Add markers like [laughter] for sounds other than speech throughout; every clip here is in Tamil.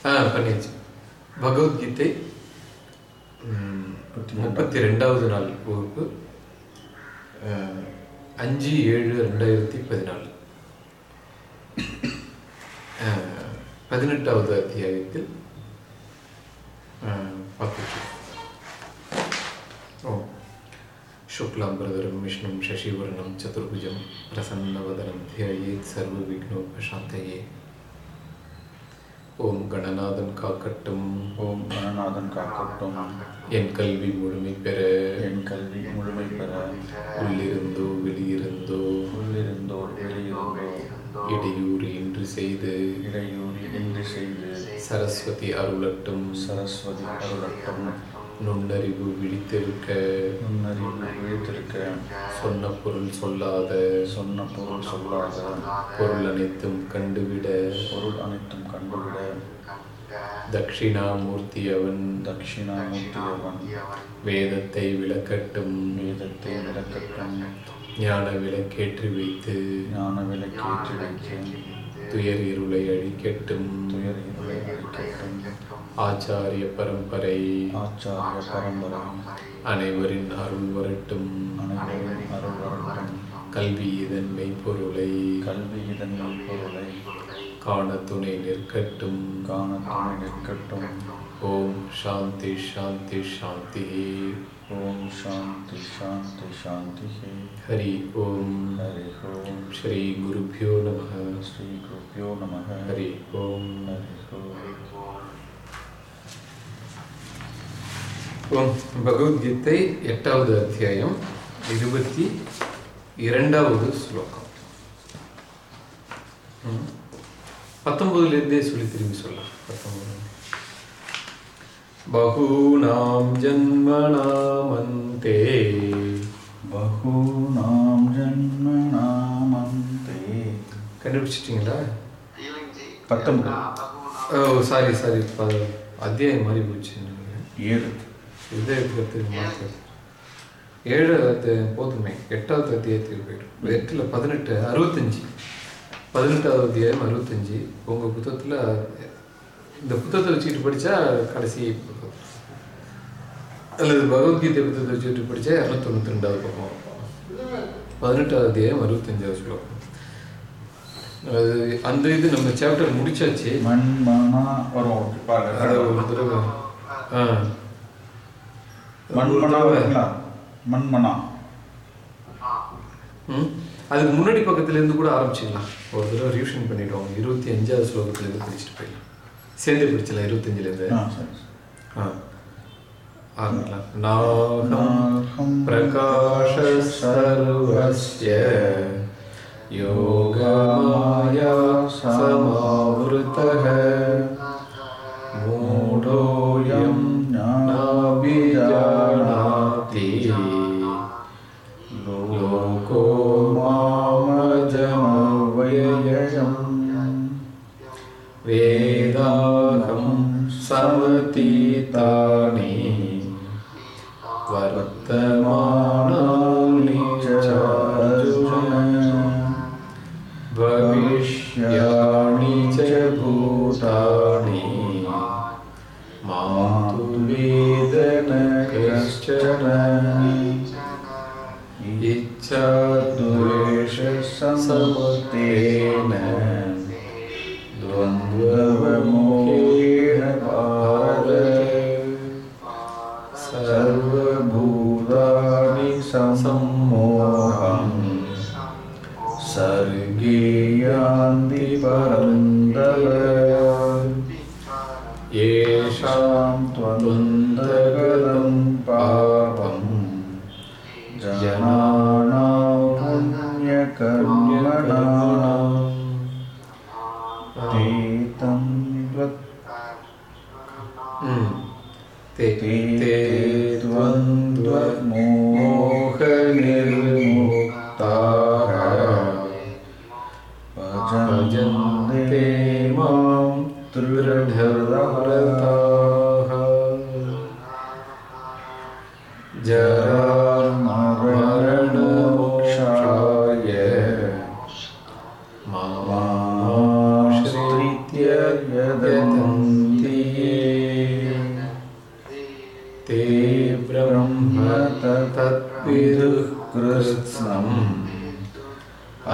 ஆ பண்ணியாச்சு பகவத்கீதை ம், முப்பத்தி ரெண்டாவது நாள் வகுப்பு அஹ், அஞ்சு ஏழு ரெண்டாயிரத்தி பதினாலு அஹ், பதினெட்டாவது அத்தியாயத்தில் அஹ், பார்த்துட்டு ஓ शुक्लाम्बरधरं विष्णुं शशिवर्णं चतुर्भुजं प्रसन्नवदनं ध्यायेत् सर्वविघ्नोपशान्तये ஓம் கணநாதன் காக்கட்டும். ஓம் கணநாதன் காக்கட்டும். என் கல்வி முழுமை பெற. என் கல்வி முழுமை பெற. உள்ளிருந்தோ வெளியிருந்தோ. உள்ளிருந்தோ வெளியிருந்தோ. இடையூறு இன்று செய்து. இடையூறி இன்றி செய்து. சரஸ்வதி அருளட்டும். சரஸ்வதி அருளட்டும். நுண்ணறிவு விழித்திருக்க நுண்ணறிவு விழித்திருக்க சொன்ன பொருள் சொல்லாத சொன்ன பொருள் சொல்லாத பொருள் அனைத்தும் கண்டுவிட பொருள் அனைத்தும் கண்டுவிட தட்சிணாமூர்த்தி அவன் தட்சிணாமூர்த்தியவன் வேதத்தை விளக்கட்டும் வேதத்தை விளக்கட்டும் ஞான விளக்கேற்றி வைத்து ஞான விளக்கேற்றி வைத்து துயர் இருளை அழிக்கட்டும் துயர் இருளை அழிக்கட்டும் ஆச்சாரிய பரம்பரை. ஆச்சாரிய பரம்பரை. அனைவரின் அருள் வரட்டும். அனைவரும் அருள் வரட்டும். கல்வி இதன் மெய்ப்பொருளை. கல்வி இதன் பொருளை காண துணை நிற்கட்டும். காண துணை நிற்கட்டும். ஓம் சாந்தி சாந்தி சாந்தி. ஓம் சாந்தி சாந்தி சாந்தி. ஹரி ஓம். ஹரி ஓம். ஸ்ரீ குருபியோ நம ஸ்ரீ குருப்பியோ நம ஹரி ஓம். ஹரி ஓம். ஓம் பகவத்கீதை எட்டாவது அத்தியாயம் இருபத்தி இரண்டாவது ஸ்லோகம். ம். பத்தொன்பதுலேருந்தே சொல்லி திரும்பி சொல்லலாம் பத்தொன்பது. பகூனாம் ஜன்மனாமந்தே பகூனாம் ஜன்மநாமந்தே. கண்டுபிடிச்சிட்டிங்களா? பத்தொன்பது. ஓ சாரி சாரி அத்தியாயம் மாதிரி போச்சு. ஏழு. இதை இருக்கிறதுக்கு மாற்று ஏழு போதுமே எட்டாவது அத்தியாயத்துக்கு போயிடும் எட்டில் பதினெட்டு அறுபத்தஞ்சு. பதினெட்டாவது அத்தியாயம் அறுபத்தஞ்சு. உங்கள் புத்தகத்தில் இந்த புத்தகத்தை வச்சுக்கிட்டு படித்தா கடைசி புத்தகம். அல்லது பகவத்கீதை புத்தகத்தை வச்சுக்கிட்டு படித்தா இரநூத்தி தொண்ணூற்றி ரெண்டாவது பக்கம் பதினெட்டாவது அத்தியாயம் அறுபத்தஞ்சாவது ஸ்லோகம். அது அந்த இது நம்ம சாப்டர் முடிச்சாச்சு. மண்மனா வரும் அதை ஒரு தடவை. ஆ. மண்மனா வருங்களா மண்மனா. அதுக்கு முன்னாடி பக்கத்துல இருந்து கூட ஆரம்பிச்சிடலாம். ஒரு தடவை ரிவிஷன் பண்ணிடுவோம் இருபத்தி அஞ்சாவது ஸ்லோகத்துல இருந்து படிச்சுட்டு போயிடலாம். சேர்ந்து படிச்சலாம் இருபத்தஞ்சுல இருந்து ஆ ஆரம்பிக்கலாம். நாகம் பிரகாஷ சர்வஸ்ய யோகமாயா சமாவிருத்தः மூடோயம் ब्रह्म तत्विदुः कृत्स्नम्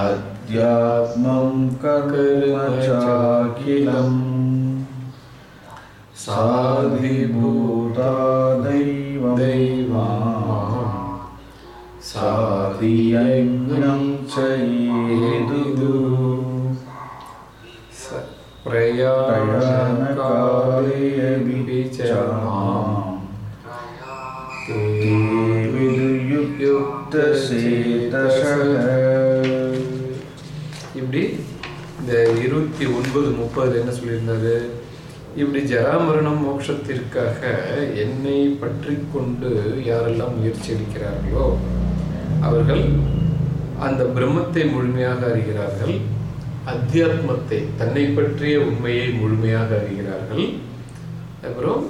अध्यात्मं कर्म चाखिलम् साधिभूता दैवं दैवाम् साधियज्ञं च ये विदुः स- प्रयाणकाले प्रयाणकाले च माम् ते वियुक्तसेतसः இப்படி இந்த இருபத்தி ஒன்பது முப்பதுல என்ன சொல்லியிருந்தாரு? இப்படி ஜராமரணம் மோட்சத்திற்காக என்னை பற்றி கொண்டு யாரெல்லாம் முயற்சி எடுக்கிறார்களோ அவர்கள் அந்த பிரம்மத்தை முழுமையாக அறிகிறார்கள் அத்தியாத்மத்தை தன்னை பற்றிய உண்மையை முழுமையாக அறிகிறார்கள். அப்புறம்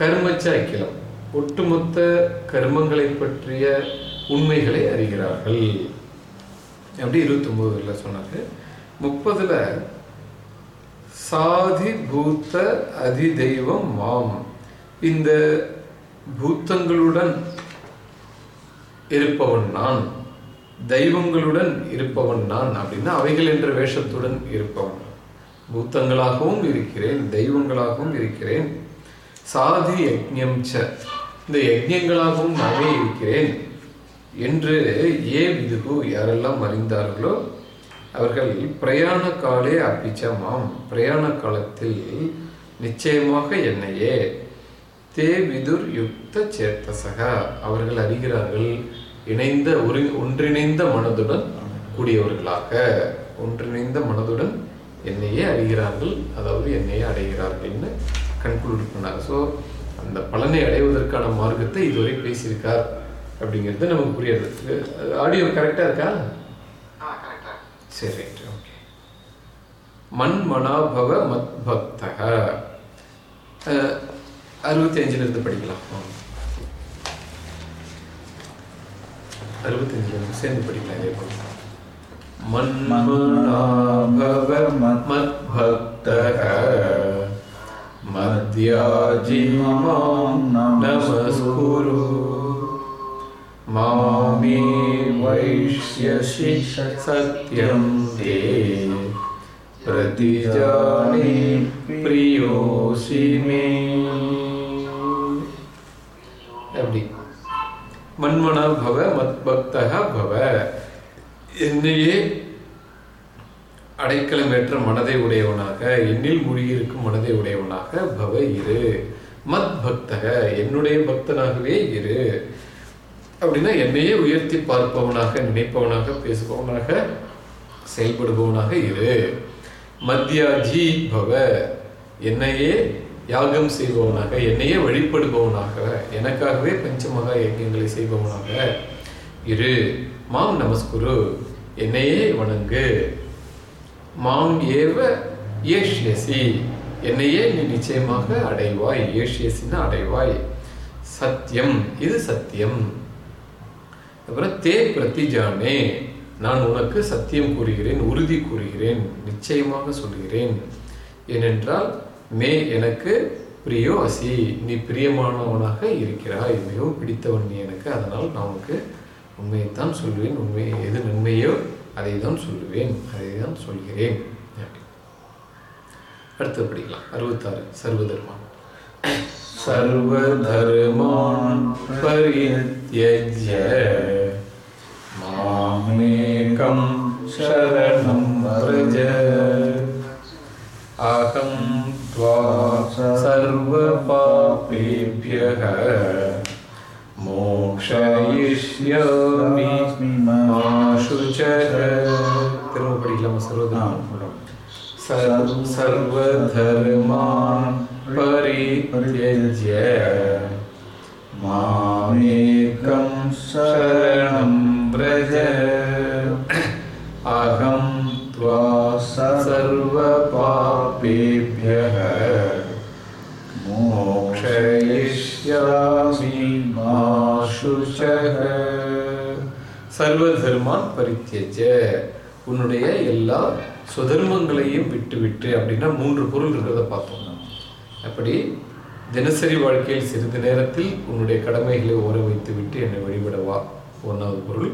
கர்மச்ச அக்கிலம் ஒட்டுமொத்த கர்மங்களை பற்றிய உண்மைகளை அறிகிறார்கள். அப்படி இருபத்தொம்போதுல சொன்னாரு. முப்பதுல சாதி பூத்த அதி தெய்வம் மாம். இந்த பூத்தங்களுடன் இருப்பவன் நான். தெய்வங்களுடன் இருப்பவன் நான் அப்படின்னா அவைகள் என்ற வேஷத்துடன் இருப்பவன். பூத்தங்களாகவும் இருக்கிறேன் தெய்வங்களாகவும் இருக்கிறேன். சாதி யஜ்யம் ச இந்த யஜ்யங்களாகவும் நானே இருக்கிறேன். என்று ஏ விதுகு யாரெல்லாம் அறிந்தார்களோ அவர்கள் பிரயாண காலே அப்பிச்சமாம் பிரயாண காலத்தில் நிச்சயமாக என்னையே தே விதுர் யுக்த சேத்தசக. அவர்கள் அறிகிறார்கள் இணைந்த ஒரு ஒன்றிணைந்த மனதுடன் கூடியவர்களாக. ஒன்றிணைந்த மனதுடன் என்னையே அறிகிறார்கள் அதாவது என்னையே அடைகிறார்கள்னு கன்க்ளூட் பண்ணார் ஸோ அந்த பலனை அடைவதற்கான மார்க்கத்தை இதுவரை பேசியிருக்கார். அப்படிங்கிறது நமக்கு புரியுது. ஆடியோ கரெக்டாக இருக்கா? சரி ரைட் ஓகே மண் மனாபவ மத் பக்தக அறுபத்தி அஞ்சுல இருந்து படிக்கலாம். அறுபத்தஞ்சுல இருந்து சேர்ந்து படிக்கலாம் இதே போல. மண் மனாபவ மத் பக்தக மத்யாஜிமாம் நமஸ்குரு. மாமே வைஷ்யசி சத்யம் தே प्रतिजाने प्रियोसि मे அப்படி மன்மனா பவ மத்பக்தக பவ என்னையே அடைக்கலமேற்ற மனதை உடையவனாக என்னில் மூழ்கியிருக்கும் மனதை உடையவனாக பவ இரு மத் பக்தக என்னுடைய பக்தனாகவே இரு அப்படின்னா என்னையே உயர்த்தி பார்ப்பவனாக நினைப்பவனாக பேசுபவனாக செயல்படுபவனாக இரு. மத்தியாஜி பவ என்னையே யாகம் செய்பவனாக என்னையே வழிபடுபவனாக எனக்காகவே பஞ்சமகா யஜ்யங்களை செய்பவனாக இரு. மாம் நமஸ்குரு என்னையே வணங்கு. மாம் ஏவ ஏஷ்யசி என்னையே நீ நிச்சயமாக அடைவாய் ஏஷ்யசின்னு அடைவாய். சத்தியம் இது சத்தியம் அப்புறம் தே பிரத்திஜானே நான் உனக்கு சத்தியம் கூறுகிறேன் உறுதி கூறுகிறேன் நிச்சயமாக சொல்கிறேன். ஏனென்றால் மே எனக்கு பிரியோ அசி நீ பிரியமானவனாக இருக்கிறாய். மிகவும் பிடித்தவன் நீ எனக்கு அதனால் நான் உனக்கு உண்மையைத்தான் சொல்லுவேன் உண்மை எது நன்மையோ அதை தான் சொல்லுவேன் அதை தான் சொல்கிறேன் அடுத்து படிக்கலாம். அறுபத்தாறு சர்வதர்மான் सर्वधर्मान् परित्यज्य मामेकं शरणं व्रज। अहं त्वा सर्वपापेभ्यः। मोक्षयिष्यामि। सर्वधर्मान् सर्वधर्मान् परित्यज्य मामेकं शरणं व्रज अहं त्वा सर्वपापेभ्यः मोक्षयिष्यामि मा शुचः சர்வதர்மான் பரித்தியஜ உன்னுடைய எல்லா சுதர்மங்களையும் விட்டு விட்டு அப்படின்னா மூன்று பொருள் இருக்கிறத பார்த்தோம் அப்படி தினசரி வாழ்க்கையில் சிறிது நேரத்தில் உன்னுடைய கடமைகளை ஓர வைத்து விட்டு என்னை வழிபடவா? ஒன்றாவது பொருள்.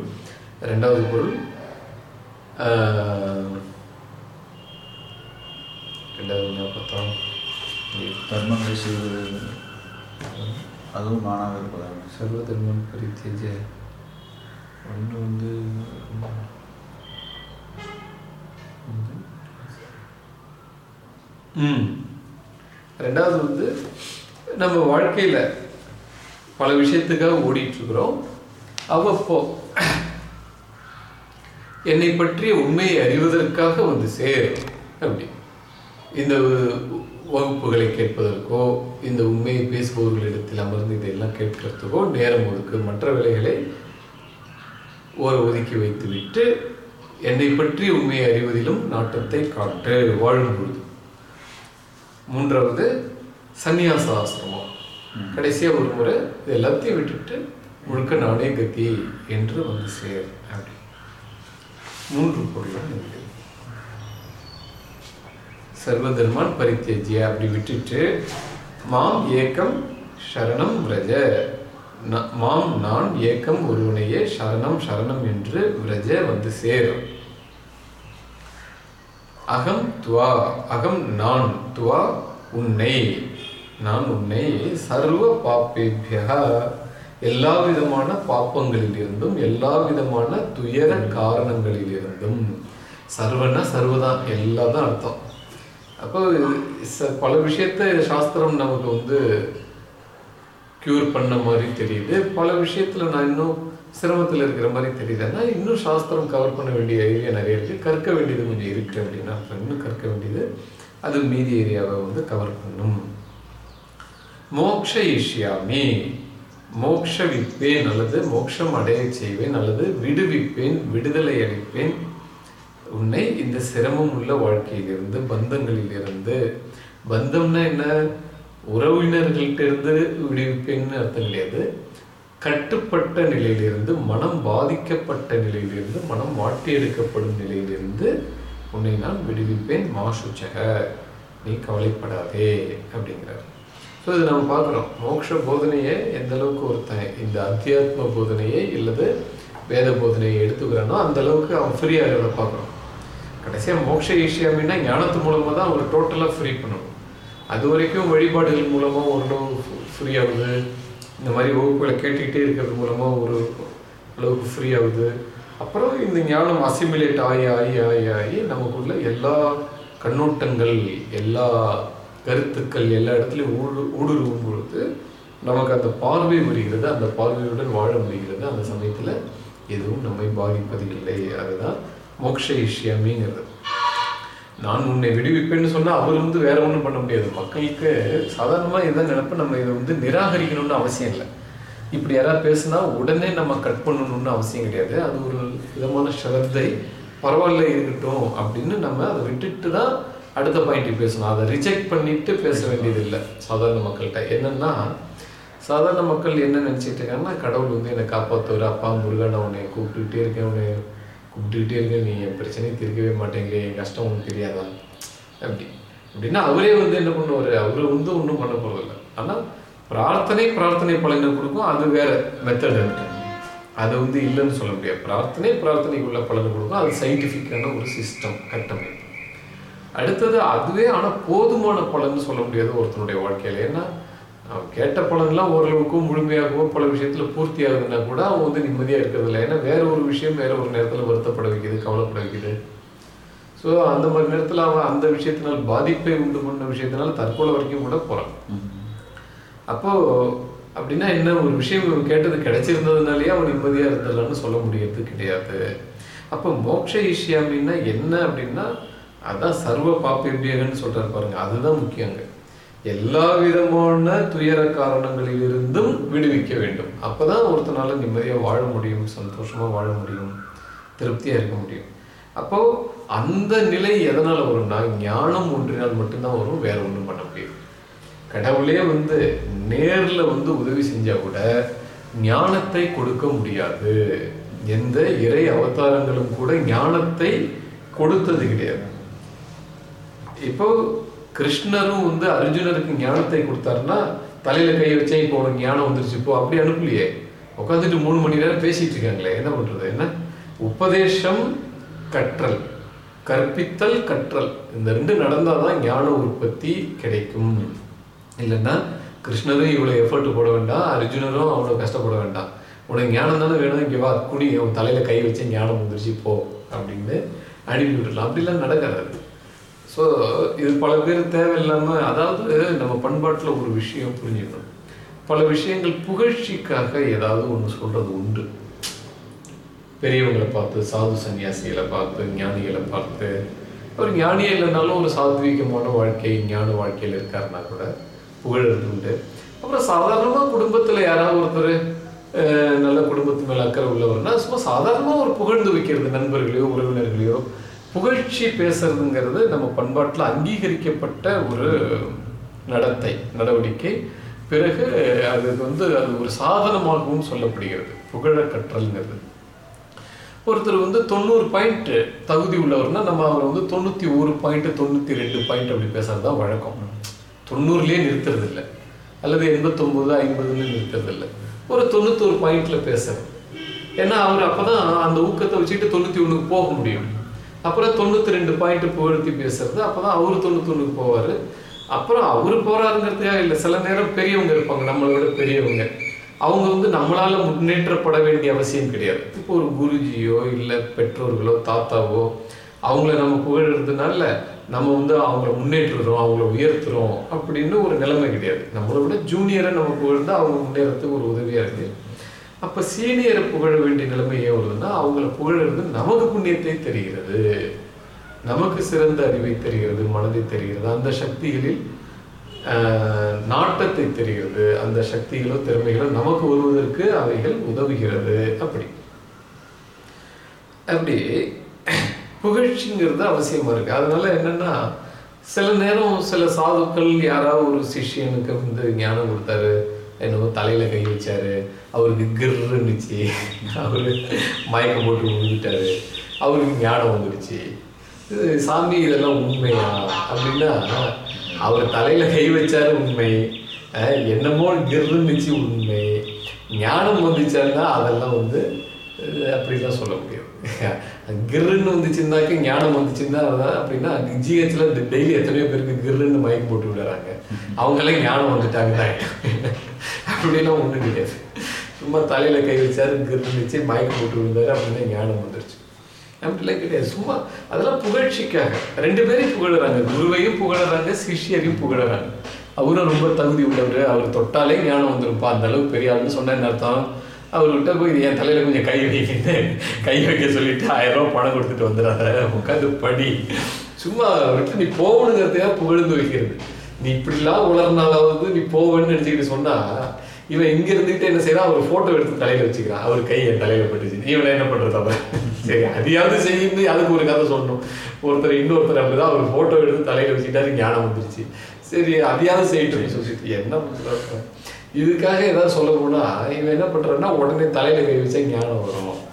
ரெண்டாவது பொருள் ரெண்டாவது பார்த்தோம் தர்மங்களை செய்வது அதுவும் நானாக இருப்பதாக சர்வ தர்மம் பரித்தேஜ. ஒன்று வந்து ம். ரெண்டாவது வந்து நம்ம வாழ்க்கையில் பல விஷயத்துக்காக ஓடிட்டுருக்குறோம். அவ்வப்போ என்னை பற்றிய உண்மையை அறிவதற்காக வந்து சேர் அப்படி. இந்த வகுப்புகளை கேட்பதற்கோ இந்த உண்மையை பேசுபவர்களிடத்தில் அமர்ந்து இதெல்லாம் கேட்கறதுக்கோ நேரம் ஒதுக்கு மற்ற வேலைகளை ஓர ஒதுக்கி வைத்துவிட்டு என்னை பற்றி உண்மையை அறிவதிலும் நாட்டத்தை காட்டு வாழும் பொழுது. மூன்றாவது சந்நியாச ஆசிரமம். கடைசியா ஒரு முறை இது எல்லாத்தையும் விட்டுட்டு முழுக்க நானே கதி என்று வந்து சேர் அப்படி. மூன்று பொருளும் இருக்கு. சர்வதர்மான் பரித்தேஜிய அப்படி விட்டுட்டு மாம் ஏக்கம் சரணம் விரஜ. மாம் நான் ஏக்கம் ஒருவனையே சரணம் சரணம் என்று விரஜ வந்து சேரும். அகம் துவா அகம் நான் துவா உன்னை நான் உன்னை சர்வ பாப்பேபியா எல்லா விதமான பாப்பங்களிலிருந்தும் எல்லா விதமான துயர காரணங்களிலிருந்தும். சர்வனா சர்வதான் எல்லாம் தான் அர்த்தம். அப்போ பல விஷயத்த சாஸ்திரம் நமக்கு வந்து க்யூர் பண்ண மாதிரி தெரியுது. பல விஷயத்துல நான் இன்னும் சிரமத்தில் இருக்கிற மாதிரி தெரியுது. ஆனால் இன்னும் சாஸ்திரம் கவர் பண்ண வேண்டிய ஏரியா நிறைய இருக்குது கற்க வேண்டியது கொஞ்சம் இருக்குது அப்படின்னா இன்னும் கற்க வேண்டியது அது மீதி ஏரியாவை வந்து கவர் பண்ணும். மோக்ஷ இஷ்யாமி மோக்ஷ விப்பேன் அல்லது மோட்சம் அடைய செய்வேன் அல்லது விடுவிப்பேன் விடுதலை அளிப்பேன். உன்னை இந்த சிரமம் உள்ள வாழ்க்கையிலிருந்து பந்தங்களிலிருந்து பந்தம்னா என்ன? உறவினர்கள்ட்ட இருந்து விடுவிப்பேன்னு அர்த்தம் கிடையாது கட்டுப்பட்ட நிலையிலிருந்து மனம் பாதிக்கப்பட்ட நிலையிலிருந்து மனம் மாட்டி எடுக்கப்படும் நிலையிலிருந்து உன்னை நான் விடுவிப்பேன் மாசுச்சக. நீ கவலைப்படாதே அப்படிங்கிறார். ஸோ இது நம்ம பார்க்குறோம். மோட்ச போதனையை எந்த அளவுக்கு ஒருத்தன் இந்த அத்தியாத்ம போதனையை இல்லது வேத போதனையை எடுத்துக்கிறானோ அந்த அளவுக்கு அவன் ஃப்ரீயாக இருக்கிறத பார்க்குறோம். கடைசியாக மோட்ச ஈஷியாமின்னா ஞானத்து மூலமாக தான் அவர் டோட்டலாக ஃப்ரீ பண்ணணும். அது வரைக்கும் வழிபாடுகள் மூலமாக ஒன்றும் ஃப்ரீ ஆகுது. இந்த மாதிரி வகுப்புகளை கேட்டுக்கிட்டே இருக்கிறது மூலமாக ஒரு அளவுக்கு ஃப்ரீ ஆகுது. அப்புறம் இந்த ஞானம் அசிமிலேட் ஆகி ஆகி ஆகி ஆகி நமக்குள்ள எல்லா கண்ணோட்டங்கள் எல்லா கருத்துக்கள் எல்லா இடத்துலையும் ஊடு ஊடுருவும் பொழுது நமக்கு அந்த பார்வை வருகிறது அந்த பார்வையுடன் வாழ முடிகிறது. அந்த சமயத்தில் எதுவும் நம்மை பாதிப்பது இல்லை அதுதான் மோக்ஷ இஷ்யமிங்கிறது. நான் உன்னை விடுவிப்பேன்னு சொன்னா அவர் வந்து வேற ஒன்றும் பண்ண முடியாது. மக்களுக்கு சாதாரணமா இதான் நினைப்ப நம்ம இதை வந்து நிராகரிக்கணும்னு அவசியம் இல்லை. இப்படி யாராவது பேசுனா உடனே நம்ம கட் பண்ணணும்னு அவசியம் கிடையாது. அது ஒரு விதமான ஸ்ரத்தை பரவாயில்ல இருக்கட்டும் அப்படின்னு நம்ம அதை விட்டுட்டு தான் அடுத்த பாயிண்ட் பேசணும். அதை ரிஜெக்ட் பண்ணிட்டு பேச வேண்டியது இல்லை. சாதாரண மக்கள்கிட்ட. என்னன்னா சாதாரண மக்கள் என்ன நினைச்சிட்டு இருக்காங்கன்னா கடவுள் வந்து என்னை காப்பாத்துவார். அப்பா முருகன் நான் உன்னை கூப்பிட்டுக்கிட்டே இருக்கேன். உன்னை கூப்பிட்டுக்கிட்டே இருங்க நீ என் பிரச்சனையை தீர்க்கவே மாட்டேங்க என் கஷ்டம் ஒன்றும் தெரியாதா? அப்படி. அப்படின்னா அவரே வந்து என்ன பண்ணுவார்? அவர் வந்து ஒன்றும் பண்ண போகிறதில்ல ஆனால் பிரார்த்தனை பிரார்த்தனை பலனை கொடுக்கும். அது வேற மெத்தட் அது. வந்து இல்லைன்னு சொல்ல முடியாது. பிரார்த்தனை பிரார்த்தனைக்குள்ள பலனை கொடுக்கும். அது சயின்டிஃபிக்கான ஒரு சிஸ்டம் கட்டமைப்பு. அடுத்தது அதுவே ஆனால் போதுமான பலன்னு சொல்ல முடியாது ஒருத்தனுடைய வாழ்க்கையில். ஏன்னா அவன் கேட்ட பலன்லாம் ஓரளவுக்கும் முழுமையாகவோ பல விஷயத்தில் பூர்த்தி ஆகுதுன்னா கூட அவன் வந்து நிம்மதியாக இருக்கிறது இல்லை ஏன்னா வேற ஒரு விஷயம் வேற ஒரு நேரத்தில் வருத்தப்பட வைக்குது கவலைப்பட வைக்குது. ஸோ அந்த மாதிரி நேரத்தில் அவன் அந்த விஷயத்தினால் பாதிப்பை உண்டு பண்ண விஷயத்தினால் தற்கொலை வரைக்கும் கூட போகிறான் அப்போ அப்படின்னா என்ன? ஒரு விஷயம் இவன் கேட்டது கிடைச்சிருந்ததுனாலேயே அவன் நிம்மதியாக இருந்துடலாம்னு சொல்ல முடியறது கிடையாது. அப்போ மோட்ச ஈஷியாமின்னா என்ன அப்படின்னா அதான் சர்வ பாப்பியபியகன்னு சொல்கிறார் பாருங்க. அதுதான் முக்கியங்க. எல்லா விதமான துயர காரணங்களிலிருந்தும் விடுவிக்க வேண்டும். அப்பதான் ஒருத்தனால நிம்மதியாக வாழ முடியும் சந்தோஷமா வாழ முடியும் திருப்தியா இருக்க முடியும். அப்போ அந்த நிலை எதனால வரும்னா ஞானம் ஒன்றினால் மட்டும்தான் வரும் வேற ஒன்றும் பண்ண முடியும். கடவுளே வந்து நேர்ல வந்து உதவி செஞ்சா கூட ஞானத்தை கொடுக்க முடியாது. எந்த இறை அவதாரங்களும் கூட ஞானத்தை கொடுத்தது கிடையாது. இப்போ கிருஷ்ணரும் வந்து அர்ஜுனருக்கு ஞானத்தை கொடுத்தாருன்னா தலையில கை வச்சே இப்போ உனக்கு ஞானம் வந்துருச்சு இப்போ அப்படி அனுப்பலையே. உட்காந்துட்டு மூணு மணி நேரம் பேசிட்டு இருக்காங்களே என்ன பண்றது என்ன? உபதேசம் கற்றல் கற்பித்தல் கற்றல். இந்த ரெண்டு நடந்தாதான் ஞான உற்பத்தி கிடைக்கும். இல்லைன்னா கிருஷ்ணரும் இவ்வளோ எஃபர்ட் போட வேண்டாம் அர்ஜுனரும் அவ்வளோ கஷ்டப்பட வேண்டாம். உனக்கு ஞானம் தானே வேணும் இங்கே வா குடி உன் தலையில கை வச்சு ஞானம் வந்துருச்சு போ அப்படின்னு அனுப்பி விட்டுடலாம். அப்படிலாம் நடக்காது. ஸோ இது பல பேர் தேவையில்லாம அதாவது நம்ம பண்பாட்டில் ஒரு விஷயம் புரிஞ்சுக்கணும். பல விஷயங்கள் புகழ்ச்சிக்காக ஏதாவது ஒன்று சொல்றது உண்டு. பெரியவங்களை பார்த்து சாது சன்னியாசிகளை பார்த்து ஞானிகளை பார்த்து. ஒரு ஞானியே இல்லைனாலும் ஒரு சாத்வீகமான வாழ்க்கை ஞான வாழ்க்கையில் இருக்காருன்னா கூட புகழறது உண்டு. அப்புறம் சாதாரணமாக குடும்பத்தில் யாராவது ஒருத்தர் நல்ல குடும்பத்து மேல அக்கறை உள்ளவர்னா சும்மா சாதாரணமாக ஒரு புகழ்ந்து வைக்கிறது நண்பர்களையோ உறவினர்களையோ புகழ்ச்சி பேசுறதுங்கிறது நம்ம பண்பாட்டில் அங்கீகரிக்கப்பட்ட ஒரு நடத்தை நடவடிக்கை. பிறகு அது வந்து அது ஒரு சாதனமாகவும் சொல்லப்படுகிறது புகழ கற்றல்ங்கிறது. ஒருத்தர் வந்து தொண்ணூறு பாயிண்ட் தகுதி உள்ளவர்னா நம்ம அவர் வந்து தொண்ணூற்றி ஒரு பாயிண்ட் தொண்ணூற்றி ரெண்டு பாயிண்ட் அப்படி பேசுறது தான் வழக்கம். தொண்ணூறுலேயே நிறுத்துறது இல்லை அல்லது எண்பத்தொம்போது ஐம்பதுன்னு நிறுத்துறது இல்லை ஒரு தொண்ணூத்தொரு பாயிண்ட்ல பேசுறது ஏன்னா அவர் அப்போதான் அந்த ஊக்கத்தை வச்சுக்கிட்டு தொண்ணூற்றி ஒன்றுக்கு போக முடியும். அப்புறம் தொண்ணூற்றி ரெண்டு பாயிண்ட் புகழ்த்தி பேசுறது. அப்பதான் அவர் தொண்ணூத்தொன்னுக்கு போவார். அப்புறம் அவர் போறாருங்கிறதுக்காக இல்லை சில நேரம் பெரியவங்க இருப்பாங்க. நம்மளை விட பெரியவங்க. அவங்க வந்து நம்மளால முன்னேற்றப்பட வேண்டிய அவசியம் கிடையாது. இப்போ ஒரு குருஜியோ இல்லை பெற்றோர்களோ தாத்தாவோ அவங்கள நம்ம புகழறதுனால நம்ம வந்து அவங்கள முன்னேற்றுறோம் அவங்கள உயர்த்துறோம் அப்படின்னு ஒரு நிலைமை கிடையாது. நம்மளை விட ஜூனியரை நம்ம புகழ்ந்து அவங்க முன்னேறத்துக்கு ஒரு உதவியா இருக்கு. அப்ப சீனியரை புகழ வேண்டிய நிலைமை ஏன் வருதுன்னா அவங்கள புகழறது நமக்கு புண்ணியத்தை தெரிகிறது. நமக்கு சிறந்த அறிவை தெரிகிறது மனதை தெரிகிறது. அந்த சக்திகளில் நாட்டத்தை தெரிகிறது. அந்த சக்திகளோ திறமைகளோ நமக்கு வருவதற்கு அவைகள் உதவுகிறது. அப்படி. அப்படி. புகழ்ச்சிங்கிறது அவசியமா இருக்கு. அதனால என்னன்னா சில நேரம் சில சாதுக்கள் யாராவது ஒரு சிஷ்யனுக்கு வந்து ஞானம் கொடுத்தாரு. என்னமோ தலையில் கை வச்சார். அவருக்கு கிர்ருன்னுச்சு அவரு மயக்கம் போட்டு விழுந்துட்டாரு. அவருக்கு ஞானம் வந்துடுச்சு. இது சாமி இதெல்லாம் உண்மையா? அப்படின்னா அவர் தலையில் கை வச்சாரு உண்மை. என்னமோ கிர்ருன்னுச்சு உண்மை. ஞானம் வந்துச்சாருன்னா அதெல்லாம் வந்து அப்படிலாம் சொல்ல முடியாது. கிர்ருன்னு வந்துச்சுருந்தாக்க ஞானம் வந்துச்சுன்னா அதான் அப்படின்னா ஜிஹெச்ல டெய்லி எத்தனையோ பேருக்கு கிர்ருன்னு மயக்கம் போட்டு விடுறாங்க. அவங்களே ஞானம் வந்துட்டாங்க அப்படிலாம் ஒன்றும் கிடையாது. சும்மா தலையில கை வச்சாரு கிர்ருன்னு வச்சு மயக்கம் போட்டு விழுந்தாரு அப்படின்னா ஞானம் வந்துருச்சு. அப்படிலாம் கிடையாது. சும்மா அதெல்லாம் புகழ்ச்சிக்காக. ரெண்டு பேரையும் புகழறாங்க. குருவையும் புகழறாங்க சிஷ்யரையும் புகழுறாங்க. அவரும் ரொம்ப தகுதி உள்ளவர். அவர் தொட்டாலே ஞானம் வந்துருப்பா அந்த அளவுக்கு பெரிய ஆளுன்னு சொன்ன என்ன அர்த்தம்? அவர்கிட்ட போய் இது என் தலையில் கொஞ்சம் கை வைக்கிட்டு கை வைக்க சொல்லிட்டு ஆயிரம் ரூபா பணம் கொடுத்துட்டு வந்துடாத உட்காந்து படி. சும்மா விட்டு நீ போகணுங்கிறதுக்காக புகழ்ந்து வைக்கிறது. நீ இப்படிலாம் உலர்னாலாவது நீ போவேன்னு நினச்சிக்கிட்டு சொன்னா இவன் இங்க இருந்துகிட்டு என்ன செய்யறான் அவர் போட்டோ எடுத்து தலையில வச்சுக்கிறான். அவர் கை என் தலையில பட்டுச்சு. இவனை என்ன பண்றது அவன்? சரி அதையாவது செய்யுது அதுக்கு ஒரு கதை சொல்லணும். ஒருத்தர் இன்னொருத்தர் அப்படிதான் அவர் போட்டோ எடுத்து தலையில வச்சுக்கிட்டாரு ஞானம் வந்துருச்சு. சரி அதையாவது செய்யட்டும். சொல்லிட்டு என்ன பண்றாரு இதுக்காக ஏதாவது சொல்ல போனா இவன் என்ன பண்றான்னா உடனே தலையில கை வச்சா ஞானம் வரும்.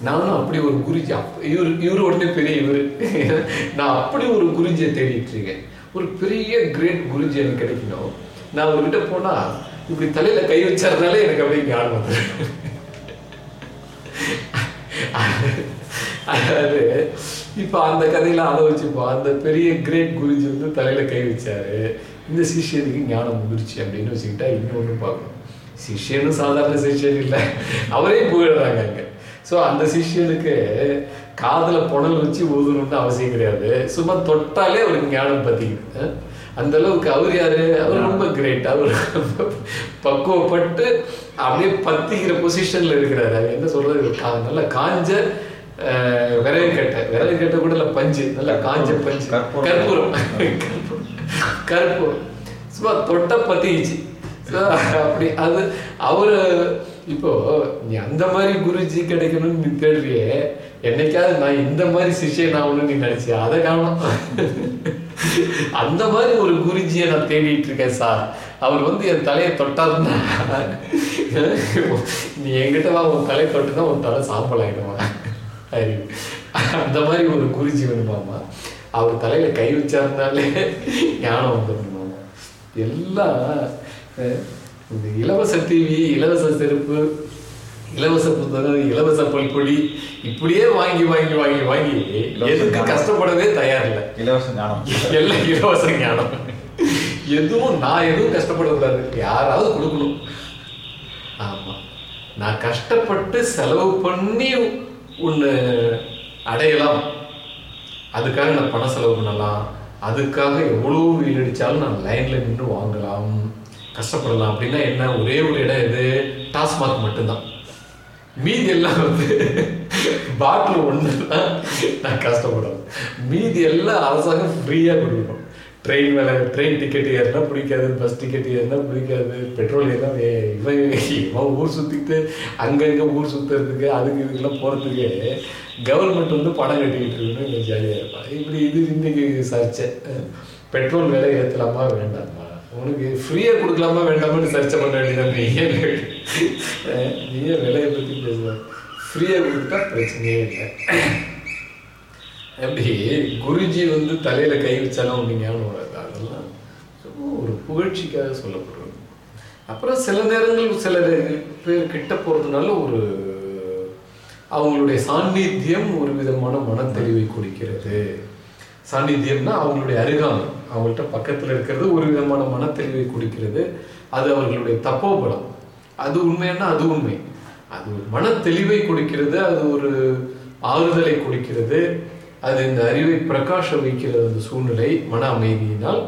நானும் அப்படி ஒரு குருஜி அப்ப- இவரு இவரு உடனே பெரிய இவரு. நான் அப்படி ஒரு குருஜியை தேடிட்டு இருக்கேன். ஒரு பெரிய கிரேட் குருஜி எனக்கு கிடைக்கணும். நான் அவர்கிட்ட போனா இப்படி தலையில கை வச்சதுனால எனக்கு அப்படியே ஞானம் வந்து அதாவது இப்ப அந்த கதையில அதை வச்சுப்போம். அந்த பெரிய கிரேட் குருஜி வந்து தலையில கை வச்சாரு. இந்த சிஷ்யனுக்கு ஞானம் வந்துருச்சு அப்படின்னு வச்சுக்கிட்டா இன்னொன்னு பார்க்கணும். சிஷ்யனும் சாதாரண சிஷ்யன் இல்லை. அவரே புகழ்றாங்க அங்க. ஸோ அந்த சிஷ்யனுக்கு காதுல புனல் வச்சு ஊதணும்னு அவசியம் கிடையாது. சும்மா தொட்டாலே அவருக்கு ஞானம் பத்திக்குது. அஹ்? அந்த அளவுக்கு அவர் யாரு? அவர் ரொம்ப கிரேட் அவர் பக்குவப்பட்டு அப்படியே பத்திக்கிற பொசிஷன்ல இருக்கிறாரு. அது என்ன சொல்றது? நல்ல காஞ்ச விறகு கட்டை. விறகு கட்டை கூட இல்ல பஞ்சு. நல்ல காஞ்ச பஞ்சு. கற்பூரம். கருப்பு. சும்மா தொட்ட பத்திச்சு அப்படி அது அவரு இப்போ நீ அந்த மாதிரி குருஜி கிடைக்கணும்னு நீ தேடுறியே என்னைக்காவது நான் இந்த மாதிரி சிஷியன் ஆகணும்னு நீ நினைச்சியா அதை காணும். அந்த மாதிரி ஒரு குருஜியை நான் தேடிட்டு இருக்கேன் சார். அவர் வந்து என் தலையை தொட்டாருன்னா நீ என்கிட்ட வா உன் தலையை தொட்டுனா உன் தலை சாம்பல் ஆயிடுமா? அந்த மாதிரி ஒரு குருஜி வேணுமாமா அவர் தலையில கை வச்சாருனாலே ஞானம் வந்துடணும் எல்லாம் இந்த இலவச டிவி இலவச செருப்பு இலவச புத்தகம் இலவச பல்பொடி இப்படியே வாங்கி வாங்கி வாங்கி வாங்கி எதுக்கு கஷ்டப்படவே தயாரில்லை. இலவச ஞானம். எல்லாம் இலவச ஞானம். எதுவும் நான் எதுவும் கஷ்டப்படக்கூடாது. யாராவது கொடுக்கணும். ஆமா. நான் கஷ்டப்பட்டு செலவு பண்ணி ஒன்று அடையலாம். அதுக்காக நான் பணம் செலவு பண்ணலாம். அதுக்காக எவ்வளோ வெயில் அடித்தாலும் நான் லைனில் நின்று வாங்கலாம். கஷ்டப்படலாம். அப்படின்னா என்ன? ஒரே ஒரு இடம் எது டாஸ்மாக் மட்டும்தான். மீதி எல்லாம் வந்து பாட்டில் ஒன்று தான் நான் கஷ்டப்படுறேன் மீதி எல்லாம் அரசாங்கம் ஃப்ரீயாக கொடுக்கணும். ட்ரெயின் வேலை ட்ரெயின் டிக்கெட் ஏறினா பிடிக்காது பஸ் டிக்கெட் ஏறினா பிடிக்காது பெட்ரோல் ஏறினா ஏ இவன் இவன் ஊர் சுற்றிட்டு அங்கங்கே ஊர் சுற்றுறதுக்கு அதுக்கு இதுக்கெல்லாம் போகிறதுக்கு கவர்மெண்ட் வந்து பணம் கட்டிக்கிட்டு இருக்குன்னு எனக்கு ஜாலியாக இருப்பான் இப்படி இது இன்னைக்கு சர்ச்சை. பெட்ரோல் விலை ஏற்றலாமா வேண்டாமா? உனக்கு ஃப்ரீயாக கொடுக்கலாமா வேண்டாமான்னு சர்ச்சை பண்ண வேண்டியதான் நீ ஏன் நீ ஏன் விலையை பற்றி பேசுவேன் ஃப்ரீயாக கொடுத்தா பிரச்சனையே இல்லை. எப்படி குருஜி வந்து தலையில கை வச்சாலும் ஒன்று ஞாபகம் அதெல்லாம் சும்மா ஒரு புகழ்ச்சிக்காக சொல்லப்படுறது. அப்புறம் சில நேரங்கள் சில பேர் கிட்ட போறதுனால ஒரு அவங்களுடைய சாநித்தியம் ஒரு விதமான மனத்தெளிவை கொடுக்கிறது. சாநித்தியம்னா அவங்களுடைய அருகாமை. அவங்கள்ட்ட பக்கத்தில் இருக்கிறது ஒரு விதமான மனத்தெளிவை கொடுக்கிறது. அது அவர்களுடைய தப்போ பலம் அது உண்மைன்னா அது உண்மை. அது ஒரு மனத்தெளிவை கொடுக்கிறது அது ஒரு ஆறுதலை கொடுக்கிறது. அது இந்த அறிவை பிரகாஷ வைக்கிறது அந்த சூழ்நிலை மன அமைதியினால்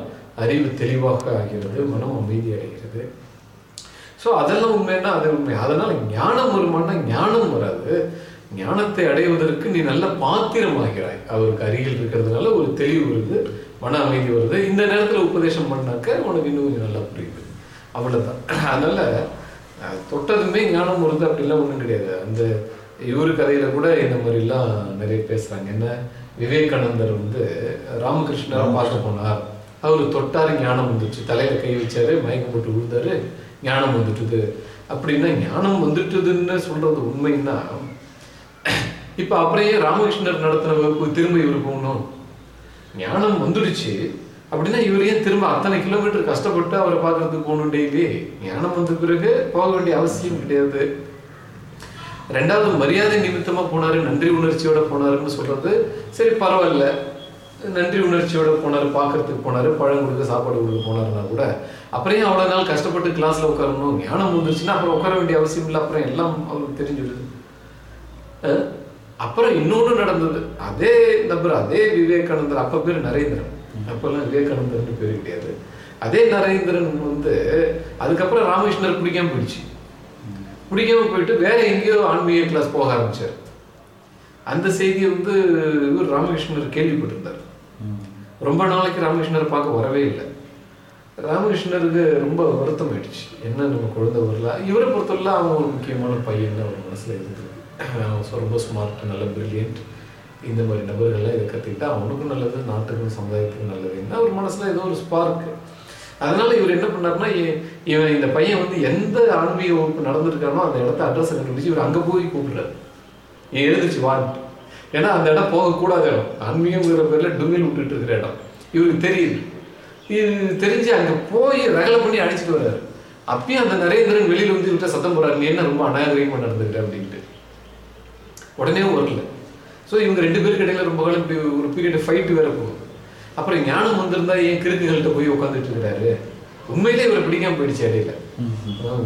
அறிவு தெளிவாக ஆகிறது மனம் அமைதி அடைகிறது. ஸோ அதெல்லாம் உண்மைன்னா அது உண்மை. அதனால் ஞானம் வருமானா ஞானம் வராது. ஞானத்தை அடைவதற்கு நீ நல்ல பாத்திரமாகிறாய். அவருக்கு அருகில் இருக்கிறதுனால ஒரு தெளிவு வருது மன அமைதி வருது. இந்த நேரத்தில் உபதேசம் பண்ணாக்க உனக்கு இன்னும் கொஞ்சம் நல்லா புரியுது. அவ்வளோதான் அதனால் தொட்டதுமே ஞானம் வருது அப்படிலாம் ஒன்றும் கிடையாது. அந்த இவரு கதையில் கூட இந்த மாதிரிலாம் நிறைய பேசுகிறாங்க என்ன? விவேகானந்தர் வந்து ராமகிருஷ்ணர் பார்க்க போனார் அவர் தொட்டாரு ஞானம் வந்துச்சு தலையில கை வச்சாரு மயக்கம் போட்டு விழுந்தாரு ஞானம் வந்துட்டுது. அப்படின்னா ஞானம் வந்துட்டுதுன்னு சொல்றது உண்மைன்னா இப்ப ஏன் ராமகிருஷ்ணர் நடத்தின வகுப்பு திரும்ப இவர் போகணும். ஞானம் வந்துடுச்சு. அப்படின்னா இவர் ஏன் திரும்ப அத்தனை கிலோமீட்டர் கஷ்டப்பட்டு அவரை பார்க்கறதுக்கு போகணும் டெய்லி ஞானம் வந்த பிறகு போக வேண்டிய அவசியம் கிடையாது. ரெண்டாவது மரியாதை நிமித்தமாக போனார் நன்றி உணர்ச்சியோட போனாருன்னு சொல்கிறது சரி பரவாயில்ல. நன்றி உணர்ச்சியோட போனார் பார்க்கறதுக்கு போனார் பழம் கொடுக்க சாப்பாடு கொடுக்க போனாருன்னா கூட அப்புறம் ஏன் நாள் கஷ்டப்பட்டு கிளாஸில் உட்காரணும்? ஞானம் வந்துருச்சுன்னா அப்புறம் உட்கார வேண்டிய அவசியம் இல்லை அப்புறம் எல்லாம் அவருக்கு தெரிஞ்சுடுது. அப்புறம் இன்னொன்று நடந்தது. அதே நபர் அதே விவேகானந்தர் அப்போ பேர் நரேந்திரன். அப்போல்லாம் விவேகானந்தர்னு பேர் கிடையாது. அதே நரேந்திரன் வந்து அதுக்கப்புறம் ராமகிருஷ்ணர் பிடிக்காம போயிடுச்சு. பிடிக்காம போயிட்டு வேற எங்கேயோ ஆன்மீக கிளாஸ் போக ஆரம்பிச்சார். அந்த செய்தியை வந்து இவர் ராமகிருஷ்ணர் கேள்விப்பட்டிருந்தார். ரொம்ப நாளைக்கு ராமகிருஷ்ணர் பார்க்க வரவே இல்லை. ராமகிருஷ்ணருக்கு ரொம்ப வருத்தம் ஆயிடுச்சு என்ன நம்ம குழந்தை வரல? இவரை பொறுத்தவரை அவன் ஒரு முக்கியமான பையன் அவர் மனசில் இருந்தது அவன் ரொம்ப ஸ்மார்ட் நல்ல பிரில்லியன்ட் இந்த மாதிரி நபர்கள்லாம் இதை கற்றுக்கிட்டா அவனுக்கும் நல்லது நாட்டுக்கும் சமுதாயத்துக்கும் நல்லதுன்னா அவர் மனசில் ஏதோ ஒரு ஸ்பார்க்கு அதனால இவர் என்ன பண்ணாருன்னா இவன் இந்த பையன் வந்து எந்த ஆன்மீக வகுப்பு நடந்திருக்கானோ அந்த இடத்த அட்ரஸ் கண்டுபிடிச்சு இவர் அங்கே போய் கூப்பிடுறாரு. எழுந்துச்சு வான்ட்டு ஏன்னா அந்த இடம் போகக்கூடாத இடம். ஆன்மீகங்கிற பேரில் டுமில் விட்டுட்டு இருக்கிற இடம். இவருக்கு தெரியுது. இது தெரிஞ்சு அங்கே போய் ரகலை பண்ணி அடிச்சுட்டு வர்றாரு. அப்பயும் அந்த நரேந்திரன் வெளியில் வந்து விட்டா சத்தம் போடுறாரு. நீ என்ன ரொம்ப அநாகரிகமாக நடந்துக்கிற அப்படின்ட்டு. உடனே வரல ஸோ இவங்க ரெண்டு பேருக்கு இடையில ரொம்ப காலம் இப்படி ஒரு பீரியட் ஃபைட்டு வேற போகுது. அப்புறம் ஞானம் வந்திருந்தா ஏன் கிறுக்குகள்கிட்ட போய் உட்காந்துட்டு இருக்கிறாரு உண்மையிலே இவரை பிடிக்காம போயிடுச்சு இடையில.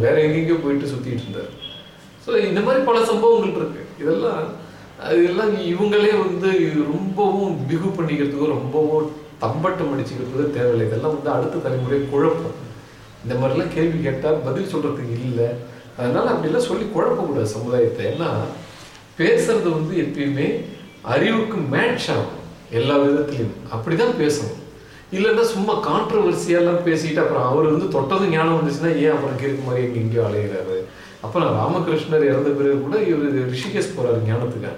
வேற எங்கெங்கயோ போயிட்டு சுத்திட்டு இருந்தார். ஸோ இந்த மாதிரி பல சம்பவங்கள் இருக்கு. இதெல்லாம் அதெல்லாம் இவங்களே வந்து ரொம்பவும் பிகு பண்ணிக்கிறதுக்கோ ரொம்பவும் தம்பட்டம் அடிச்சுக்கிறதுக்கோ தேவையில்லை. இதெல்லாம் வந்து அடுத்த தலைமுறை குழப்பம். இந்த மாதிரிலாம் கேள்வி கேட்டால் பதில் சொல்றதுக்கு இல்லை. அதனால அப்படிலாம் சொல்லி குழப்பக்கூடாது சமுதாயத்தை. ஏன்னா பேசுறது வந்து எப்பயுமே அறிவுக்கு மேட்ச் ஆகும். எல்லா விதத்துலையும். அப்படிதான் பேசணும் இல்லைன்னா சும்மா கான்ட்ரவர்சியெல்லாம் பேசிட்டு அப்புறம் அவர் வந்து தொட்டதும் ஞானம் வந்துச்சுன்னா ஏன் அப்புறம் கிறுக்கு மாதிரி எங்க எங்கேயோ அலையிறாரு அப்புறம் ராமகிருஷ்ணர் இறந்த பிறகு கூட இவர் ரிஷிகேஷ் போறாரு ஞானத்துக்காக.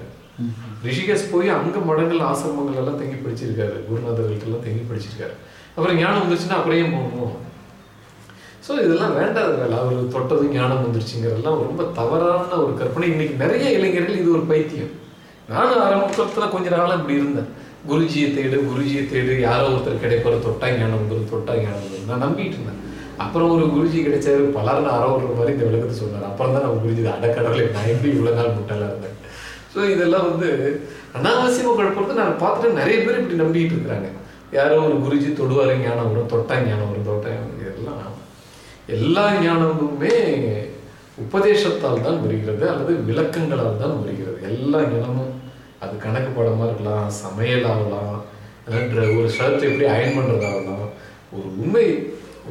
ரிஷிகேஷ் போய் அங்க மடங்கள் ஆசிரமங்கள் எல்லாம் தங்கி படிச்சிருக்காரு. குருநாதர்கள்ட்ட எல்லாம் தங்கி படிச்சிருக்காரு. அப்புறம் ஞானம் வந்துச்சுன்னா அப்புறம் ஏன் போகணும்? ஸோ இதெல்லாம் வேண்டாத வேலை. அவர் தொட்டதும் ஞானம் வந்துருச்சுங்கிறதெல்லாம் ரொம்ப தவறான ஒரு கற்பனை. இன்னைக்கு நிறைய இளைஞர்கள் இது ஒரு பைத்தியம். நானும் ஆரம்பத்தில் கொஞ்ச நாளாக இப்படி இருந்தேன். குருஜியை தேடு குருஜியை தேடு யாரோ ஒருத்தர் கிடைப்பாரு தொட்டா ஞானம் வந்துடும் தொட்டா ஞானம் நான் நம்பிட்டு இருந்தேன். அப்புறம் ஒரு குருஜி கிடைச்சாரு பலர்னு அறவுற மாதிரி இந்த விளக்கத்தை சொன்னார். அப்புறம் தான் நம்ம குருஜி அடக்கடலை நான் எப்படி இவ்வளோ நாள் முட்டாளா இருந்தேன்? ஸோ இதெல்லாம் வந்து அனாவசியமாக குழப்பத்தை நான் பார்த்துட்டு நிறைய பேர் இப்படி நம்பிக்கிட்டு இருக்கிறாங்க. யாரோ ஒரு குருஜி தொடுவாரு ஞானம் வரும் தொட்டா ஞானம் வரும் தொட்டா இதெல்லாம் எல்லா ஞானமுமே உபதேசத்தால் தான் வருகிறது அல்லது விளக்கங்களால் தான் வருகிறது. எல்லா ஞானமும் அது கணக்கு படமாக இருக்கலாம் சமையல் ஆகலாம் ஒரு ஷர்ட் எப்படி அயன் பண்ணுறதாகலாம் ஒரு உண்மை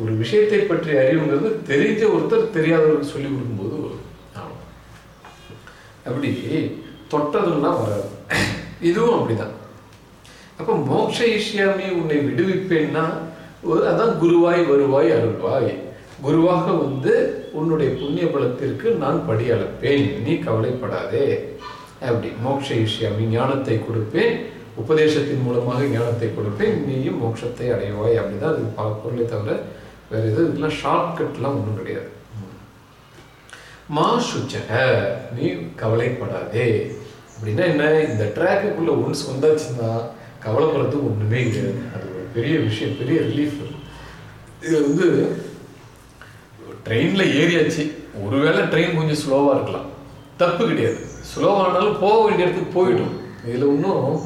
ஒரு விஷயத்தை பற்றி அறிவுங்கிறது தெரிஞ்ச ஒருத்தர் தெரியாதவருக்கு சொல்லி கொடுக்கும்போது ஆகும் அப்படி தொட்டதுன்னா வராது. இதுவும் அப்படிதான். அப்போ மோட்ச இஷ்யாமி உன்னை விடுவிப்பேன்னா ஒரு அதான் குருவாய் வருவாய் அருள்வாய். குருவாக வந்து உன்னுடைய புண்ணிய பலத்திற்கு நான் படி அளப்பேன். நீ கவலைப்படாதே. அப்படி. மோட்ச இஷ்யாமி ஞானத்தை கொடுப்பேன். உபதேசத்தின் மூலமாக ஞானத்தை கொடுப்பேன். நீயும் மோட்சத்தை அடைவாய் அப்படிதான் அதுக்கு பல பொருளை தவிர வேற எதுவும் இதெல்லாம் ஷார்ட்கட்லாம் ஒன்றும் கிடையாது. மா சுச்சக நீ கவலைப்படாதே. அப்படின்னா என்ன? இந்த ட்ராக்குக்குள்ள ஒன்ஸ் வந்தாச்சுன்னா கவலைப்படுறது ஒன்றுமே கிடையாது. அது ஒரு பெரிய விஷயம் பெரிய ரிலீஃப் இது வந்து ட்ரெயினில் ஏறியாச்சு. ஒருவேளை ட்ரெயின் கொஞ்சம் ஸ்லோவாக இருக்கலாம். தப்பு கிடையாது. ஸ்லோவானாலும் போக வேண்டிய இடத்துக்கு போயிடும் இதில் இன்னும்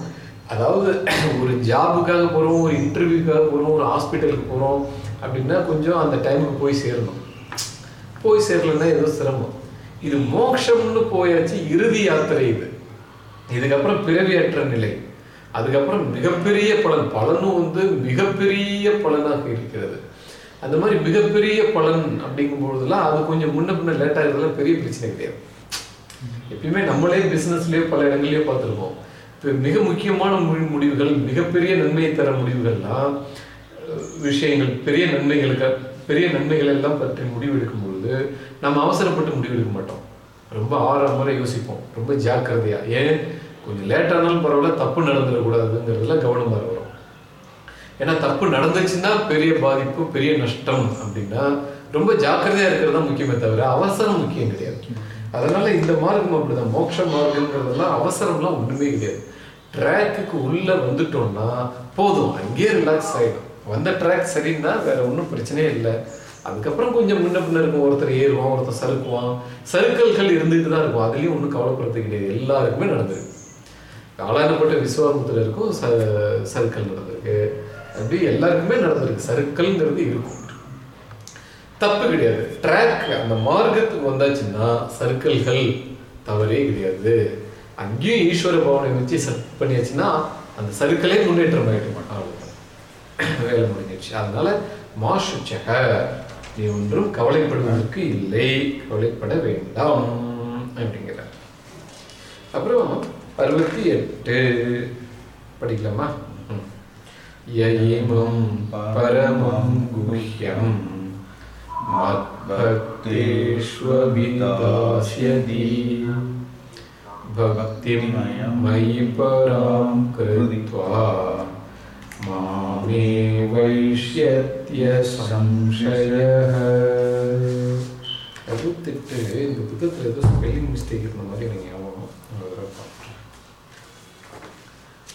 அதாவது ஒரு ஜாபுக்காக போகிறோம் ஒரு இன்டர்வியூக்காக போகிறோம் ஒரு ஹாஸ்பிட்டலுக்கு போகிறோம் அப்படின்னா கொஞ்சம் அந்த டைமுக்கு போய் சேரணும். போய் சேரலன்னா ஏதோ சிரமம். இது மோக்ஷம்னு போயாச்சு இறுதி யாத்திரை இது. இதுக்கப்புறம் பிறவியற்ற நிலை. அதுக்கப்புறம் மிகப்பெரிய பலன். பலனும் வந்து மிகப்பெரிய பலனாக இருக்கிறது. அந்த மாதிரி மிகப்பெரிய பலன் அப்படிங்கும் பொழுதுலாம் அது கொஞ்சம் முன்ன பின்ன லேட்டாக ஆகிறதுலாம் பெரிய பிரச்சனை கிடையாது. எப்பயுமே நம்மளே பிசினஸ்லயோ பல இடங்கள்லயோ பார்த்துருக்கோம் இப்போ மிக முக்கியமான முடிவுகள் மிகப்பெரிய நன்மையை தர முடிவுகள்லாம் விஷயங்கள் பெரிய நன்மைகளுக்கு பெரிய நன்மைகள் எல்லாம் பற்றி முடிவெடுக்கும் பொழுது நம்ம அவசரப்பட்டு முடிவெடுக்க மாட்டோம். ரொம்ப ஆறாம் முறை யோசிப்போம். ரொம்ப ஜாக்கிரதையா. ஏன்? கொஞ்சம் லேட்டானாலும் பரவாயில்ல தப்பு நடந்துடக்கூடாதுங்கிறதுல கவனமாக வரும். ஏன்னா தப்பு நடந்துச்சுன்னா பெரிய பாதிப்பு பெரிய நஷ்டம் அப்படின்னா ரொம்ப ஜாக்கிரதையா இருக்கிறது தான் முக்கியமே தவிர அவசரம் முக்கியம் கிடையாது. அதனால் இந்த மார்க்கம் அப்படிதான். மோட்ச மார்க்கங்கிறதெல்லாம் அவசரம்லாம் ஒன்றுமே கிடையாது. ட்ராக்குக்கு உள்ளே வந்துட்டோம்னா போதும். அங்கேயே ரிலாக்ஸ் ஆகிடும் வந்த ட்ராக் சரின்னா வேற ஒன்றும் பிரச்சனையே இல்லை. அதுக்கப்புறம் கொஞ்சம் முன்ன பின்ன இருக்கும். ஒருத்தர் ஏறுவான் ஒருத்தர் சறுக்குவான். சறுக்கல்கள் இருந்துட்டு தான் இருக்கும். அதுலேயும் ஒன்றும் கவலைப்படுறது கிடையாது. எல்லாருக்குமே நடந்திருக்கு. விஸ்வாமத்தில் இருக்கும் ச சறுக்கல் நடந்திருக்கு. அப்படி எல்லாருக்குமே நடந்திருக்கு. சறுக்கல்ங்கிறது இருக்கும். தப்பு கிடையாது. ட்ராக் அந்த மார்க்கத்துக்கு வந்தாச்சுன்னா சர்க்கிள்கள் தவறே கிடையாது. அங்கேயும் ஈஸ்வர பவனை வச்சு சர்ச் பண்ணியாச்சுன்னா அந்த சர்க்கிளே முன்னேற்றம் ஆயிட்டு மாட்டான் வேலை முடிஞ்சிடுச்சு. அதனால மாசுச்சக நீ ஒன்றும் கவலைப்படுவதற்கு இல்லை. கவலைப்பட வேண்டாம் அப்படிங்கிற அப்புறம் அறுபத்தி எட்டு. படிக்கலாமா? ம். பரமம் குஹ்யம். मद्भक्तेष्वभिदास्यति भक्तिं मयि परां कृत्वा मामे वैष्यत्य संशयः அறுபத்தெட்டு இந்த புத்தகத்தில் ஏதோ ஸ்பெல்லிங் மிஸ்டேக் இருந்த மாதிரி எனக்கு ஞாபகம் ஒரு தடவை பார்க்கிறேன்.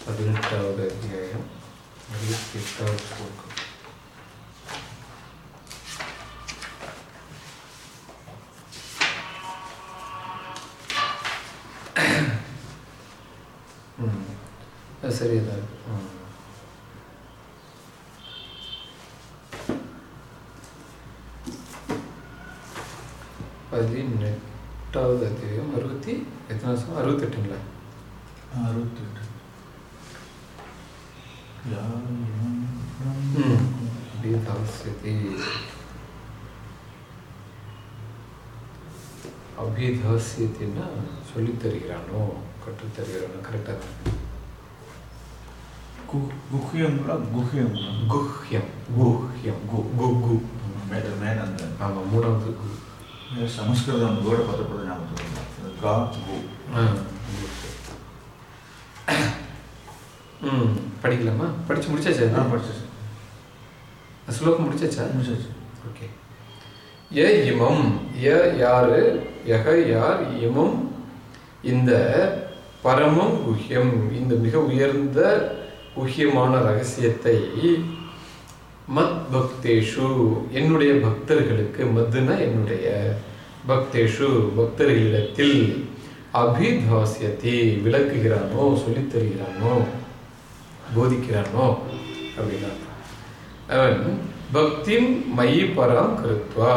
பதினெட்டாவது அத்தியாயம் அறுபத்தி எட்டாவது ஸ்லோகம் அது சரியாக தான் இருக்கு ம். பதினெட்டாவது அத்தியாயம் அறுபத்தி எத்தனை வருஷம் அறுபத்தெட்டுங்களா? அறுபத்தெட்டு. அபிதாசியதி அபிதாசியத்தின்னா சொல்லித் தருகிறானோ கற்றுத் தருகிறானோ கரெக்டாக தான். குஹ்யங்களா குஹ்யங்களா குஹ்யம் குஹ்யம் கு கு கு மேல மேல அந்த ஆமாம் மூணாவது கு சமஸ்கிருதம் கூட பதப்பட ஞாபகம் கா கு. ஆ ம் படிக்கலாமா? படிச்சு முடிச்சாச்சா நான் படிச்சேன் ஸ்லோகம் முடிச்சாச்சா? முடிச்சாச்சு. ஓகே. ய இமம் ய யாரு யக யார் இமம் இந்த பரமம் குஹ்யம் இந்த மிக உயர்ந்த முக்கியமான ரகசியத்தை மத் பக்தேஷு என்னுடைய பக்தர்களுக்கு மத்துனா என்னுடைய பக்தேஷு பக்தர்களிடத்தில் அபிதாசியத்தை விளக்குகிறானோ சொல்லித் தருகிறானோ போதிக்கிறானோ அப்படின்னா அவன் பக்திம் மயி பராம் கருத்வா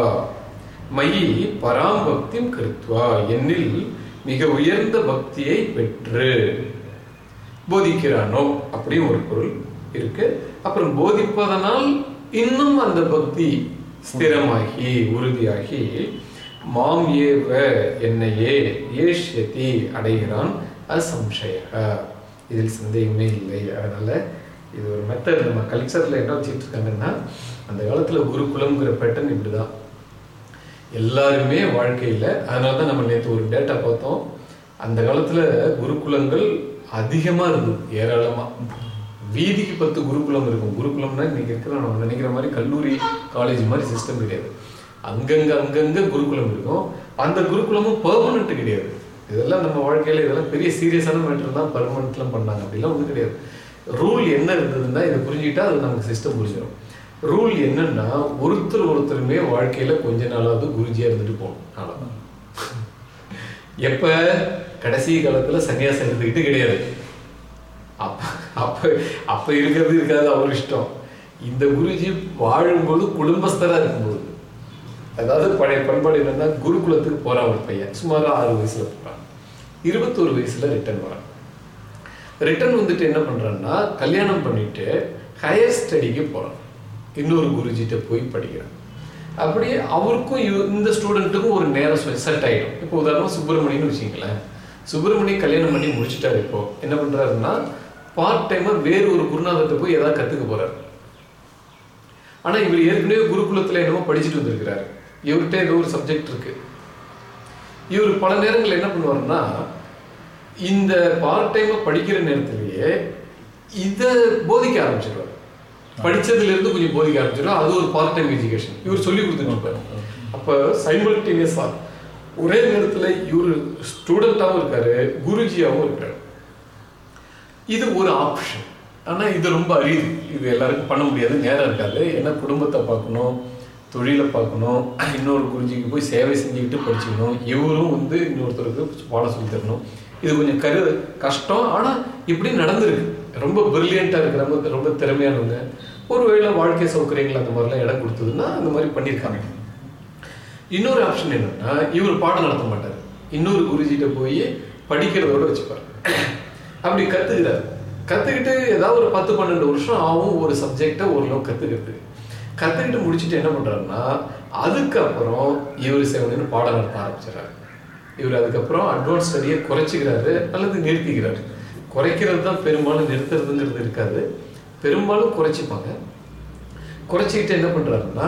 மயி பராம் பக்திம் கருத்வா என்னில் மிக உயர்ந்த பக்தியை பெற்று போதிக்கிறானோ அப்படியும் ஒரு பொருள் இருக்கு. அப்புறம் போதிப்பதனால் இன்னும் அந்த பக்தி ஸ்திரமாகி உறுதியாகி மாம் ஏவ என்னையே ஏஷ்யதி அடைகிறான். அசம்சய இதில் சந்தேகமே இல்லை. அதனால இது ஒரு மெத்தட் நம்ம கல்ச்சர்ல என்ன வச்சுட்டு இருக்காங்கன்னா அந்த காலத்துல குருகுலம்ங்கிற பேட்டர்ன் இப்படிதான். எல்லாருமே வாழ்க்கையில் அதனால தான் நம்ம நேற்று ஒரு டேட்டா பார்த்தோம். அந்த காலத்துல குருகுலங்கள் அதிகமாக இருந்தது ஏராளமாக வீதிக்கு பத்து குருகுலம் இருக்கும். குருகுலம்னா இன்னைக்கு இருக்கிற நம்ம நினைக்கிற மாதிரி கல்லூரி காலேஜ் மாதிரி சிஸ்டம் கிடையாது. அங்கங்க அங்கங்க குருகுலம் இருக்கும். அந்த குருகுலமும் பெர்மனன்ட் கிடையாது. இதெல்லாம் நம்ம வாழ்க்கையில இதெல்லாம் பெரிய சீரியஸான மேட்டர் தான். பெர்மனன்ட்லாம் பண்ணாங்க. அப்படிலாம் ஒன்றும் கிடையாது. ரூல் என்ன இருந்ததுன்னா இதை புரிஞ்சுக்கிட்டா அது நமக்கு சிஸ்டம் புரிஞ்சிடும் ரூல் என்னன்னா ஒருத்தர் ஒருத்தருமே வாழ்க்கையில கொஞ்ச நாளாவது குருஜியா இருந்துட்டு போகணும். அவ்வளோதான் [laughs] எப்போ? கடைசி காலத்துல சன்னியாசம் இருந்துக்கிட்டு கிடையாது. அப்ப அப்ப அப்ப இருக்கிறது இருக்காது அவர் இஷ்டம். இந்த குருஜி வாழும்போது குடும்பஸ்தரா இருக்கும்போது அதாவது பழைய பண்பாடு என்னன்னா குருகுலத்துக்கு போறான் ஒரு பையன். சுமார் ஆறு வயசுல போறான். இருபத்தோரு வயசுல ரிட்டர்ன் வரான். ரிட்டர்ன் வந்துட்டு என்ன பண்றான்னா கல்யாணம் பண்ணிட்டு ஹையர் ஸ்டடிக்கு போறான். இன்னொரு குருஜிட்ட போய் படிக்கிறான். அப்படியே அவருக்கும் இந்த ஸ்டூடெண்ட்டுக்கும் ஒரு நேரம் செட் ஆயிடும். இப்போ உதாரணமா சுப்பிரமணியன்னு வச்சுங்களேன் சுப்பிரமணியம் கல்யாணம் பண்ணி முடிச்சிட்டாரு இப்போ. என்ன பண்றாருன்னா பார்ட் டைமா வேறு ஒரு குருநாதத்தை போய் ஏதாவது கத்துக்க போறாரு. ஆனா இவர் ஏற்கனவே குருகுலத்துல என்னமோ படிச்சுட்டு வந்திருக்கிறாரு. இவர்கிட்ட ஏதோ ஒரு சப்ஜெக்ட் இருக்கு. இவர் பல நேரங்கள்ல என்ன பண்ணுவாருன்னா இந்த பார்ட் டைமா படிக்கிற நேரத்திலேயே இத போதிக்க ஆரம்பிச்சிருவாரு. படிச்சதுல இருந்து கொஞ்சம் போதிக்க ஆரம்பிச்சிடும் அது ஒரு பார்ட் டைம் எஜுகேஷன் இவர் சொல்லி கொடுத்துட்டு இருப்பாரு. அப்ப சைமல்டேனியஸா ஒரே நேரத்தில் இவர் ஸ்டூடெண்ட்டாகவும் இருக்காரு குருஜியாகவும் இருக்காரு. இது ஒரு ஆப்ஷன் ஆனால் இது ரொம்ப அரியுது இது எல்லாருக்கும் பண்ண முடியாது. நேரம் இருக்காது. ஏன்னா குடும்பத்தை பார்க்கணும் தொழிலை பார்க்கணும் இன்னொரு குருஜிக்கு போய் சேவை செஞ்சுக்கிட்டு படிச்சுக்கணும். இவரும் வந்து இன்னொருத்தருக்கு பாடம் சொல்லி தரணும். இது கொஞ்சம் கரு கஷ்டம். ஆனால் இப்படி நடந்திருக்கு. ரொம்ப பிரில்லியண்ட்டாக இருக்கிறவங்க ரொம்ப திறமையானவங்க. ஒருவேளை வாழ்க்கை சௌகரியங்கள் அந்த மாதிரிலாம் இடம் கொடுத்ததுன்னா அந்த மாதிரி பண்ணியிருக்காங்க. இன்னொரு ஆப்ஷன் என்னன்னா இவர் பாடம் நடத்த மாட்டார். இன்னொரு குருஜிட்ட போய் படிக்கிறதோட வச்சுப்பார். அப்படி கத்துக்கிறார் கத்துக்கிட்டு ஏதாவது ஒரு பத்து பன்னெண்டு வருஷம் ஆகும் ஒரு சப்ஜெக்டை ஓரளவு கத்துக்கிறது கத்துக்கிட்டு முடிச்சுட்டு என்ன பண்றாருன்னா அதுக்கப்புறம் இவர் செவனின்னு பாடம் நடத்த ஆரம்பிச்சிடறாரு. இவர் அதுக்கப்புறம் அட்வான்ஸ் ஸ்டடியை குறைச்சிக்கிறாரு அல்லது நிறுத்திக்கிறாரு. குறைக்கிறது தான் பெரும்பாலும் நிறுத்துறதுங்கிறது இருக்காது. பெரும்பாலும் குறைச்சிப்பாங்க. குறைச்சிக்கிட்டு என்ன பண்றாருன்னா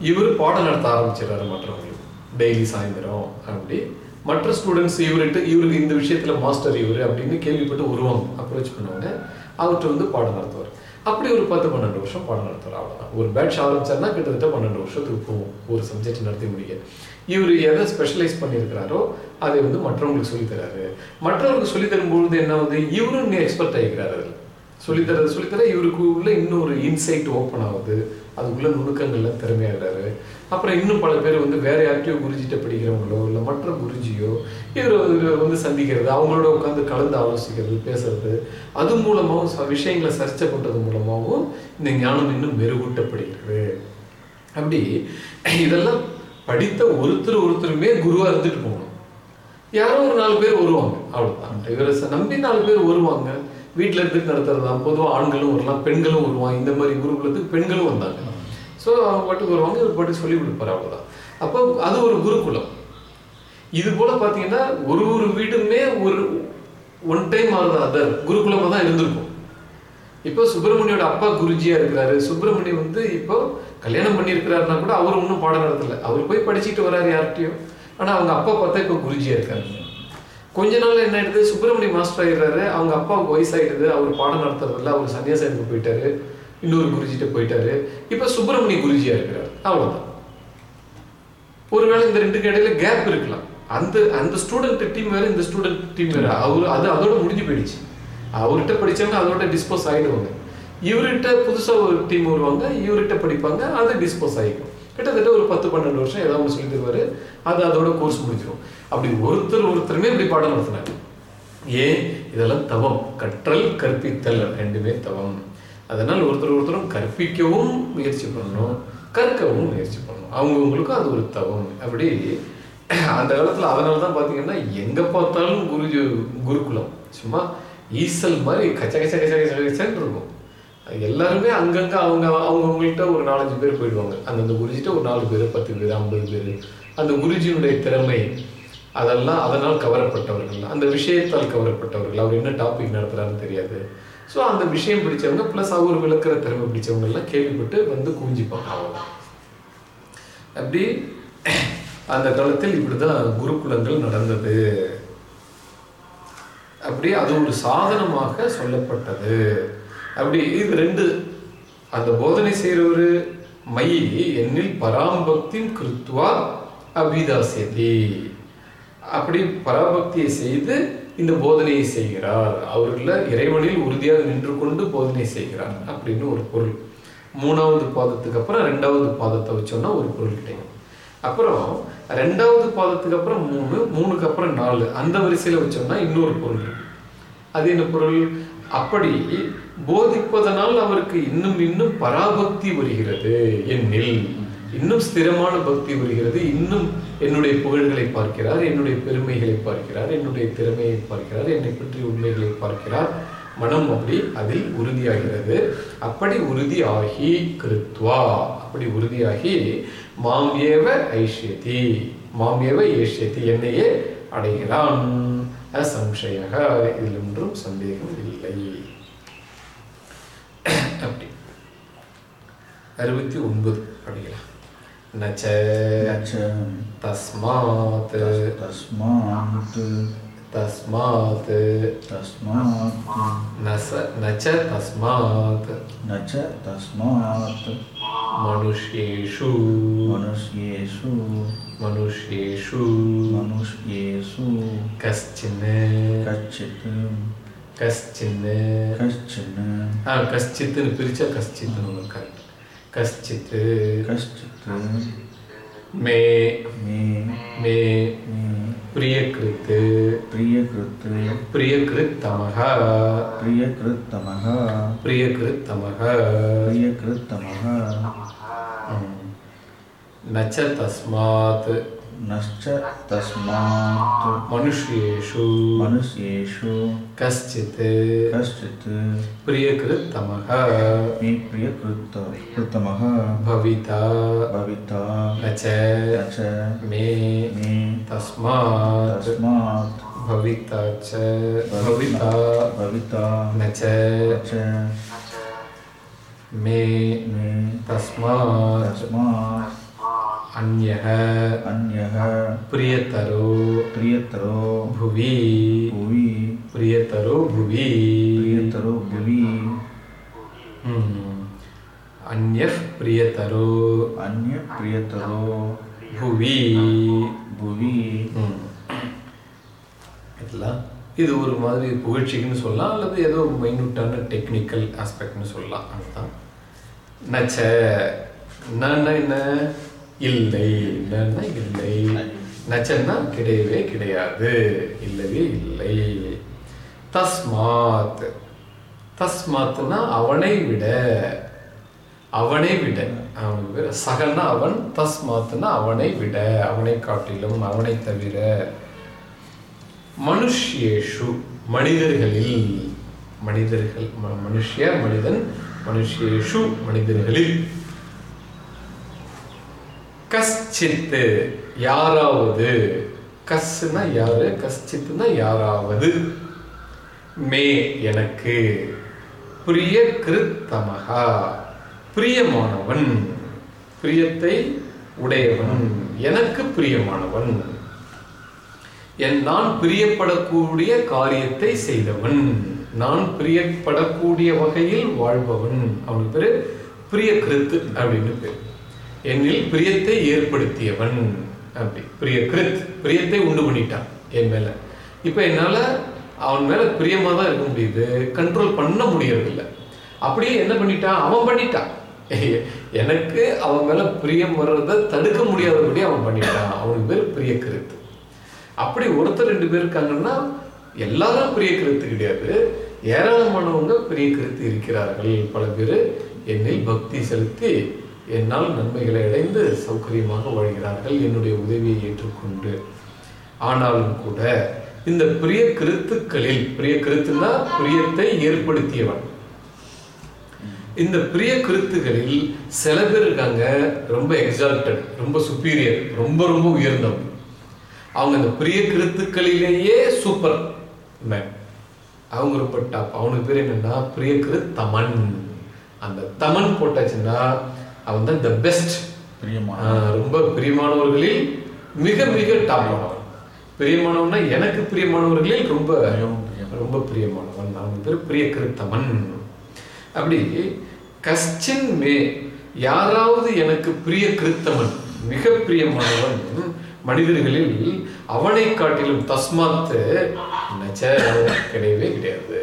இவர் பாடம் நடத்த ஆரம்பிச்சிடறாரு மற்றவங்களுக்கு டெய்லி சாயந்தரம் அப்படி. மற்ற ஸ்டூடெண்ட்ஸ் இவர்கிட்ட இவருக்கு இந்த விஷயத்துல மாஸ்டர் இவர் அப்படின்னு கேள்விப்பட்டு உருவம் அப்ரோச் பண்ணுவாங்க. அவர்கிட்ட வந்து பாடம் நடத்துவார். அப்படி ஒரு பத்து பன்னெண்டு வருஷம் பாடம் நடத்துவார் அவ்வளோதான் ஒரு பேட்ச் ஆரம்பிச்சாருன்னா கிட்டத்தட்ட பன்னெண்டு வருஷத்துக்கு போகும் ஒரு சப்ஜெக்ட் நடத்தி முடிக்க. இவர் எதை ஸ்பெஷலைஸ் பண்ணியிருக்கிறாரோ அதை வந்து மற்றவங்களுக்கு சொல்லித்தராரு மற்றவங்களுக்கு சொல்லி தரும்பொழுது என்ன வந்து இவரும் இன்னும் எக்ஸ்பர்ட் ஆகிக்கிறாரு அதில். சொல்லித்தர சொல்லித்தர இவருக்கு உள்ள இன்னொரு இன்சைட் ஓப்பன் ஆகுது. அதுக்குள்ள நுணுக்கங்கள்லாம் திறமையாகிறாரு. அப்புறம் இன்னும் பல பேர் வந்து வேற யார்கிட்டயோ குருஜிட்ட படிக்கிறவங்களோ இல்லை மற்ற குருஜியோ இவர் வந்து சந்திக்கிறது அவங்களோட உட்காந்து கலந்து ஆலோசிக்கிறது பேசுறது. அது மூலமாகவும் ச- விஷயங்களை சர்ச்சை பண்ணுறது மூலமாகவும் இந்த ஞானம் இன்னும் மெருகூட்டப்படுகிறது. அப்படி இதெல்லாம் படித்த ஒருத்தர் ஒருத்தருமே குருவா இருந்துட்டு போகணும். யாரோ ஒரு நாலு பேர் வருவாங்க. அவ்வளவுதான். இவரை நம்பி நாலு பேர் வருவாங்க. வீட்டில் இருந்து நடத்துறது தான். பொதுவாக ஆண்களும் வரலாம் பெண்களும் வருவாங்க. இந்த மாதிரி குருகுலத்துக்கு பெண்களும் வந்தாங்க. ஸோ அவங்க பாட்டுக்கு வருவாங்க இவர் பாட்டுக்கு சொல்லி கொடுப்பாரு அவ்வளோதான் அப்போ அது ஒரு குருகுலம். இது போல் பார்த்தீங்கன்னா ஒரு ஒரு வீடுமே ஒரு ஒன் டைம் ஆகுது அதர் குருகுலமாக தான் இருந்திருக்கும். இப்போ சுப்பிரமணியோட அப்பா குருஜியாக இருக்கிறாரு. சுப்பிரமணியம் வந்து இப்போ கல்யாணம் பண்ணியிருக்கிறாருன்னா கூட அவர் ஒன்றும் பாடம் நடத்தலை. அவர் போய் படிச்சுட்டு வராரு யார்கிட்டையும் ஆனால் அவங்க அப்பா பார்த்தா இப்போ குருஜியாக இருக்காரு. கொஞ்ச நாள் என்ன ஆயிடுது? சுப்பிரமணிய மாஸ்டர் ஆயிடுறாரு. அவங்க அப்பாவுக்கு வயசாயிடுது. அவர் பாடம் நடத்துறதில்ல. அவர் சன்னியாசனுக்கு போயிட்டாரு. இன்னொரு குருஜிட்ட போயிட்டாரு. இப்போ சுப்பிரமணிய குருஜியா இருக்கிறாரு. அவ்வளவுதான். ஒருவேளை இந்த ரெண்டுக்கு இடையில கேப் இருக்கலாம். அந்த அந்த ஸ்டூடெண்ட் டீம் வேற இந்த ஸ்டூடெண்ட் டீம் வேற. அவர் அது அதோட முடிஞ்சு போயிடுச்சு. அவர்கிட்ட படிச்சவங்க அதோட டிஸ்போஸ் ஆயிடுவாங்க. இவர்கிட்ட புதுசா ஒரு டீம் வருவாங்க. இவர்கிட்ட படிப்பாங்க. அது டிஸ்போஸ் ஆகிக்கும் கிட்டத்தட்ட ஒரு பத்து பன்னெண்டு வருஷம் ஏதாவது ஒன்று சொல்லி தருவாரு. அது அதோட கோர்ஸ் முடிஞ்சிடும் அப்படி ஒருத்தர் ஒருத்தருமே இப்படி பாடம் நடத்தினார் ஏன்? இதெல்லாம் தவம். கற்றல் கற்பித்தல் ரெண்டுமே தவம். அதனால் ஒருத்தர் ஒருத்தரும் கற்பிக்கவும் முயற்சி பண்ணணும் கற்கவும் முயற்சி பண்ணணும். அவங்கவுங்களுக்கும் அது ஒரு தவம். அப்படி அந்த காலத்தில் அதனால தான் பார்த்தீங்கன்னா எங்கே பார்த்தாலும் குருஜி குருகுலம். சும்மா ஈசல் மாதிரி கச்ச கச்ச கச்ச கச்ச கச்சன்னு இருக்கும். எல்லாருமே அங்கங்கே அவங்க அவங்கவுங்கள்ட்ட ஒரு நாலஞ்சு பேர் போயிடுவாங்க. அந்தந்த குருஜிட்ட ஒரு நாலு பேர் பத்து பேர் ஐம்பது பேர். அந்த குருஜியினுடைய திறமை அதெல்லாம் அதனால் கவரப்பட்டவர்கள். அந்த விஷயத்தால் கவரப்பட்டவர்கள். அவர் என்ன டாபிக் நடத்துறாருன்னு தெரியாது. ஸோ அந்த விஷயம் பிடிச்சவங்க ப்ளஸ் அவர் விளக்குற திறமை பிடிச்சவங்க எல்லாம் கேள்விப்பட்டு வந்து குவிஞ்சிப்பாங்க. அவங்க அப்படி அந்த காலத்தில் இப்படிதான் குருகுலங்கள் நடந்தது. அப்படி அது ஒரு சாதனமாக சொல்லப்பட்டது. அப்படி இது ரெண்டு அந்த போதனை செய்கிறவர் மயி என்னில் பராம்பக்தின் கிருத்வா அபிதாசியதி. அப்படி பராபக்தியை செய்து இந்த போதனையை செய்கிறார். அவர்கள இறைவனில் உறுதியாக நின்று கொண்டு போதனை செய்கிறார் அப்படின்னு ஒரு பொருள். மூணாவது பாதத்துக்கு அப்புறம் ரெண்டாவது பாதத்தை வச்சோம்னா ஒரு பொருள் கிடைக்கும். அப்புறம் ரெண்டாவது பாதத்துக்கு அப்புறம் மூணு மூணுக்கு அப்புறம் நாலு அந்த வரிசையில வச்சோம்னா இன்னொரு பொருள் அது என்ன பொருள்? அப்படி போதிப்பதனால் அவருக்கு இன்னும் இன்னும் பராபக்தி வருகிறது. என்னில் இன்னும் ஸ்திரமான பக்தி வருகிறது. இன்னும் என்னுடைய புகழ்களை பார்க்கிறார் என்னுடைய பெருமைகளை பார்க்கிறார் என்னுடைய திறமையை பார்க்கிறார் என்னை பற்றி உண்மைகளை பார்க்கிறார். மனம் அப்படி அதில் உறுதியாகிறது. அப்படி உறுதியாகி கிருத்வா. அப்படி உறுதியாகி மாம் ஏவ ஐஷ்யதி. மாம் ஏவ ஏஷ்யதி என்னையே அடைகிறான். அசம்சய இதில் ஒன்றும் சந்தேகம் இல்லை. அப்படி. அறுபத்தி ஒன்பது படிக்கலாம் நச்ச நச்ச தஸ்மாத் தஸ்மாத் தஸ்மாத் தஸ்மாத் நச நச்ச தஸ்மாத் நச்ச தஸ்மாத் மனுஷ்யேஷு மனுஷ்யேஷு மனுஷ்யேஷு மனுஷ்யேஷு கஷ்டின் கச்சித் கஷ்டின் கஷ்டின் ஆ கஷ்டித்னு பிரிச்சா கஷ்டித்னு ஒரு கரெக்ட். கஷ்டித் கஷ்டித் மே மே பிரியகிருத் பிரியகிருத் பிரியகிருத் தமஹ பிரியகிருத்தமः பிரியகிருத் தமஹ பிரியகிருத்தமः நச்ச தஸ்மாத் नश्च तस्मात् मनुष्येषु मनुष्येषु कश्चित् कश्चित् प्रियकृत्तमः मे प्रियकृत कृतमः भविता भविता न च न च मे मे तस्मात् तस्मात् भविता च भविता भविता न च च मे मे तस्मात् तस्मात् அந்யக அந்யக பிரியத்தரு பிரியத்தரோ புவி புவி பிரியத்தரோ புவி பிரியத்தரோ புவி அந்யப் பிரியத்தரோ அந்ய பிரியத்தரோ புவி புவி இதெல்லாம் இது ஒரு மாதிரி புகழ்ச்சிக்குன்னு சொல்லலாம் அல்லது ஏதோ மைன்யூட்டான டெக்னிக்கல் ஆஸ்பெக்ட்னு சொல்லலாம். அதுதான் நச்ச. என்ன என்ன? இல்லை இல்லைன்னா இல்லை. நச்சன்னா கிடையவே கிடையாது. இல்லவே இல்லை. தஸ்மாத். தஸ்மாத்னா அவனை விட. அவனை விட. அவனுக்கு பேர் சகன்னா அவன் தஸ்மாத்னா அவனை விட. அவனை காட்டிலும் அவனை தவிர மனுஷேஷு மனிதர்களில். மனிதர்கள் ம- மனிதன் மனுஷேஷு மனிதர்களில். கஷ்சித்து யாராவது. கஸ்னா யாரு? கஷ்சித்துனா யாராவது. மே எனக்கு. பிரிய கிருத்தமகா. பிரியமானவன். பிரியத்தை உடையவன். எனக்கு பிரியமானவன். என் நான் பிரியப்படக்கூடிய காரியத்தை செய்தவன். நான் பிரியப்படக்கூடிய வகையில் வாழ்பவன். அவனுக்கு பேரு பிரிய கிருத்து அப்படின்னு பேர். என்னில் பிரியத்தை ஏற்படுத்தியவன் அப்படி. பிரிய கிருத் பிரியத்தை உண்டு பண்ணிட்டான் என் மேல. இப்ப என்னால அவன் மேல பிரியமா தான் இருக்க முடியுது கண்ட்ரோல் பண்ண முடியறதில்ல. அப்படியே என்ன பண்ணிட்டான்? அவன் பண்ணிட்டான். எனக்கு அவன் மேல பிரியம் வர்றதை தடுக்க முடியாதபடி அவன் பண்ணிட்டான். அவனுக்கு பேர் பிரிய கருத்து அப்படி ஒருத்தர் ரெண்டு பேர் இருக்காங்கன்னா எல்லாரும் பிரிய கருத்து கிடையாது. ஏராளமானவங்க பிரிய கருத்து இருக்கிறார்கள். பல பேர் என்னை பக்தி செலுத்தி என்னால் நன்மைகளை அடைந்து சௌகரியமாக வாழ்கிறார்கள். என்னுடைய உதவியை ஏற்றுக்கொண்டு. ஆனாலும் கூட இந்த பிரிய கருத்துக்களில் பிரிய கருத்துனா பிரியத்தை ஏற்படுத்தியவன். இந்த பிரிய கருத்துகளில் சில பேர் இருக்காங்க ரொம்ப எக்ஸால்டட் ரொம்ப சுப்பீரியர் ரொம்ப ரொம்ப உயர்ந்தவங்க அவங்க இந்த பிரிய கருத்துக்களிலேயே சூப்பர் மேன் அவங்க ரொம்ப டாப் அவனுக்கு பேர் என்னன்னா பிரிய கரு தமன் அந்த தமன் போட்டாச்சுன்னா அவன் தான் த பெஸ்ட் பிரியமான ரொம்ப பிரியமானவர்களில் மிக மிக டாப்பானவன் பிரியமானவன்னா எனக்கு பிரியமானவர்களில் ரொம்ப பிரியமானவன். ரொம்ப பிரியமானவன். அவன் பேர் பிரிய கருத்தமன். அப்படி கஷ்டின் மே யாராவது எனக்கு பிரிய கிருத்தமன் மிக பிரியமானவன் மனிதர்களில் அவனை காட்டிலும் தஸ்மாத்து கிடையவே கிடையாது.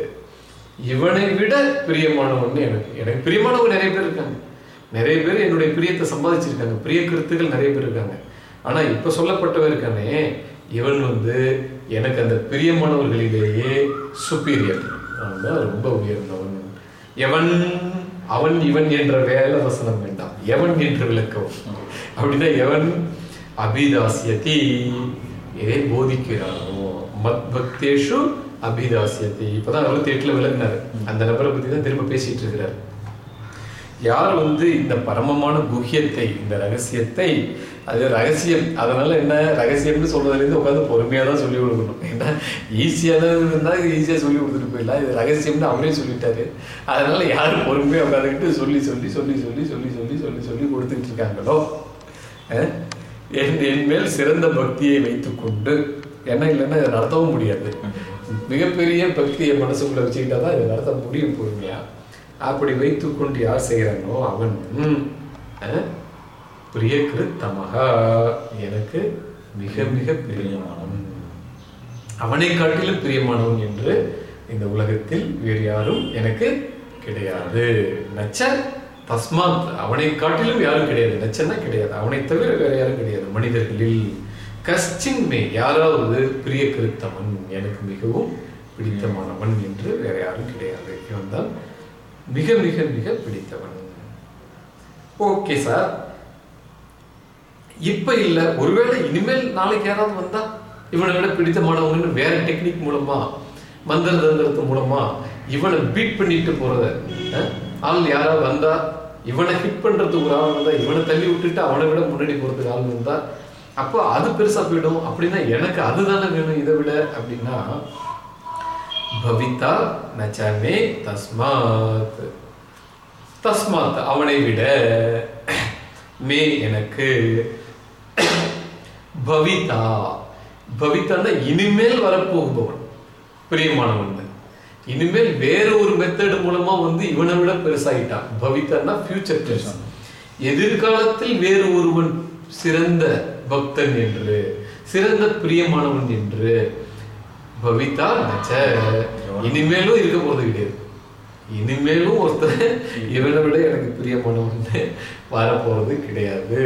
இவனை விட பிரியமானவன் எனக்கு எனக்கு பிரியமானவங்க நிறைய பேர் இருக்காங்க. நிறைய பேர் என்னுடைய பிரியத்தை சம்பாதிச்சிருக்காங்க. பிரிய கருத்துக்கள் நிறைய பேர் இருக்காங்க. ஆனா இப்ப சொல்லப்பட்டவருக்கானே இவன் வந்து எனக்கு அந்த பிரியமானவர்களிலேயே சுப்பீரியர் அவன் தான் ரொம்ப உயர்ந்தவன். எவன் அவன் இவன் என்ற வேலை வசனம் வேண்டாம். எவன் என்று விளக்கவும் அப்படின்னா எவன்? அபிதாசியதி. எதை போதிக்கிறானோ? மத் பக்தேஷு அபிதாசியதி. இப்பதான் அறுபத்தி எட்டுல விளக்குனாரு. அந்த நபரை பத்தி தான் திரும்ப பேசிட்டு இருக்கிறாரு. யார் வந்து இந்த பரமமான குஹ்யத்தை இந்த ரகசியத்தை அது ரகசியம் அதனால என்ன ரகசியம்னு சொல்றதுலேருந்து உட்காந்து பொறுமையாக தான் சொல்லி கொடுக்கணும். ஏன்னா ஈஸியாக இருந்தால் ஈஸியாக சொல்லி கொடுத்துட்டு போயிடலாம். இது ரகசியம்னு அவரே சொல்லிட்டாரு. அதனால யார் பொறுமையாக உட்காந்துக்கிட்டு சொல்லி சொல்லி சொல்லி சொல்லி சொல்லி சொல்லி சொல்லி சொல்லி கொடுத்துக்கிட்டு இருக்காங்களோ? என் என் மேல் சிறந்த பக்தியை வைத்துக்கொண்டு என்ன இல்லைன்னா இதை நடத்தவும் முடியாது. மிகப்பெரிய பக்தியை மனசுக்குள்ள வச்சுக்கிட்டா தான் இதை நடத்த முடியும் பொறுமையாக அப்படி வைத்துக்கொண்டு யார் செய்கிறானோ அவன் பிரிய கிருத்தமகா எனக்கு மிக மிக பிரியமானவன். அவனை காட்டிலும் பிரியமானவன் என்று இந்த உலகத்தில் வேறு யாரும் எனக்கு கிடையாது. நச்ச தஸ்மாத் அவனை காட்டிலும் யாரும் கிடையாது. நச்சன்னா கிடையாது. அவனை தவிர வேற யாரும் கிடையாது. மனிதர்களில் கஷ்டின்மே யாராவது பிரிய கிருத்தவன் எனக்கு மிகவும் பிடித்தமானவன் என்று வேற யாரும் கிடையாது. இவன் தான் மிக மிக மிக பிடித்தவன். ஓகே சார் இப்ப இல்ல. ஒருவேளை இனிமேல் நாளைக்கு யாராவது வந்தா இவனை விட பிடித்தமானவங்கன்னு வேற டெக்னிக் மூலமா மந்திர தந்திரத்து மூலமா இவனை பீட் பண்ணிட்டு போறத ஆள் யாராவது வந்தா இவனை ஹிட் பண்றதுக்கு ஒரு ஆள் இருந்தா இவனை தள்ளி விட்டுட்டு அவனை விட முன்னாடி போறதுக்கு ஆள் இருந்தா அப்போ அது பெருசா போயிடும். அப்படின்னா எனக்கு அதுதானே வேணும் இதை விட அப்படின்னா பவிதா நச்சமே தஸ்மாத். தஸ்மாத் அவனை விட மே எனக்கு பவிதா. பவிதான்னா இனிமேல் வரப்போகுபவன் பிரியமானவன் இனிமேல் வேற ஒரு மெத்தட் மூலமா வந்து இவனை விட பெருசாயிட்டான். பவிதான்னா ஃபியூச்சர் டென்ஸ் எதிர்காலத்தில் வேறு ஒருவன் சிறந்த பக்தன் என்று சிறந்த பிரியமானவன் என்று பவிதா நச்ச இனிமேலும் இருக்க போறது கிடையாது. இனிமேலும் ஒருத்தர் [laughs] இவனை விட எனக்கு பிரியமானவன் வரப்போறது கிடையாது.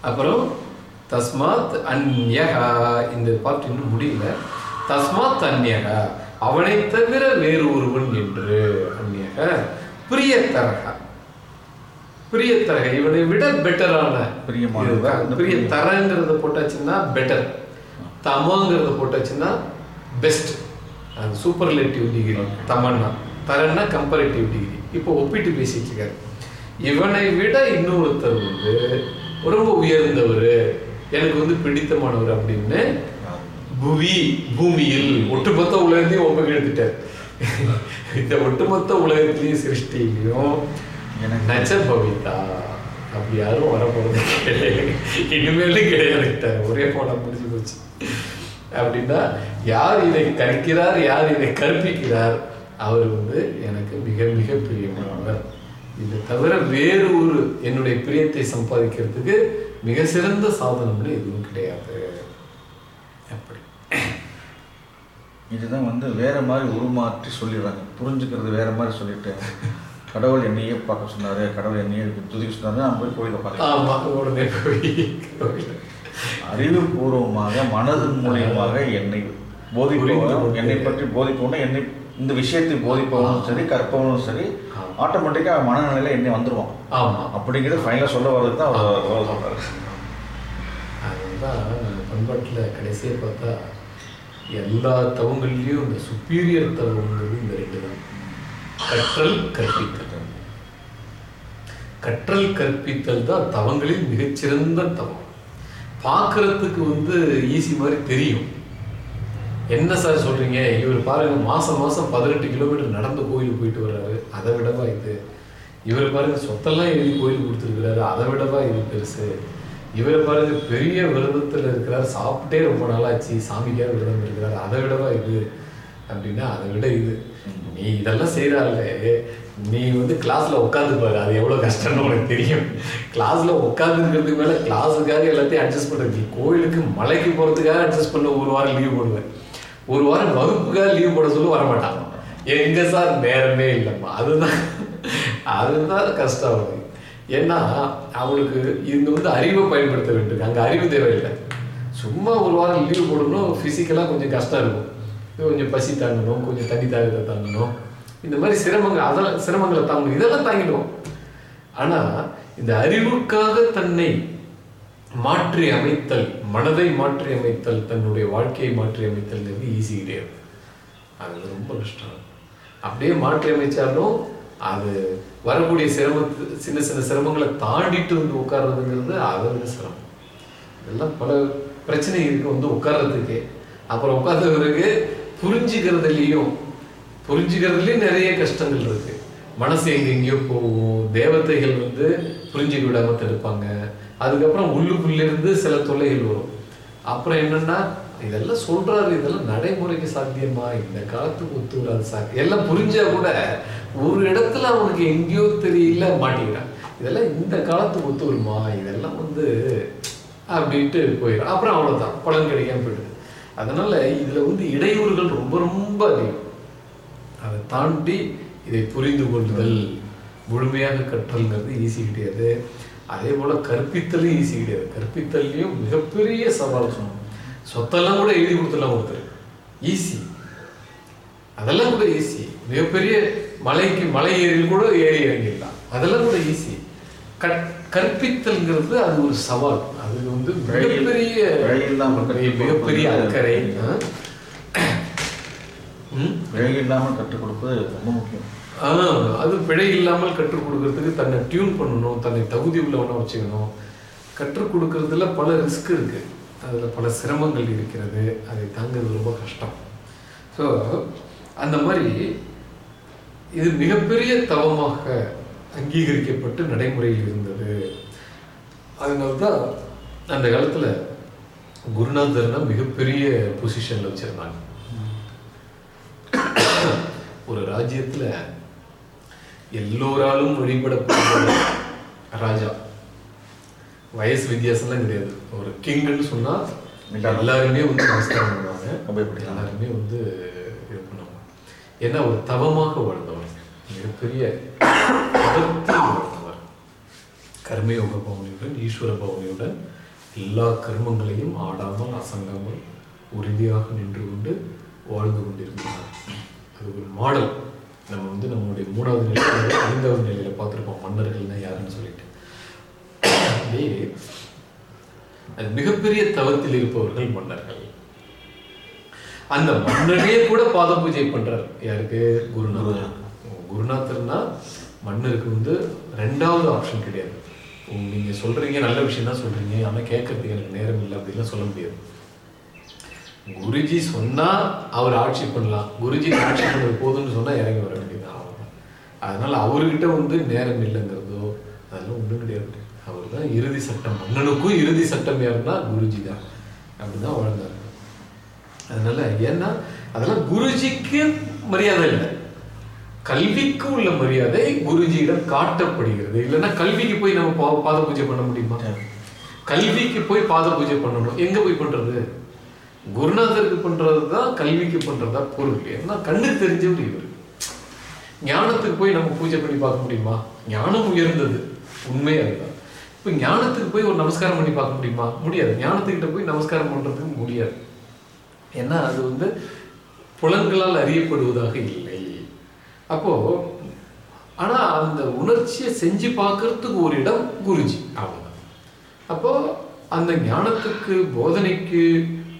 அப்புறம் தஸ்மாத் அந்யகா இந்த பாட்டு இன்னும் முடியல. தஸ்மாத் அந்யகா அவனை தவிர வேறு ஒருவன் என்று அந்யக பிரியத்தரக. பிரியத்தரக. இவனை விட பெட்டரான பிரியமானவன். பிரிய தரங்கிறத போட்டாச்சுன்னா பெட்டர் தமங்கிறத போட்டாச்சுன்னா பெஸ்ட் அது சூப்பர்லேட்டிவ் டிகிரி தமன்னா. தரன்னா கம்பேரிட்டிவ் டிகிரி இப்போ ஒப்பிட்டு பேசிட்டு இருக்காரு இவனை விட இன்னொருத்தர் வந்து ரொம்ப உயர்ந்தவர் எனக்கு வந்து பிடித்தமானவர் அப்படின்னு புவி பூமியில் ஒட்டுமொத்த உலகத்தையும் ஒப்பங்க எடுத்துட்டார் இந்த ஒட்டுமொத்த உலகத்திலையும் சிருஷ்டிலையும் எனக்கு நச்ச பவிதா அப்படி யாரும் வரப்போறது கிடையாது. இனிமேலும் கிடையாது. ஒரே போன முடிஞ்சு போச்சு. அப்படின்னா யார் இதை கற்கிறார் யார் இதை கற்பிக்கிறார் அவர் வந்து எனக்கு மிக மிக பிரியமானவர். இதை தவிர வேறு ஒரு என்னுடைய பிரியத்தை சம்பாதிக்கிறதுக்கு மிக சிறந்த சாதனம்னு எதுவும் கிடையாது. அப்படி. இதுதான் வந்து வேற மாதிரி உருமாற்றி சொல்லிடுறாங்க. புரிஞ்சுக்கிறது வேற மாதிரி சொல்லிட்டு. கடவுள் என்னையே பார்க்க சொன்னாரு கடவுள் என்னையே துதிக்க சொன்னாரு நான் போய் கோயிலை பார்க்கலாம். அறிவுபூர்வமாக மனதின் மூலியமாக என்னை கொண்டு. என்னை பற்றி போதிப்பவனும் என்னை இந்த விஷயத்தை போதிப்பவனும் சரி கற்பவனும் சரி. ஆட்டோமேட்டிக்காக மனநிலையில என்னை வந்துருவான் ஆமா அப்படிங்கிறது ஃபைனலாக சொல்ல வர்றது தான் அவர் சொல்றாரு அதுதான் பண்பாட்டில் கடைசியாக பார்த்தா எல்லா தவங்கள்லையும் இந்த சுப்பீரியர் தவங்கிறது இந்த ரெண்டு தான் கற்றல் கற்பித்தல். கற்றல் கற்பித்தல் தான் தவங்களில் மிகச்சிறந்த தவம். பார்க்கறதுக்கு வந்து ஈஸி மாதிரி தெரியும். என்ன சார் சொல்றீங்க? இவர் பாருங்க மாசம் மாசம் பதினெட்டு கிலோமீட்டர் நடந்து கோயில் போயிட்டு வர்றாரு. அதை விடவா இது? இவர் பாருங்க சொத்தெல்லாம் எழுதி கோயில் கொடுத்துருக்கிறாரு. அதை விடவா இது பெருசு? இவரை பாருங்க பெரிய விரதத்துல இருக்கிறார். சாப்பிட்டே ரொம்ப நாளாச்சு. சாமிக்காக விரதம் இருக்கிறார். அதை விடவா இது? அப்படின்னா அதை விட இது. நீ இதெல்லாம் செய்கிறாளே நீ வந்து கிளாஸில் உட்காந்து பாரு. அது எவ்வளோ கஷ்டம்னு உனக்கு தெரியும். கிளாஸில் உட்காந்துருக்கிறதுக்கு மேலே கிளாஸுக்காக எல்லாத்தையும் அட்ஜஸ்ட் பண்ணுறது நீ கோயிலுக்கு மலைக்கு போகிறதுக்காக அட்ஜஸ்ட் பண்ண ஒரு வாரம் லீவ் போடுவேன். ஒரு வாரம் வகுப்புக்காக லீவ் போட சொல்லி வரமாட்டான். எங்கே சார்? நேரமே இல்லைம்மா. அதுதான். அதுதான் கஷ்டம் அவனுக்கு. ஏன்னா அவளுக்கு இது வந்து அறிவை பயன்படுத்த வேண்டும். அங்கே அறிவு தேவையில்லை. சும்மா ஒரு வாரம் லீவ் போடணும் ஃபிசிக்கலாக கொஞ்சம் கஷ்டம் இருக்கும். கொஞ்சம் பசி தாங்கணும் கொஞ்சம் தண்ணி தாகத்தை தாங்கணும். இந்த மாதிரி சிரமங்கள் அதெல்லாம் சிரமங்களை தாங்கணும். இதெல்லாம் தாங்கிடுவோம். ஆனா இந்த அறிவுக்காக தன்னை மாற்றி அமைத்தல் மனதை மாற்றி அமைத்தல் தன்னுடைய வாழ்க்கையை மாற்றி அமைத்தல்ங்கிறது ஈஸி கிடையாது. அது ரொம்ப கஷ்டம். அப்படியே மாற்றி அமைச்சாலும் அது வரக்கூடிய சிரமத்து சின்ன சின்ன சிரமங்களை தாண்டிட்டு வந்து உட்கார்றதுங்கிறது அதை விட சிரமம். இதெல்லாம் பல பிரச்சனை இருக்கு வந்து உட்கார்றதுக்கு அப்புறம் உட்கார்ந்த பிறகு புரிஞ்சுக்கிறதுலையும் புரிஞ்சுக்கிறதுலேயும் நிறைய கஷ்டங்கள் இருக்கு. மனசு எங்கெங்கேயோ போகும். தேவதைகள் வந்து புரிஞ்சுக்க விடாம தடுப்பாங்க. அதுக்கப்புறம் உள்ளுக்குள்ளிருந்து சில தொல்லைகள் வரும். அப்புறம் என்னன்னா இதெல்லாம் சொல்றாரு இதெல்லாம் நடைமுறைக்கு சாத்தியமா? இந்த காலத்துக்கு ஒத்து வராது சார் எல்லாம் புரிஞ்சா கூட ஒரு இடத்துல அவனுக்கு எங்கேயோ தெரியல மாட்டிக்கிறான். இதெல்லாம் இந்த காலத்துக்கு ஒத்து வருமா? இதெல்லாம் வந்து அப்படின்ட்டு போயிடும். அப்புறம் அவ்வளோதான் பழம் கிடைக்காம போயிடுது. அதனால் இதில் வந்து இடையூறுகள் ரொம்ப ரொம்ப அதிகம். அதை தாண்டி இதை புரிந்து கொள்ளுதல் முழுமையாக கற்றல்ங்கிறது ஈஸி கிடையாது. அதே போல் கற்பித்தலும் ஈஸி கிடையாது. கற்பித்தல்லையும் மிகப்பெரிய சவால் சொன்னோம் சொத்தெல்லாம் கூட எழுதி கொடுத்துடலாம் ஒருத்தர். ஈஸி அதெல்லாம் கூட ஈஸி மிகப்பெரிய மலைக்கு மலை ஏறியில் கூட ஏறி இறங்கிடலாம். அதெல்லாம் கூட ஈஸி கற்பித்தல்ங்கிறது அது ஒரு சவால். வந்து மிகப்பெரிய மிகப்பெரிய அக்கறை? பிழை இல்லாமல் கற்றுக் கொடுப்பது ரொம்ப முக்கியம். ஆ, அது பிழை இல்லாமல் கற்றுக் கொடுக்கறதுக்கு தன்னை டியூன் பண்ணணும் தன்னை தகுதி உள்ளவனா வச்சுக்கணும். கற்றுக் கொடுக்கறதுல பல ரிஸ்க் இருக்கு. அதுல பல சிரமங்கள் இருக்கிறது. அதை தாங்கிறது ரொம்ப கஷ்டம். ஸோ அந்த மாதிரி இது மிகப்பெரிய தவமாக அங்கீகரிக்கப்பட்டு நடைமுறையில் இருந்தது. அதனால்தான் அந்த காலத்துல குருநாதர்னா மிகப்பெரிய பொசிஷன்ல வச்சிருந்தாங்க. ஒரு ராஜ்யத்துல எல்லோராலும் வழிபடப்படுற ராஜா. வயசு வித்தியாசம்லாம் கிடையாது. ஒரு கிங்னு சொன்னா எல்லாருமே வந்து நமஸ்காரம் பண்ணுவாங்க. எல்லாருமே வந்து இது பண்ணுவாங்க. ஏன்னா ஒரு தவமாக வாழ்ந்தவர். மிகப்பெரிய வாழ்ந்தவர். கர்மயோக பவனியுடன் ஈஸ்வர பவனியுடன் எல்லா கர்மங்களையும் ஆடாமல் அசங்காமல் உறுதியாக நின்று கொண்டு வாழ்ந்து கொண்டிருந்தார் அது ஒரு மாடல். நம்ம வந்து நம்மளுடைய மூணாவது நிலையில ஐந்தாவது நிலையில பார்த்துருப்போம் மன்னர்கள்னா யாருன்னு சொல்லிட்டு. அப்படியே அது மிகப்பெரிய தவத்தில் இருப்பவர்கள் மன்னர்கள். அந்த மன்னரே கூட பாத பூஜை பண்றார். யாருக்கு? குருநாதர். குருநாதர்னா மன்னருக்கு வந்து ரெண்டாவது ஆப்ஷன் கிடையாது. நீங்கள் நீங்க சொல்றீங்க நல்ல விஷயம் தான் சொல்றீங்க. ஆனால் கேட்கறதுக்கு எனக்கு நேரம் இல்லை அப்படின்லாம் சொல்ல முடியாது. குருஜி சொன்னால் அவர் ஆட்சி பண்ணலாம். குருஜி ஆட்சி பண்ண போதும்னு சொன்னால் இறங்கி வர வேண்டியது அவ்வளவுதான். அதனால அவர்கிட்ட வந்து நேரம் இல்லைங்கிறதோ அதெல்லாம் ஒன்றும் கிடையாது. அவர் தான் இறுதி சட்டம். மன்னனுக்கும் இறுதி சட்டம் யாருன்னா குருஜி தான். அப்படி தான் வாழ்ந்தார். அதனால ஏன்னா அதெல்லாம் குருஜிக்கு மரியாதை இல்லை. கல்விக்கு உள்ள மரியாதை குருஜியிடம் காட்டப்படுகிறது. இல்லைன்னா கல்விக்கு போய் நம்ம பாத பூஜை பண்ண முடியுமா? கல்விக்கு போய் பாத பூஜை பண்ணணும். எங்க போய் பண்றது? குருநாதருக்கு பண்றது தான் கல்விக்கு பண்றதா பொருள். ஏன்னா கண்ணுக்கு தெரிஞ்சவர் இவர். ஞானத்துக்கு போய் நம்ம பூஜை பண்ணி பார்க்க முடியுமா? ஞானம் உயர்ந்தது. உண்மை அதுதான். இப்போ ஞானத்துக்கு போய் ஒரு நமஸ்காரம் பண்ணி பார்க்க முடியுமா? முடியாது. ஞானத்துக்கிட்ட போய் நமஸ்காரம் பண்றதுக்கு முடியாது. ஏன்னா அது வந்து புலன்களால் அறியப்படுவதாக இல்லை. அப்போ ஆனா அந்த உணர்ச்சியை செஞ்சு பார்க்கறதுக்கு ஒரு இடம் குருஜி. அவ்வளவுதான். அப்போ அந்த ஞானத்துக்கு போதனைக்கு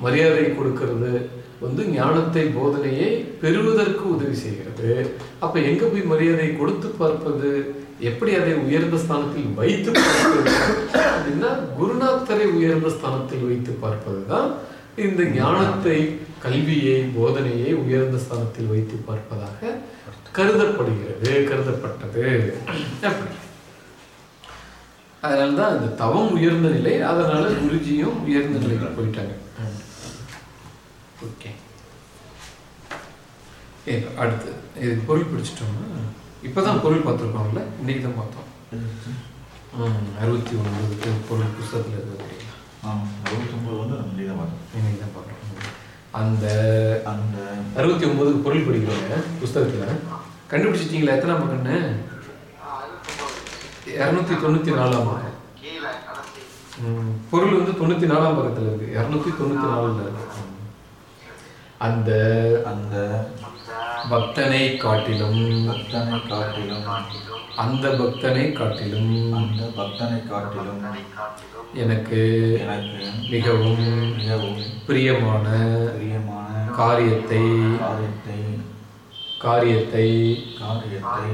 மரியாதை கொடுக்கிறது வந்து ஞானத்தை போதனையை பெறுவதற்கு உதவி செய்கிறது. அப்ப எங்க போய் மரியாதை கொடுத்து பார்ப்பது? எப்படி அதை உயர்ந்த ஸ்தானத்தில் வைத்து பார்ப்பது? அப்படின்னா குருநாதரை உயர்ந்த ஸ்தானத்தில் வைத்து பார்ப்பதுதான் இந்த ஞானத்தை கல்வியை போதனையை உயர்ந்த ஸ்தானத்தில் வைத்து பார்ப்பதாக கருதப்படுகிறது கருதப்பட்டது. அப்படி. அதனால தான் இந்த தவம் உயர்ந்த நிலை அதனால குருஜியும் உயர்ந்த நிலைக்கு போயிட்டாங்க. ஓகே. அடுத்து இது பொருள் பிடிச்சிட்டோம்னா இப்போதான் பொருள் பார்த்துருக்கோம்ல இன்னைக்கு தான் பார்த்தோம் அறுபத்தி ஒன்பது பொருள் புஸ்தகத்தில் இருக்கு ஆமாம் அறுபத்தொம்பது வந்து நம்ம தான் பார்த்தோம். இன்னைக்கு தான் பார்க்குறோம் அந்த அந்த அறுபத்தி ஒன்பதுக்கு பொருள் படிக்கிறோங்க புஸ்தகத்தில் கண்டுபிடிச்சிட்டீங்களா? எத்தனாம் பக்கம்னு இரநூத்தி தொண்ணூற்றி நாலாம் பக்கம் பொருள் வந்து தொண்ணூற்றி நாலாம் பக்கத்தில் இருக்கு. இரநூத்தி தொண்ணூற்றி நாலில் இருக்கு. அந்த அந்த பக்தனை காட்டிலும் பக்தனை காட்டிலும் அந்த பக்தனை காட்டிலும் அந்த பக்தனை காட்டிலும் எனக்கு எனக்கு மிகவும் மிகவும் பிரியமான பிரியமான காரியத்தை காரியத்தை காரியத்தை காரியத்தை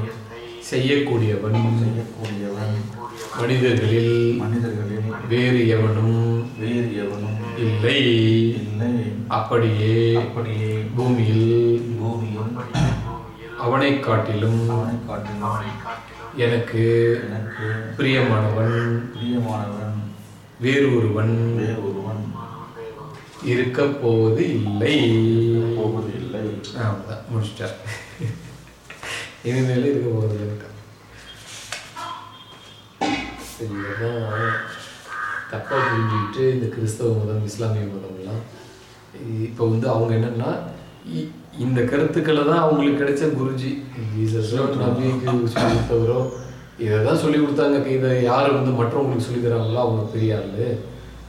செய்யக்கூடியவன் செய்யக்கூடியவன் மனிதர்களில் மனிதர்களில் வேறு எவனும் வேறு எவனும் இல்லை. இல்லை. அப்படியே அப்படியே பூமியில் பூமியில் அவனை காட்டிலும் அவனை காட்டிலும் எனக்கு எனக்கு பிரியமானவன் பிரியமானவன் வேறு ஒருவன் வேறு ஒருவன் இருக்க போவது இல்லை போவது இல்லை அவ்வளோதான் முடிச்சிட்டார். இனிமேல் இருக்க போகிறது இருக்கா தப்பாக புரிஞ்சுக்கிட்டு இந்த கிறிஸ்தவ மதம் இஸ்லாமிய மதம்லாம் இப்போ வந்து அவங்க என்னன்னா இந்த கருத்துக்களை தான் அவங்களுக்கு கிடைச்ச குருஜி. ஜீசஸோ நபிக்கு சொல்லி கொடுத்தவரோ. இதை தான் சொல்லி கொடுத்தாங்க. இதை யார் வந்து மற்றவங்களுக்கு சொல்லி தராங்களோ அவங்க பெரிய ஆளு.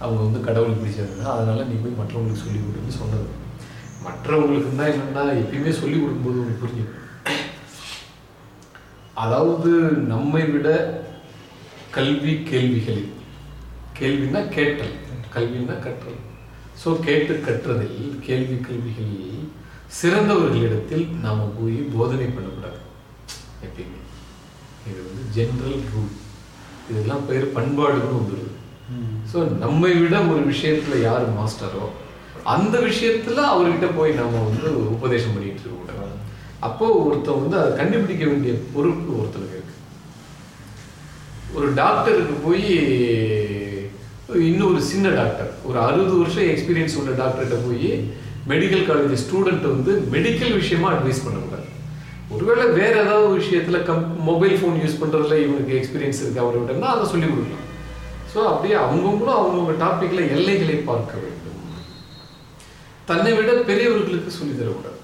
அவங்க வந்து கடவுளுக்கு பிடிச்சவங்க அதனால் நீ போய் மற்றவங்களுக்கு சொல்லி கொடுன்னு சொன்னது. மற்றவங்களுக்கு தான் என்னென்னா எப்பயுமே சொல்லி கொடுக்கும்போது உங்களுக்கு புரியும் அதாவது நம்மை விட கல்வி கேள்விகளில் கேள்வின்னா கேட்டல் கல்வின்னா கற்றல். ஸோ கேட்டு கற்றதில் கேள்வி கல்விகளில் சிறந்தவர்களிடத்தில் நாம் போய் போதனை பண்ணக்கூடாது. எப்பயுமே. இது வந்து ஜென்ரல் ரூல் இதெல்லாம் பேர் பண்பாடுன்னு வந்துடுது ஸோ நம்மை விட ஒரு விஷயத்துல யார் மாஸ்டரோ அந்த விஷயத்துல அவர்கிட்ட போய் நாம வந்து உபதேசம் பண்ணிட்டு இருக்க கூடாது. அப்போ ஒருத்தன் வந்து அதை கண்டுபிடிக்க வேண்டிய பொறுப்பு ஒருத்தனுக்கு இருக்கு. ஒரு டாக்டருக்கு போய் இன்னொரு சின்ன டாக்டர் ஒரு அறுபது வருஷம் எக்ஸ்பீரியன்ஸ் உள்ள டாக்டர்கிட்ட போய் மெடிக்கல் காலேஜ் ஸ்டூடெண்ட் வந்து மெடிக்கல் விஷயமா அட்வைஸ் பண்ணக்கூடாது ஒருவேளை வேற ஏதாவது ஒரு விஷயத்துல கம் மொபைல் ஃபோன் யூஸ் பண்றதுல இவனுக்கு எக்ஸ்பீரியன்ஸ் இருக்கு அவர்கிட்டனா அதை சொல்லி கொடுக்கலாம். ஸோ அப்படியே அவங்கவுங்களும் அவங்கவுங்க டாப்பிக்கில் எல்லைகளை பார்க்க வேண்டும். தன்னை விட பெரியவர்களுக்கு சொல்லித்தரக்கூடாது.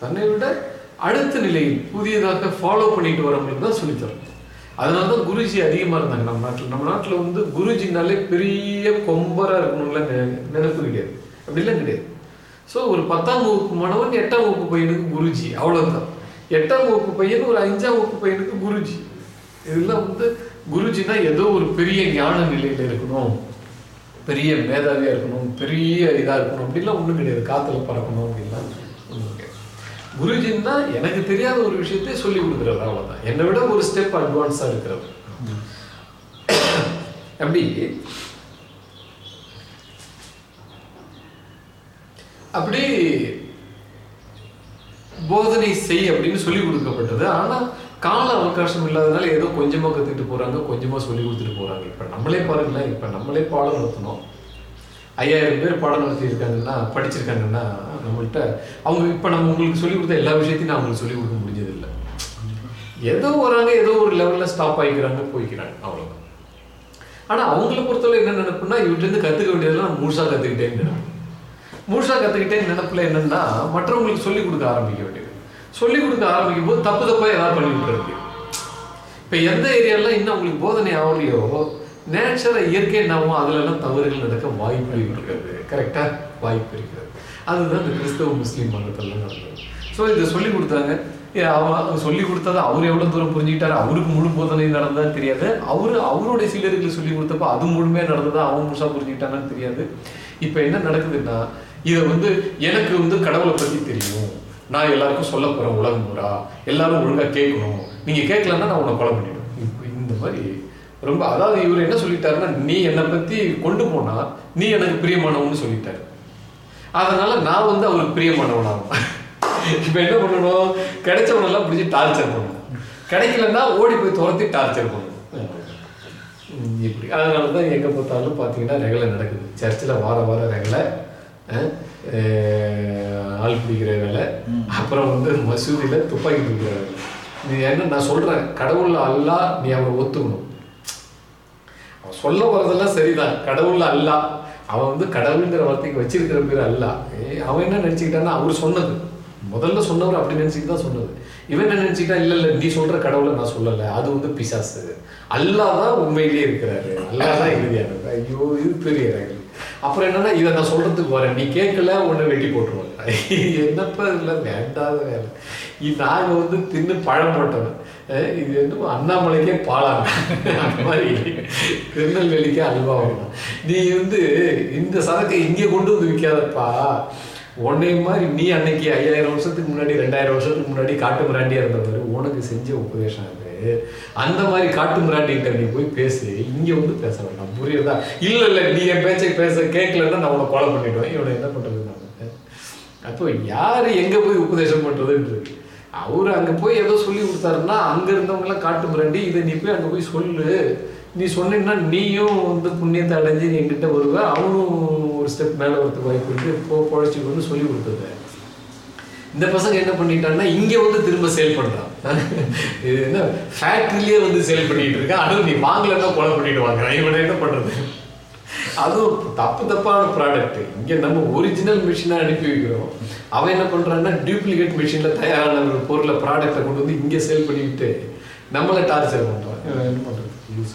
தன்னை விட அடுத்த நிலையில் புதியதாக ஃபாலோ பண்ணிட்டு வரவங்களுக்கு தான் சொல்லித்தரும் அதனால தான் குருஜி அதிகமாக இருந்தாங்க. நம்ம நாட்டில் நம்ம நாட்டில் வந்து குருஜினாலே பெரிய கொம்பராக இருக்கணும்லாம் நெ- நினைப்பு கிடையாது. அப்படிலாம் கிடையாது. ஸோ ஒரு பத்தாம் வகுப்பு மாணவன் எட்டாம் வகுப்பு பையனுக்கு குருஜி. அவ்வளோதான் எட்டாம் வகுப்பு பையன் ஒரு அஞ்சாம் வகுப்பு பையனுக்கு குருஜி. இதெல்லாம் வந்து குருஜினா ஏதோ ஒரு பெரிய ஞான நிலையில இருக்கணும். பெரிய மேதாவியா இருக்கணும் பெரிய இதா இருக்கணும் அப்படிலாம் ஒண்ணும் கிடையாது. காத்துல பறக்கணும் அப்படின்லாம் ஒண்ணும் கிடையாது. குருஜின்னா எனக்கு தெரியாத ஒரு விஷயத்தை சொல்லி கொடுக்குறது அவ்வளவுதான். என்னை விட ஒரு ஸ்டெப் அட்வான்ஸா இருக்கிறது அப்படி. அப்படி போதனை செய் அப்படின்னு சொல்லி கொடுக்கப்பட்டது. ஆனா கால அவகாசம் இல்லாதனால ஏதோ கொஞ்சமாக கற்றுக்கிட்டு போகிறாங்க கொஞ்சமாக சொல்லி கொடுத்துட்டு போகிறாங்க இப்போ நம்மளே பாருங்களேன் இப்போ நம்மளே பாடம் நடத்தணும். ஐயாயிரம் பேர் பாடம் நடத்தியிருக்காங்கன்னா படிச்சிருக்காங்கன்னா நம்மள்கிட்ட அவங்க இப்போ நம்ம உங்களுக்கு சொல்லி கொடுத்த எல்லா விஷயத்தையும் நான் அவங்களுக்கு சொல்லிக் கொடுக்க முடிஞ்சது இல்லை ஏதோ வராங்க ஏதோ ஒரு லெவலில் ஸ்டாப் ஆகிக்கிறாங்க போய்க்கிறாங்க. அவ்வளோ ஆனால் அவங்கள பொறுத்தவரை என்ன நினைப்புன்னா இவர்கிட்ட இருந்து வேண்டியதெல்லாம் நான் முழுசாக கற்றுக்கிட்டேன்னு நினைப்பேன். முழுசாக கற்றுக்கிட்டேன்னு நினப்பில் என்னென்னா மற்றவங்களுக்கு சொல்லிக் கொடுக்க ஆரம்பிக்க வேண்டியது. சொல்லிக் கொடுக்க ஆரம்பிக்கும் போது தப்பு தப்பாக ஏதாவது பண்ணி விட்டுறது இப்போ எந்த ஏரியாலாம் இன்னும் உங்களுக்கு போதனை ஆகலையோ நேச்சுரலாக இயற்கை நாமும் அதுலலாம் தவறுகள் நடக்க வாய்ப்பு இருக்கிறது. கரெக்டாக வாய்ப்பு இருக்கிறது. அதுதான் இந்த கிறிஸ்தவ முஸ்லீம் மதத்தெல்லாம் நடந்தது. ஸோ இதை சொல்லி கொடுத்தாங்க. அவன் சொல்லி கொடுத்தது அவர் எவ்வளோ தூரம் புரிஞ்சுக்கிட்டாரு? அவருக்கு முழு போதனை நடந்ததா தெரியாது. அவர் அவருடைய சிலருக்கு சொல்லி கொடுத்தப்ப அது முழுமையாக நடந்ததா அவன் முழுசாக புரிஞ்சுக்கிட்டானான்னு தெரியாது. இப்போ என்ன நடக்குதுன்னா இதை வந்து எனக்கு வந்து கடவுளை பற்றி தெரியும். நான் எல்லாருக்கும் சொல்ல போகிறேன் உலகம் பூரா எல்லாரும் ஒழுங்காக கேட்கணும். நீங்கள் கேட்கலன்னா நான் உன்னை கொலை பண்ணிடுவேன். இப்போ இந்த மாதிரி ரொம்ப அதாவது இவர் என்ன சொல்லிட்டாருன்னா நீ என்னை பற்றி கொண்டு போனா நீ எனக்கு பிரியமானவன்னு சொல்லிட்டாரு. அதனால நான் வந்து அவருக்கு பிரியமானவனாகும் இப்போ என்ன பண்ணணும்? கிடைச்சவனெல்லாம் பிடிச்சி டார்ச்சர் பண்ணணும். கிடைக்கலன்னா ஓடி போய் துரத்தி டார்ச்சர் பண்ணணும். இப்படி. அதனால தான் எங்கே பார்த்தாலும் பார்த்தீங்கன்னா ரெகலை நடக்குது. சர்ச்சில் வார வார ரெகலை. ஆள் பிடிக்கிற வேலை. அப்புறம் வந்து மசூதியில் துப்பாக்கி பிடிக்கிற வேலை. நீ என்ன நான் சொல்கிறேன் கடவுள் அல்லா நீ அவரை ஒத்துக்கணும். அவன் சொல்ல வரதெல்லாம் சரிதான். கடவுள் அல்ல. அவன் வந்து கடவுளுங்கிற வார்த்தைக்கு வச்சிருக்கிற பேர் அல்ல. அவன் என்ன நினைச்சுக்கிட்டான்னா அவர் சொன்னது. முதல்ல சொன்னவர் அப்படி நினைச்சுட்டு தான் சொன்னது. இவன் என்ன நினைச்சுக்கிட்டா இல்ல இல்ல நீ சொல்ற கடவுளை நான் சொல்லல. அது வந்து பிசாசு. அல்லாஹ் தான் உண்மையிலேயே இருக்கிறாரு. அல்லாஹ் தான் இறுதியானது ஐயோ இது பெரிய அப்புறம் என்னன்னா இதை நான் சொல்றதுக்கு வரேன். நீ கேட்கல ஒன்று வெட்டி போட்டுருவாங்க என்னப்பா இல்லை வேண்டாத வேலை. இது நாங்க வந்து தின்னு பழம் போட்டவன். இது என்னமோ அண்ணாமலைக்கே பாலாங்க அந்த மாதிரி திருநெல்வேலிக்கே அல்வா வரணும் நீ வந்து இந்த சரக்கை இங்கே கொண்டு வந்து விற்காதப்பா. உன்னை மாதிரி நீ அன்னைக்கு ஐயாயிரம் வருஷத்துக்கு முன்னாடி ரெண்டாயிரம் வருஷத்துக்கு முன்னாடி காட்டு மிராண்டியா இருந்தவர் உனக்கு செஞ்ச உபதேசம் அது. அந்த மாதிரி காட்டு மிராண்டிகிட்ட நீ போய் பேசு. இங்க வந்து பேச புரியுதா? இல்ல இல்ல நீ என் பேச்சை பேச கேட்கலன்னா நான் உன்னை கொலை பண்ணிடுவேன். இவனை என்ன பண்றது நான்? அப்போ யாரு எங்க போய் உபதேசம் பண்றதுன்றது? அவரு அங்க போய் ஏதோ சொல்லி கொடுத்தாருன்னா அங்க இருந்தவங்களாம் காட்டு மிரண்டி இதை நீ போய் அங்க போய் சொல்லு. நீ சொன்னீங்கன்னா நீயும் வந்து புண்ணியத்தை அடைஞ்சு நீ என்கிட்ட வருவ. அவனும் ஒரு ஸ்டெப் மேல வரதுக்கு வாய்ப்பு இருக்கு. போ பொழைச்சிக்கணும்னு சொல்லி கொடுத்தது. இந்த பசங்க என்ன பண்ணிட்டான்னா இங்க வந்து திரும்ப சேல் பண்ணுறான் இது என்ன ஃபேக்டரியிலேயே வந்து சேல் பண்ணிட்டு இருக்கா. அதுவும் நீ வாங்கலன்னா கொலை பண்ணிட்டு வாங்க. இவனை என்ன பண்றது? அதுவும் தப்பு தப்பான ப்ராடக்ட் இங்க நம்ம ஒரிஜினல் மிஷினை அனுப்பி வைக்கிறோம். அவன் என்ன பண்றான்னா டூப்ளிகேட் மிஷின்ல தயாரான ஒரு பொருளை ப்ராடக்டை கொண்டு வந்து இங்க சேல் பண்ணிவிட்டு நம்மளை டார்ச்சர் இவன் என்ன பண்றது? யூஸ்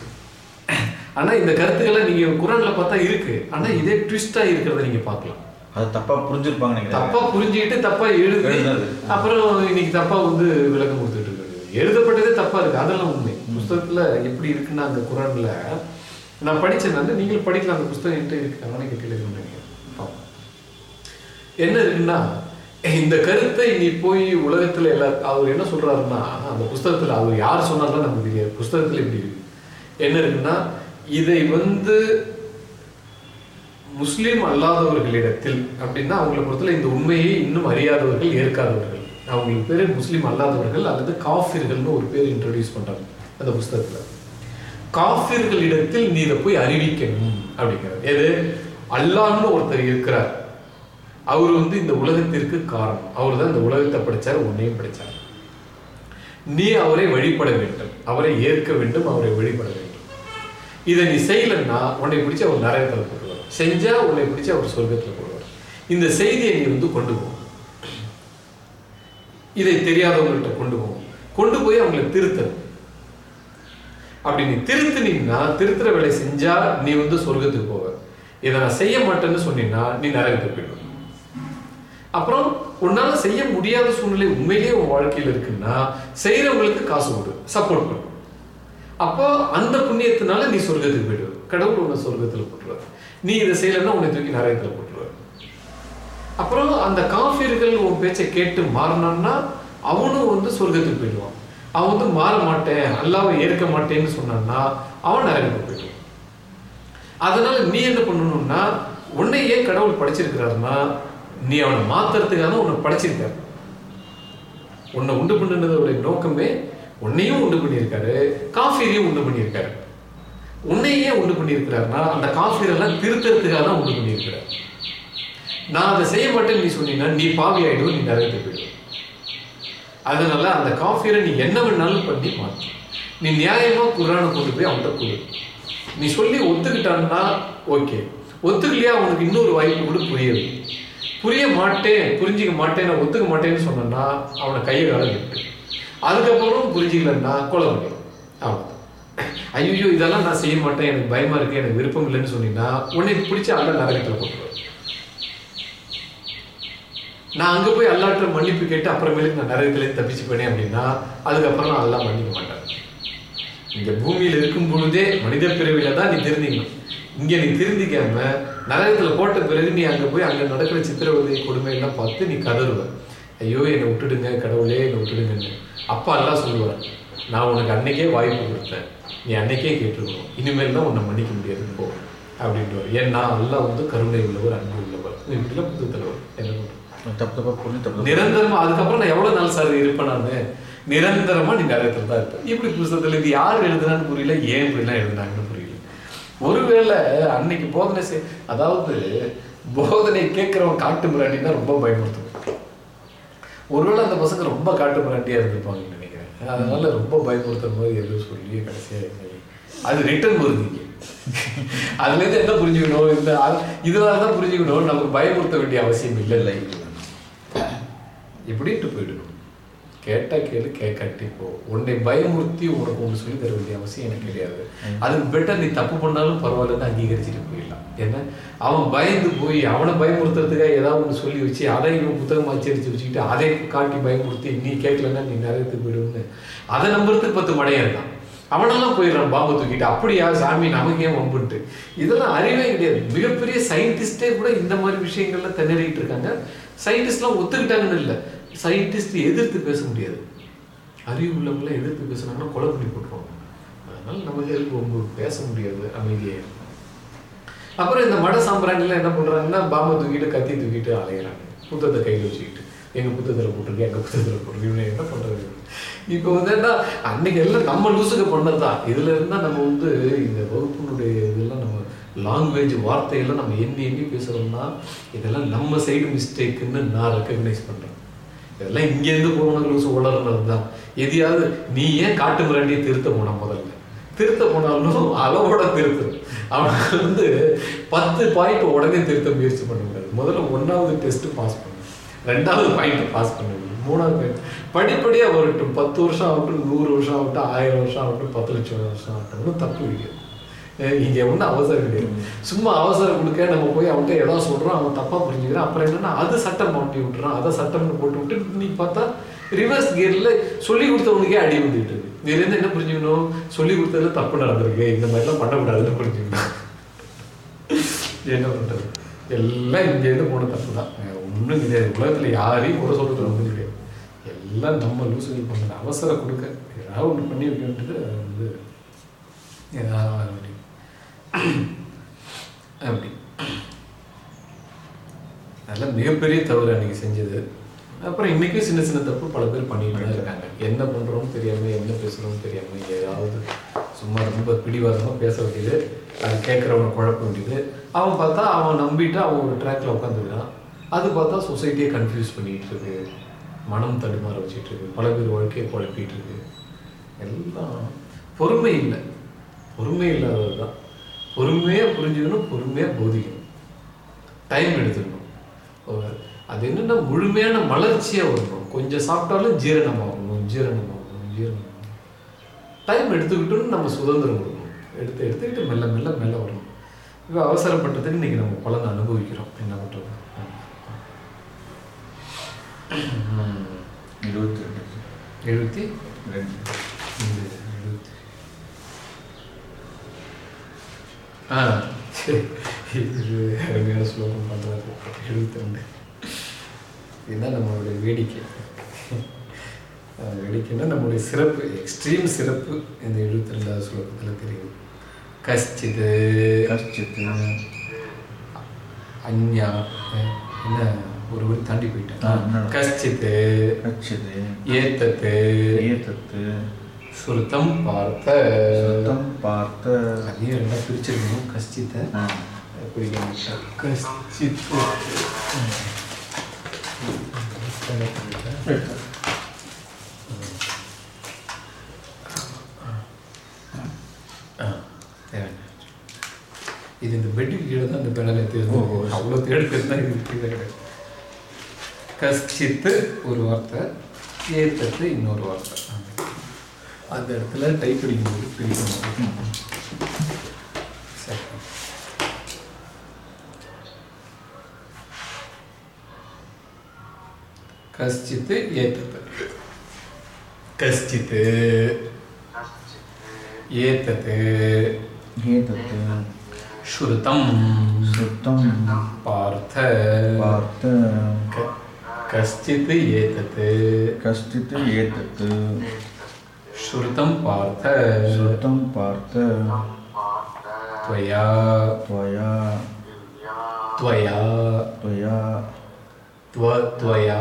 ஆனா இந்த கருத்துக்களை நீங்க குரான்ல பார்த்தா இருக்கு. ஆனா இதே ட்விஸ்டா இருக்கிறத நீங்க பார்க்கலாம். அது தப்பா புரிஞ்சிருப்பாங்க நினைக்கிறேன். தப்பா புரிஞ்சுக்கிட்டு தப்பா எழுதி. அப்புறம் இன்னைக்கு தப்பா வந்து விளக்கம் கொடுத்துட்டு இருக்காரு. எழுதப்பட்டதே தப்பா இருக்கு. அதெல்லாம் உண்மை. புஸ்தகத்துல எப்படி இருக்குன்னா அந்த குரான்ல நான் படிச்சேன் வந்து நீங்களும் படிக்கலாம். அந்த புஸ்தகம் என்கிட்ட இருக்கு. நினைக்கிறேன். என்ன இருக்குன்னா இந்த கருத்தை நீ போய் உலகத்துல எல்லா அவர் என்ன சொல்றாருன்னா அந்த புஸ்தகத்துல அவர் யார் சொன்னாலும் நமக்கு தெரியாது. புஸ்தகத்துல இப்படி இருக்கு? என்ன இருக்குன்னா இதை வந்து முஸ்லீம் அல்லாதவர்களிடத்தில் அப்படின்னா அவங்களை பொறுத்தல இந்த உண்மையை இன்னும் அறியாதவர்கள் ஏற்காதவர்கள். அவங்களுக்கு பேர் முஸ்லீம் அல்லாதவர்கள் அல்லது காஃபிர்கள்னு ஒரு பேர் இன்ட்ரடியூஸ் பண்ணுறாங்க அந்த புஸ்தகத்தில். காஃபிர்களிடத்தில் நீ இதை போய் அறிவிக்கணும் அப்படிங்கிறது எது? அல்லாஹ்னு ஒருத்தர் இருக்கிறார். அவர் வந்து இந்த உலகத்திற்கு காரணம். அவர் தான் இந்த உலகத்தை படித்தார் உன்னையும் படிச்சார். நீ அவரை வழிபட வேண்டும். அவரை ஏற்க வேண்டும் அவரை வழிபட வேண்டும். இதை நீ செய்யலன்னா உன்னை பிடிச்சி அவர் நிறைய போடுவார் செஞ்சா உன்னை பிடிச்சி அவர் சொர்க்கத்தில் போடுவார். இந்த செய்தியை நீ வந்து கொண்டு போவோம் இதை தெரியாதவங்கள்ட்ட கொண்டு போவோம் கொண்டு போய் அவங்களை திருத்தணும் அப்படி நீ திருத்தினீங்கன்னா திருத்துற வேலை செஞ்சா நீ வந்து சொர்க்கத்துக்கு போவ. இதை நான் செய்ய மாட்டேன்னு சொன்னீங்கன்னா நீ நரகத்துக்கு போயிடுவ. அப்புறம் உன்னால செய்ய முடியாத சூழ்நிலை உண்மையிலேயே உன் வாழ்க்கையில இருக்குன்னா செய்யறவங்களுக்கு காசு கொடு சப்போர்ட் பண்ணு. அப்போ அந்த புண்ணியத்தினால நீ சொர்க்கத்துக்கு போயிடுவ. கடவுள் உன்னை சொர்க்கத்துல போட்டுருவார் நீ இதை செய்யலைன்னா உன்னை தூக்கி நரகத்துல போட்டுருவார். அப்புறம் அந்த காஃபியர்கள் உன் பேச்சை கேட்டு மாறினான்னா அவனும் வந்து சொர்க்கத்துக்கு போயிடுவான். அவன் வந்து மாற மாட்டேன் அல்லாவை ஏற்க மாட்டேன்னு சொன்னான்னா அவன் நரகத்துக்கு போயிடுவான். அதனால நீ என்ன பண்ணணும்னா உன்னை ஏன் கடவுள் படைச்சிருக்கிறாருன்னா நீ அவனை மாத்துறதுக்காக உன்னை படைச்சிருக்காரு. உன்னை உண்டு பண்ணுனதோட நோக்கமே உன்னையும் உண்டு பண்ணியிருக்காரு காஃபீரையும் உண்டு பண்ணியிருக்காரு. உன்னையே ஒன்று பண்ணியிருக்கிறாருன்னா அந்த காஃபீரெல்லாம் திருத்தறதுக்காக தான் ஒன்று பண்ணியிருக்கிறார் நான் அதை செய்ய மாட்டேன்னு நீ சொன்னீங்கன்னா நீ பாவி நீ நிறைய போயிடுவ. அதனால அந்த காஃபீரை நீ என்ன வேணாலும் பண்ணி மாற்று. நீ நியாயமாக குரானை கொண்டு போய் அவன்கிட்ட கொடு. நீ சொல்லி ஒத்துக்கிட்டான்னா ஓகே. ஒத்துக்கலையா? அவனுக்கு இன்னொரு வாய்ப்பு கூட புரியுது புரிய மாட்டேன் புரிஞ்சிக்க மாட்டேன் நான் ஒத்துக்க மாட்டேன்னு சொன்னேன்னா அவனை கையை காலம் விட்டு. அதுக்கப்புறம் புரிஞ்சிக்கலன்னா கொலை ஆமாம் ஐயோ இதெல்லாம் நான் செய்ய மாட்டேன். எனக்கு பயமா இருக்கு. எனக்கு விருப்பம் இல்லைன்னு சொன்னீங்கன்னா உன்னை பிடிச்சி அல்ல நரகத்தில் போட்டுருவார் நான் அங்கே போய் அல்லாட்ட மன்னிப்பு கேட்டு அப்புறமேலுக்கு நான் நரகத்திலே தப்பிச்சு போனேன் அப்படின்னா அதுக்கப்புறம் நான் எல்லாம் மன்னிக்க மாட்டேன். இங்கே பூமியில் இருக்கும் பொழுதே மனித பிறவியில் தான் நீ திருந்திக்கணும். இங்கே நீ திருந்திக்காம நரகத்தில் போட்ட பிறகு நீ அங்கே போய் அங்கே நடக்கிற சித்திரவதை கொடுமை எல்லாம் பார்த்து நீ கதறுவ. ஐயோ என்னை விட்டுடுங்க கடவுளே என்னை விட்டுடுங்கன்னு. அப்பா எல்லாம் சொல்லுவார் நான் உனக்கு அன்னைக்கே வாய்ப்பு கொடுத்தேன். நீ அன்னைக்கே கேட்டுருக்கணும் இனிமேல் தான் உன்னை மன்னிக்க முடியாது போ. அப்படின்ட்டு ஏன்னா அல்லாஹ் வந்து கருணை உள்ளவர் அன்பு உள்ளவர். இப்படிலாம் புது தலைவர். என்ன தப்பு தப்பா புரிஞ்சு தப்பு நிரந்தரமா அதுக்கப்புறம் நான் எவ்வளவு நாள் சார் இருப்பேன் நானு? நிரந்தரமா நீ நரகத்துல தான் இருப்பேன். இப்படி புத்தகத்துல இது யார் எழுதுனான்னு புரியல ஏன் இப்படிலாம் எழுதுனாங்கன்னு புரியல. ஒருவேளை அன்னைக்கு போதனை செய் அதாவது போதனை கேட்கிறவன் காட்டு மிராண்டினா ரொம்ப பயமுறுத்தும் ஒருவேளை அந்த பசங்க ரொம்ப காட்டு மிராண்டியா இருந்திருப்பாங்கன்னு. நினைக்கிறேன் அதனால ரொம்ப பயமுறுத்துற மாதிரி எதுவும் சொல்லி கடைசியா இல்லை. அது ரிட்டர்ன் வருது இங்க. [laughs] அதுல இருந்து என்ன புரிஞ்சுக்கணும்? இந்த இதனால தான் புரிஞ்சுக்கணும் நமக்கு பயமுறுத்த வேண்டிய அவசியம் இல்லை இல்லை இப்படின்ட்டு போயிடணும். கேட்டா கேளு கேட்காட்டி போ. உன்னை பயமுறுத்தி உனக்கு ஒன்று சொல்லி தர வேண்டிய அவசியம் எனக்கு கிடையாது. அதுக்கு பெட்டர் நீ தப்பு பண்ணாலும் பரவாயில்லன்னு அங்கீகரிச்சுட்டு போயிடலாம். ஏன்னா அவன் பயந்து போய் அவனை பயமுறுத்துறதுக்காக ஏதாவது ஒன்று சொல்லி வச்சு அதை இவன் புத்தகமா அச்சடிச்சு வச்சுக்கிட்டு அதை காட்டி பயமுறுத்தி நீ கேட்கலன்னா நீ நிறையத்துக்கு போயிடுன்னு அதை நம்புறதுக்கு பத்து மடையா இருக்கான் அவனெல்லாம் போயிடுறான் பாம்பு தூக்கிட்டு. அப்படியா சாமி நமக்கு ஏன் வம்புன்ட்டு. இதெல்லாம் அறிவே கிடையாது. மிகப்பெரிய சயின்டிஸ்டே கூட இந்த மாதிரி விஷயங்கள்ல திணறிட்டு இருக்காங்க. சயின்டிஸ்ட்லாம் ஒத்துக்கிட்டாங்கன்னு இல்லை. சயின்டிஸ்ட் எதிர்த்து பேச முடியாது. அறிவு உள்ளவங்களாம் எதிர்த்து பேசுனாங்கன்னா கொலை பண்ணி போட்டுருவாங்க. அதனால நமக்கு ரொம்ப பேச முடியாது அமைதியே. அப்புறம் இந்த மட சாம்பிராணிலாம் என்ன பண்ணுறாங்கன்னா பாம்பை தூக்கிட்டு கத்தி தூக்கிட்டு அலையிறாங்க. புத்தகத்தை கையில் வச்சுக்கிட்டு. எங்கள் புத்தகத்தில் போட்டிருக்கு எங்கள் புத்தகத்தில் போட்டிருக்கு. என்ன பண்ணுறது இப்போ வந்து என்ன அன்னைக்கு எல்லாம் நம்ம லூசுக்கு பண்ணதுதான் இதில் இருந்தால் நம்ம வந்து இந்த வகுப்பினுடைய இதெல்லாம் நம்ம லாங்குவேஜ் வார்த்தையெல்லாம் நம்ம எண்ணி எண்ணி பேசுகிறோம்னா இதெல்லாம் நம்ம சைடு மிஸ்டேக்குன்னு நான் ரெக்கக்னைஸ் பண்ணுறேன் இதெல்லாம் இங்கேருந்து போனவங்க லூசு உளர்றது தான் எதையாவது நீ ஏன் காட்டு மிராண்டியை திருத்த போன முதல்ல? திருத்த போனாலும் அளவோட திருத்து அவனுக்கு வந்து பத்து பாயிண்ட் உடனே திருத்த முயற்சி பண்ண முடியாது முதல்ல ஒன்றாவது டெஸ்ட் பாஸ் பண்ணு. ரெண்டாவது பாயிண்ட் பாஸ் பண்ண. முடியும் மூணாவது பாயிண்ட் படிப்படியாக வரட்டும். பத்து வருஷம் ஆகட்டும் நூறு வருஷம் ஆகட்டும் ஆயிரம் வருஷம் ஆகட்டும் பத்து லட்சம் வருஷம் ஆகட்டும் தப்பு இல்லை இங்க ஒன்றும் அவசரம் கிடையாது. சும்மா அவசரம் கொடுக்க நம்ம போய் அவன்கிட்ட ஏதாவது சொல்றோம் அவன் தப்பா புரிஞ்சுக்கிறான். அப்புறம் என்னன்னா அதை சட்டம் மாட்டி விட்டுறான். அதை சட்டம்னு போட்டு விட்டு நீ பார்த்தா ரிவர்ஸ் கியர்ல சொல்லி கொடுத்தவனுக்கே அடி வந்துட்டு இருக்கு. இதுல இருந்து என்ன புரிஞ்சுக்கணும்? சொல்லி கொடுத்ததுல தப்பு நடந்திருக்கு. இந்த மாதிரிலாம் பண்ணக்கூடாதுன்னு புரிஞ்சுக்கணும். என்ன பண்றது? எல்லாம் இங்க இருந்து போன தப்பு தான். ஒன்றும் கிடையாது. உலகத்துல யாரையும் குறை சொல்றது ஒன்றும் கிடையாது. எல்லாம் நம்ம லூசுகள் பண்ணது அவசரம் கொடுக்க. ஏதாவது ஒன்று பண்ணி அது வந்து ஏதாவது அப்படி. அதெல்லாம் மிகப்பெரிய தவறு அன்னைக்கு செஞ்சது. அப்புறம் இன்னைக்கும் சின்ன சின்ன தப்பு பல பேர் பண்ணிட்டு தான் இருக்காங்க. என்ன பண்றோம்னு தெரியாம என்ன பேசுறோம்னு தெரியாம ஏதாவது சும்மா ரொம்ப பிடிவாதமா பேச வேண்டியது அது கேட்கறவனை குழப்ப வேண்டியது. அவன் பார்த்தா அவன் நம்பிட்டு அவன் ஒரு ட்ராக்ல உட்காந்துருக்கான். அது பார்த்தா சொசைட்டியை கன்ஃபியூஸ் பண்ணிட்டு இருக்கு மனம் தடுமாற வச்சுட்டு இருக்கு பல பேர் வாழ்க்கையை குழப்பிட்டு இருக்கு எல்லாம் பொறுமை இல்லை. பொறுமை இல்லாதது தான் பொறுமையாக புரிஞ்சுக்கணும் பொறுமையாக போதிக்கணும். டைம் எடுத்துக்கணும். அது என்னன்னா முழுமையான மலர்ச்சியாக வரணும் கொஞ்சம் சாப்பிட்டாலும் ஜீரணமாகணும் ஜீரணமாகணும் ஜீரணமாகணும் டைம் எடுத்துக்கிட்டோன்னு நம்ம சுதந்திரம் கொடுக்கணும். எடுத்து எடுத்துக்கிட்டு மெல்ல மெல்ல மெல்ல வரணும். இப்போ அவசரப்பட்டதுக்கு இன்னைக்கு நம்ம பலனை அனுபவிக்கிறோம். என்ன பண்ணுறது இருபத்தி ரெண்டு. எழுபத்தி ரெண்டு இந்த எழுபத்தி ஆ. சரி இது அருமையான ஸ்லோகம் பண்ணுறாரு எழுபத்தி ரெண்டு இதுதான் நம்மளுடைய வேடிக்கை வேடிக்கைன்னா நம்மளுடைய சிறப்பு எக்ஸ்ட்ரீம் சிறப்பு இந்த எழுபத்தி ரெண்டாவது ஸ்லோகத்தில் தெரியும். கஷ்டித் கஷ்டித்து அந்யா என்ன ஒரு வரி தாண்டி போயிட்டேன். என்னடா? கஷ்டித் கச்சிது ஏத்தத்து ஏத்தத்து சுருத்தம் பார்த்த. சுத்தம் பார்த்த. அதையும் ரெண்டா பிரிச்சிருக்கணும். கஷ்டித்தை. இது இந்த பெட்டுக்கு கீழே தான் இந்த ஓ. எடுத்து அவ்வளோ தேடு பேர் தான் இது. கீழே கிடையாது. கஷ்டித்து ஒரு வார்த்தை ஏத்தத்து இன்னொரு வார்த்தை. அந்த இடத்துல டைப் அடிக்கும்போது பிரிக்கணும் சரி கஷ்டித்து ஏத்தத்து கஷ்டித்து ஏத்தத்து एतत् श्रुतं श्रुतं पार्थ पार्थ क- कश्चित् एतत् कश्चित् एतत् श्रुतं पार्थ। श्रुतं पार्थ। त्वया। त्वया। त्वया। त्वया। त्व त्वया।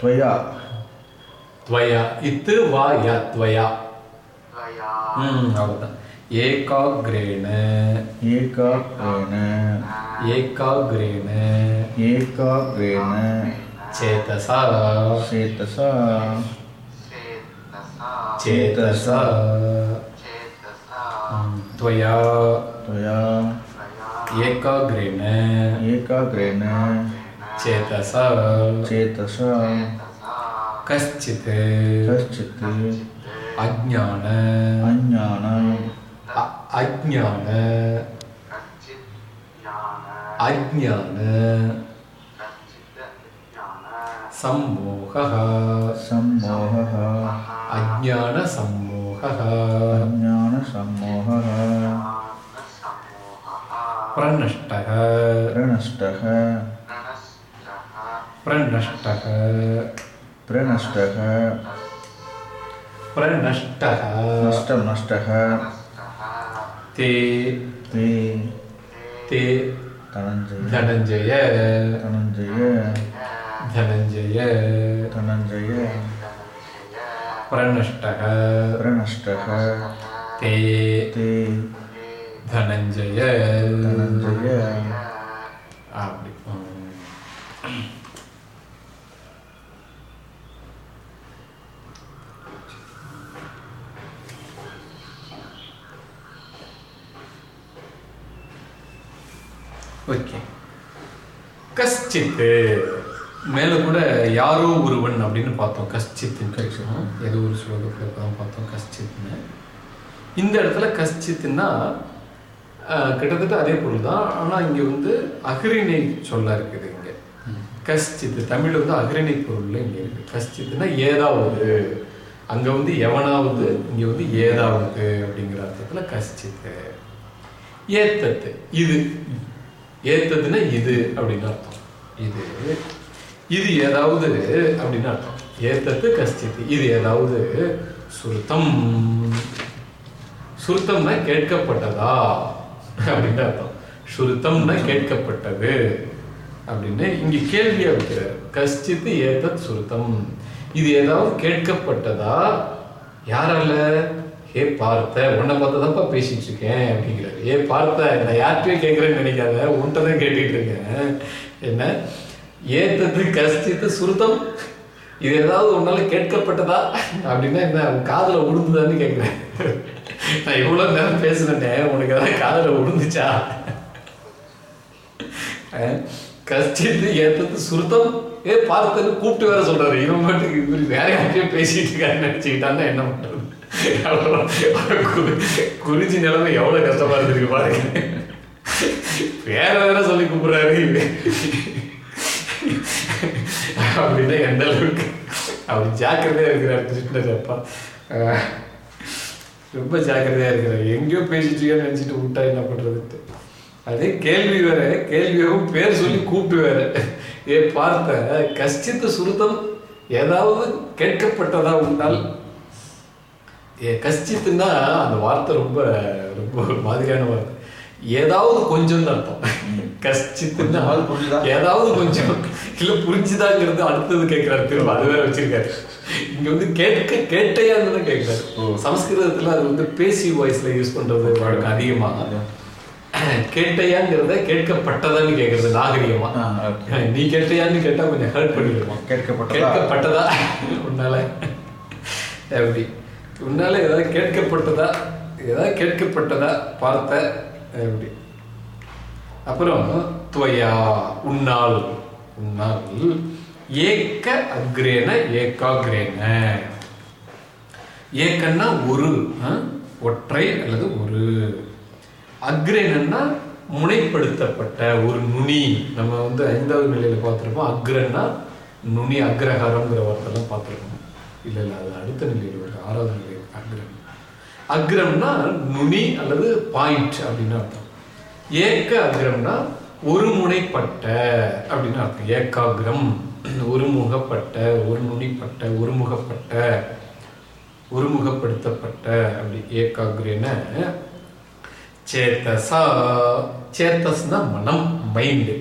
त्वया। त्वया। इत् वा या त्वया। हम्म, एकाग्रेण। एकाग्रेण। एकाग्रेण। एकाग्रेण। சேதசா चेतसा சேதசா ம், त्वया त्वया ஏகாகிரேண एकाग्रेण சேதசா चेतसा कश्चित् कश्चित् अज्ञान अज्ञान अ- अज्ञान अज्ञान सम्मोहः सम्मोहः अज्ञानसम्मोहः अज्ञानसम्मोहः प्रनष्टः प्रणष्टः प्रनष्टः प्रणष्टः प्रनष्टः नष्टं नष्टः ते ते ते धनञ्जय धनञ्जय धनंजय धनंजय प्रनष्टः प्रनष्टः ते ते धनंजय धनंजय आप ओके। okay. कश्चित् மேலே கூட யாரோ ஒருவன் அப்படின்னு பார்த்தோம். கஷ்டித்துன்னு கிடைச்சோம் ஏதோ ஒரு ஸ்லோகத்தில் தான் பார்த்தோம் கஷ்டித்னு இந்த இடத்துல கஷ்டித்துன்னா கிட்டத்தட்ட அதே பொருள் தான். ஆனால் இங்கே வந்து அகிரிணை சொல்ல இருக்குது இங்கே. கஷ்டித்து தமிழ் வந்து அகிரிணை பொருளில் இங்கே இருக்குது கஷ்டித்துனா ஏதாவது. அங்கே வந்து எவனாவது இங்கே வந்து ஏதாவது அப்படிங்கிற அர்த்தத்தில் கஷ்டித்து. ஏத்தத்து இது. ஏத்ததுன்னா இது அப்படின்னு அர்த்தம். இது. இது ஏதாவது அப்படின்னு அர்த்தம் ஏத்தத்து கஷ்டித்து இது ஏதாவது சுருத்தம். சுருத்தம்னா கேட்கப்பட்டதா? அப்படின்னு அர்த்தம். சுருத்தம்னா கேட்கப்பட்டது. அப்படின்னு இங்க கேள்வியா வைக்கிறார் கஷ்டித்து ஏத்தத் சுருத்தம். இது ஏதாவது கேட்கப்பட்டதா? யாரால ஏ பார்த்த உன்னை பார்த்து தான்ப்பா பேசிட்டு இருக்கேன் அப்படிங்கிறாரு. ஏ பார்த்த நான் யார்கிட்டயும் கேட்குறேன்னு நினைக்காத உன்கிட்ட தான் கேட்டுட்டு இருக்கேன். என்ன? ஏத்தது கஷ்டித்து சுருத்தம். இது ஏதாவது உன்னால கேட்கப்பட்டதா? அப்படின்னா என்ன காதல உடுந்துதான்னு கேட்குறேன். நான் இவ்வளவு நேரம் பேசுனேனே உனக்கு ஏதாவது காதல உடுந்துச்சா அஹ், கஷ்டித்து ஏத்தது சுருத்தம். ஏ பார்த்து கூப்பிட்டு வேற சொல்றாரு. இவன் மட்டும் இவர் வேற யார்கிட்டயும் பேசிட்டு இருக்காருன்னு நினைச்சுக்கிட்டான்னா என்ன பண்றது? அவ்வளவு குறிச்சி நிலைமை எவ்வளவு கஷ்டமா இருந்திருக்கு பாருங்க. வேற வேற சொல்லி கூப்பிடுறாரு அப்படின்னா எந்த அளவுக்கு? அவர் ஜாக்கிரதையா இருக்கிறார் கிருஷ்ணர் அப்பா. ரொம்ப ஜாக்கிரதையா இருக்கிறார். எங்கேயோ பேசிட்டு நினச்சிட்டு நினைச்சிட்டு விட்டா என்ன பண்ணுறதுட்டு அதே கேள்வி வேற கேள்வியும் பேர் சொல்லி கூப்பிட்டு வேற. ஏ பார்த்த கஷ்டித்த சுருத்தம் ஏதாவது கேட்கப்பட்டதா உண்டால் ஏ கஷ்டித்துன்னா அந்த வார்த்தை ரொம்ப ரொம்ப ஒரு மாதிரியான வார்த்தை. ஏதாவது கொஞ்சம் அர்த்தம். கஷ்டித்துன்னா கொஞ்சமாவது புரிஞ்சுதா? ஏதாவது கொஞ்சம். இல்ல புரிஞ்சுதாங்கிறது அடுத்தது கேட்கிறாரு திரும்ப அது வேற வச்சிருக்காரு. இங்க வந்து கேட்க கேட்டையான்னு தான் கேட்கிறாரு சமஸ்கிருதத்துல அது வந்து பேசி வாய்ஸ்ல யூஸ் பண்றது வழக்கம் அதிகமா கேட்டையாங்கிறத கேட்கப்பட்டதான்னு கேட்கறது நாகரிகமா. நீ கேட்டையான்னு கேட்டா கொஞ்சம் ஹர்ட் பண்ணிடுமா கேட்கப்பட்டதா? கேட்கப்பட்டதா? உன்னால. எப்படி? உன்னால ஏதாவது கேட்கப்பட்டதா? ஏதாவது கேட்கப்பட்டதா? பார்த்த எப்படி அப்புறம் துவையா உன்னால் உன்னால் ஏக்க அக்ரேன ஏக்காகிரேன. ஏக்கன்னா ஒரு ஒற்றை அல்லது ஒரு. அக்ரேனா முனைப்படுத்தப்பட்ட ஒரு நுனி. நம்ம வந்து ஐந்தாவது நிலையில பார்த்திருப்போம். அக்ரன்னா நுனி அக்ரஹாரம்ங்கிற வார்த்தைலாம் பார்த்திருக்கோம். இல்லை இல்லை அது அடுத்த நிலையில் வருது. ஆறாவது நிலையில் அக்ரம்னா நுனி அல்லது பாயிண்ட் அப்படின்னு அர்த்தம். ஏக்க அக்ரம்னா ஒருமுனைப்பட்ட அப்படின்னு அர்த்தம். ஏக்காகிரம் ஒருமுகப்பட்ட ஒரு நுனிப்பட்ட ஒருமுகப்பட்ட ஒருமுகப்படுத்தப்பட்ட அப்படி. ஏகாகிரேன சேத்தசா. சேத்தஸ்னா மனம் மைண்டு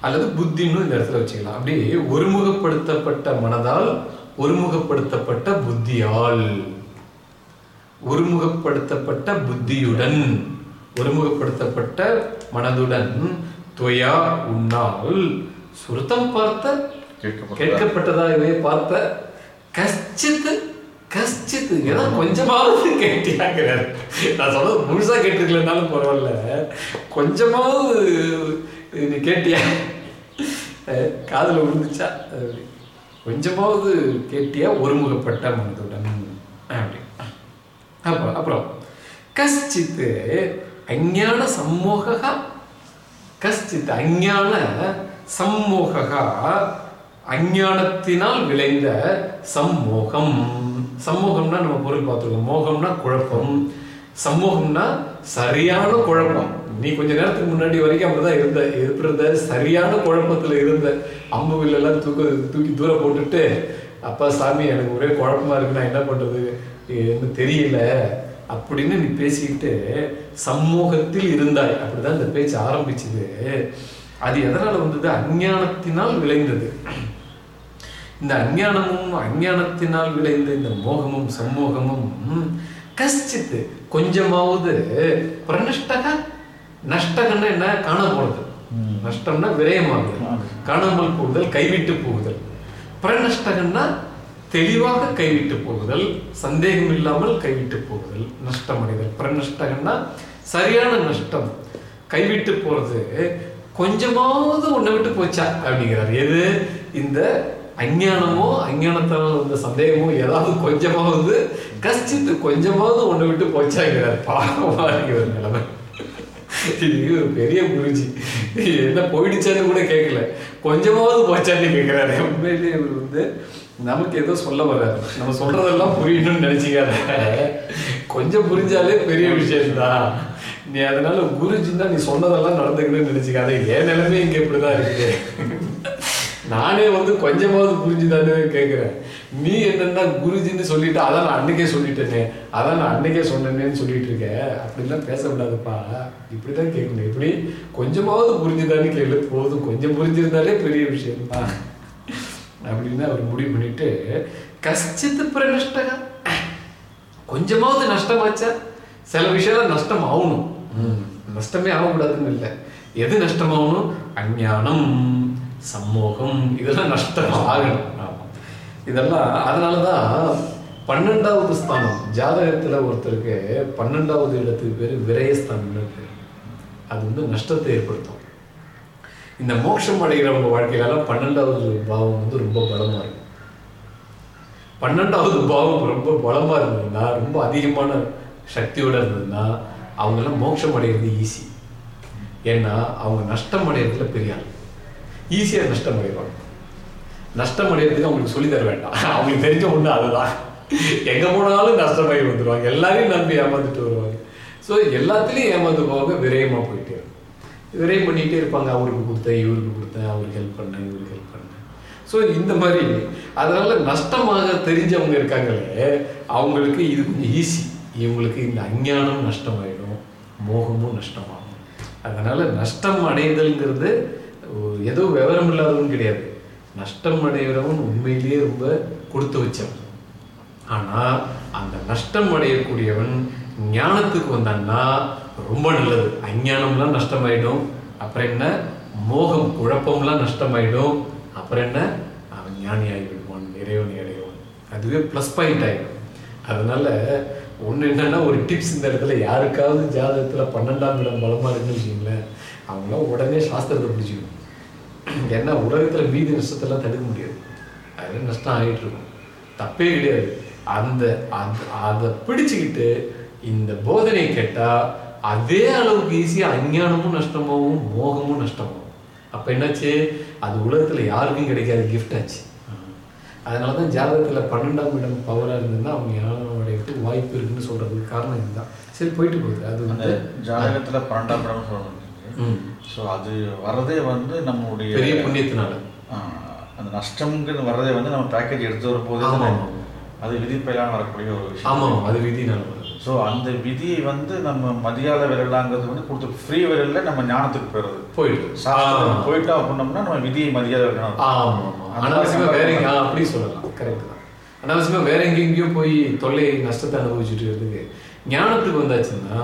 அல்லது புத்தின்னு இந்த இடத்துல வச்சுக்கலாம். அப்படி ஒருமுகப்படுத்தப்பட்ட மனதால் ஒருமுகப்படுத்தப்பட்ட புத்தியால். ஒருமுகப்படுத்தப்பட்ட புத்தியுடன் ஒருமுகப்படுத்தப்பட்ட மனதுடன் துவயா உன்னால் சுருத்தம் பார்த்த கேட்கப்பட்டதா? கேட்கப்பட்டதாகவே பார்த்த கஷ்டித்து கஷ்டித்து ஏதோ கொஞ்சமாவது கேட்டியாங்கிறாரு. நான் சொல்றது முழுசா கேட்டுக்கலனாலும் பரவாயில்ல. கொஞ்சமாவது நீ கேட்டியா? காதுல விழுந்துச்சா. கொஞ்சமாவது கேட்டியா? ஒருமுகப்பட்ட மனதுடன். அப்படி. அப்புறம் அப்புறம். கஷ்டித்து அஞ்ஞான சம்மோகா கஷ்டித் அஞ்ஞான சம்மோகா அஞ்ஞானத்தினால் விளைந்த சம்மோகம். சம்மோகம்னா நம்ம பொருள் பார்த்துருக்கோம். மோகம்னா குழப்பம். சம்மோகம்னா சரியான குழப்பம். நீ கொஞ்ச நேரத்துக்கு முன்னாடி வரைக்கும் அப்படிதான் இருந்த எப்படி இருந்த சரியான குழப்பத்துல இருந்த. அம்பு வில்லெல்லாம் தூக்க தூக்கி தூரம் போட்டுட்டு அப்பா சாமி எனக்கு ஒரே குழப்பமா இருக்கு. நான் என்ன பண்றது? என்ன தெரியல அப்படின்னு நீ பேசிக்கிட்டு சமூகத்தில் இருந்தாய். அப்படிதான் இந்த பேச்சு ஆரம்பிச்சது. அது எதனால வந்தது? அஞ்ஞானத்தினால் விளைந்தது. இந்த அஞ்ஞானமும் அஞ்ஞானத்தினால் விளைந்த இந்த மோகமும் சம்மோகமும் கஷ்டித்து கொஞ்சமாவது பிரநஷ்டக நஷ்டகன்னா என்ன? காண போறது நஷ்டம்னா விரயமாகுது காணாமல் போகுதல் கைவிட்டு போகுதல். பிரநஷ்டகன்னா தெளிவாக கைவிட்டு போகுதல் சந்தேகம் இல்லாமல் கைவிட்டு போகுதல் நஷ்டம் அடைதல் பிரநஷ்டகன்னா சரியான நஷ்டம். கைவிட்டு போறது. கொஞ்சமாவது உன்னை விட்டு போச்சா? அப்படிங்கிறார். எது? இந்த அஞ்ஞானமோ அஞ்ஞானத்தால் வந்த சந்தேகமோ ஏதாவது கொஞ்சமாவது கஷ்டித்து கொஞ்சமாவது உன்னை விட்டு போச்சாங்கிறார். பாவமா இருக்கிற நிலைமை. இது ஒரு பெரிய குருஜி என்ன போயிடுச்சான்னு கூட கேட்கல. கொஞ்சமாவது போச்சான்னு கேட்கிறாரு. உண்மையிலேயே இவர் வந்து நமக்கு எதோ சொல்ல வர்றாரு. நம்ம சொல்றதெல்லாம் புரியணும்னு நினைச்சிக்காத. கொஞ்சம் புரிஞ்சாலே பெரிய விஷயம்தான். நீ அதனால குருஜின்னா நீ சொன்னதெல்லாம் நடந்துக்கணும்னு நினைச்சிக்காத. என் நிலைமை இங்க இப்படிதான் இருக்கு. நானே வந்து கொஞ்சமாவது புரிஞ்சுதானே கேட்கிறேன் நீ என்னன்னா குருஜின்னு சொல்லிட்டு அதான் நான் அன்னைக்கே சொல்லிட்டேனே. அதான் நான் அன்னைக்கே சொன்னேன்னு சொல்லிட்டு இருக்க. அப்படிலாம் பேசக்கூடாதுப்பா. இப்படிதான் கேட்கணும். இப்படி கொஞ்சமாவது புரிஞ்சுதான்னு கேளு. போதும். கொஞ்சம் புரிஞ்சிருந்தாலே பெரிய விஷயம் தான் அப்படின்னு அவர் முடிவு பண்ணிட்டு கஷ்டித்து பிரநஷ்டகா கொஞ்சமாவது நஷ்டமாச்சா? சில விஷயம் நஷ்டம் ஆகணும் நஷ்டமே ஆகக்கூடாதுன்னு இல்லை. எது நஷ்டமாகணும்? அஞ்ஞானம் சம்மோகம் இதெல்லாம் நஷ்டம் ஆகணும். இதெல்லாம் அதனாலதான் பன்னெண்டாவது ஸ்தானம் ஜாதகத்துல ஒருத்தருக்கு பன்னெண்டாவது இடத்துக்கு பேரு விரயஸ்தானம்னு பேரு. அது வந்து நஷ்டத்தை ஏற்படுத்தும். இந்த மோட்சம் அடைகிறவங்க வாழ்க்கையிலலாம் பன்னெண்டாவது பாவம் வந்து ரொம்ப பலமாக இருக்கும் பன்னெண்டாவது பாவம் ரொம்ப பலமா இருந்ததுன்னா ரொம்ப அதிகமான சக்தியோடு இருந்ததுன்னா அவங்கெல்லாம் மோட்சம் அடைகிறது ஈஸி ஏன்னா அவங்க நஷ்டம் அடைகிறதுல பெரிய ஆள் நஷ்டம் அடைவாங்க. நஷ்டம் அடையிறதுக்கு அவங்களுக்கு சொல்லி தர வேண்டாம். அவங்களுக்கு தெரிஞ்ச ஒன்று அதுதான். எங்கே போனாலும் நஷ்டமாகி வந்துடுவாங்க எல்லாரையும் நம்பி ஏமாந்துட்டு வருவாங்க. ஸோ எல்லாத்துலேயும் ஏமாந்து போவாங்க விரயமாக போயிட்டே இருக்கும். விரயம் பண்ணிகிட்டே இருப்பாங்க. அவருக்கு கொடுத்தேன் இவருக்கு கொடுத்தேன் அவருக்கு ஹெல்ப் பண்ணேன் இவருக்கு ஹெல்ப் பண்ணேன் ஸோ இந்த மாதிரி அதனால் நஷ்டமாக தெரிஞ்சவங்க இருக்காங்களே அவங்களுக்கு இது கொஞ்சம் ஈஸி இவங்களுக்கு இந்த அஞ்ஞானம் நஷ்டமாயிடும் மோகமும் நஷ்டமாகும். அதனால் நஷ்டம் அடைதல்ங்கிறது ஏதோ விவரம் இல்லாதவன் கிடையாது. நஷ்டம் அடைகிறவன் உண்மையிலேயே ரொம்ப கொடுத்து வச்சவன். ஆனால் அந்த நஷ்டம் அடையக்கூடியவன் ஞானத்துக்கு வந்தான்னா ரொம்ப நல்லது. அஞ்ஞானம்லாம் நஷ்டமாயிடும். அப்புறம் என்ன? மோகம் குழப்பம்லாம் நஷ்டமாயிடும். அப்புறம் என்ன? அவன் ஞானி ஆகிவிடுவான் இறைவனை அடைவான். அதுவே ப்ளஸ் பாயிண்ட் ஆகிடும் அதனால ஒன்று என்னன்னா ஒரு டிப்ஸ் இந்த இடத்துல யாருக்காவது ஜாதகத்தில் பன்னெண்டாம் இடம் பலமாக இருக்குன்னு அவங்களாம் உடனே சாஸ்திரத்தை பிடிச்சிக்கணும் ஏன்னா உலகத்தில் மீதி நஷ்டத்தெல்லாம் தடுக்க முடியாது. அது நஷ்டம் ஆகிட்டு இருக்கும். தப்பே கிடையாது. அந்த அந்த அதை பிடிச்சிக்கிட்டு இந்த போதனை கேட்டால் அதே அளவுக்கு ஈஸியாக அஞ்ஞானமும் நஷ்டமாகவும் மோகமும் நஷ்டமாகும் அப்போ என்னாச்சு? அது உலகத்தில் யாருக்கும் கிடைக்காத கிஃப்ட் ஆச்சு. அதனால தான் ஜாதகத்தில் பன்னெண்டாம் இடம் பவராக இருந்ததுன்னா அவங்க ஞானம் அடையிறதுக்கு வாய்ப்பு இருக்குன்னு சொல்கிறதுக்கு காரணம் இதுதான். சரி போயிட்டு போகுது. அது வந்து ஜாதகத்துல பன்னெண்டாம் இடம் சொல்லணும் ம். ஸோ அது வரதே வந்து நம்மளுடைய பெரிய புண்ணியத்தினால. அந்த நஷ்டம்ங்கிறது வரதே வந்து நம்ம பேக்கேஜ் எடுத்து தானே. ஆமா. அது விதிப்பையெல்லாம் வரக்கூடிய ஒரு விஷயம். ஆமாம் அது விதினால ஸோ அந்த விதியை வந்து நம்ம மதியாத விரலாங்கிறது வந்து கொடுத்து ஃப்ரீ விரல்ல நம்ம ஞானத்துக்கு போயிடுது. போயிடுது சாஸ்திரம் போயிட்டோம் அப்படின்னோம்னா நம்ம விதியை மதியாத விரலாம் ஆமா ஆமா. அனாவசியமா வேற எங்க ஆ, அப்படி சொல்லலாம். கரெக்ட் தான். அனாவசியமா வேற எங்கெங்கேயோ போய் தொல்லை நஷ்டத்தை அனுபவிச்சுட்டு இருக்கு ஞானத்துக்கு வந்தாச்சுன்னா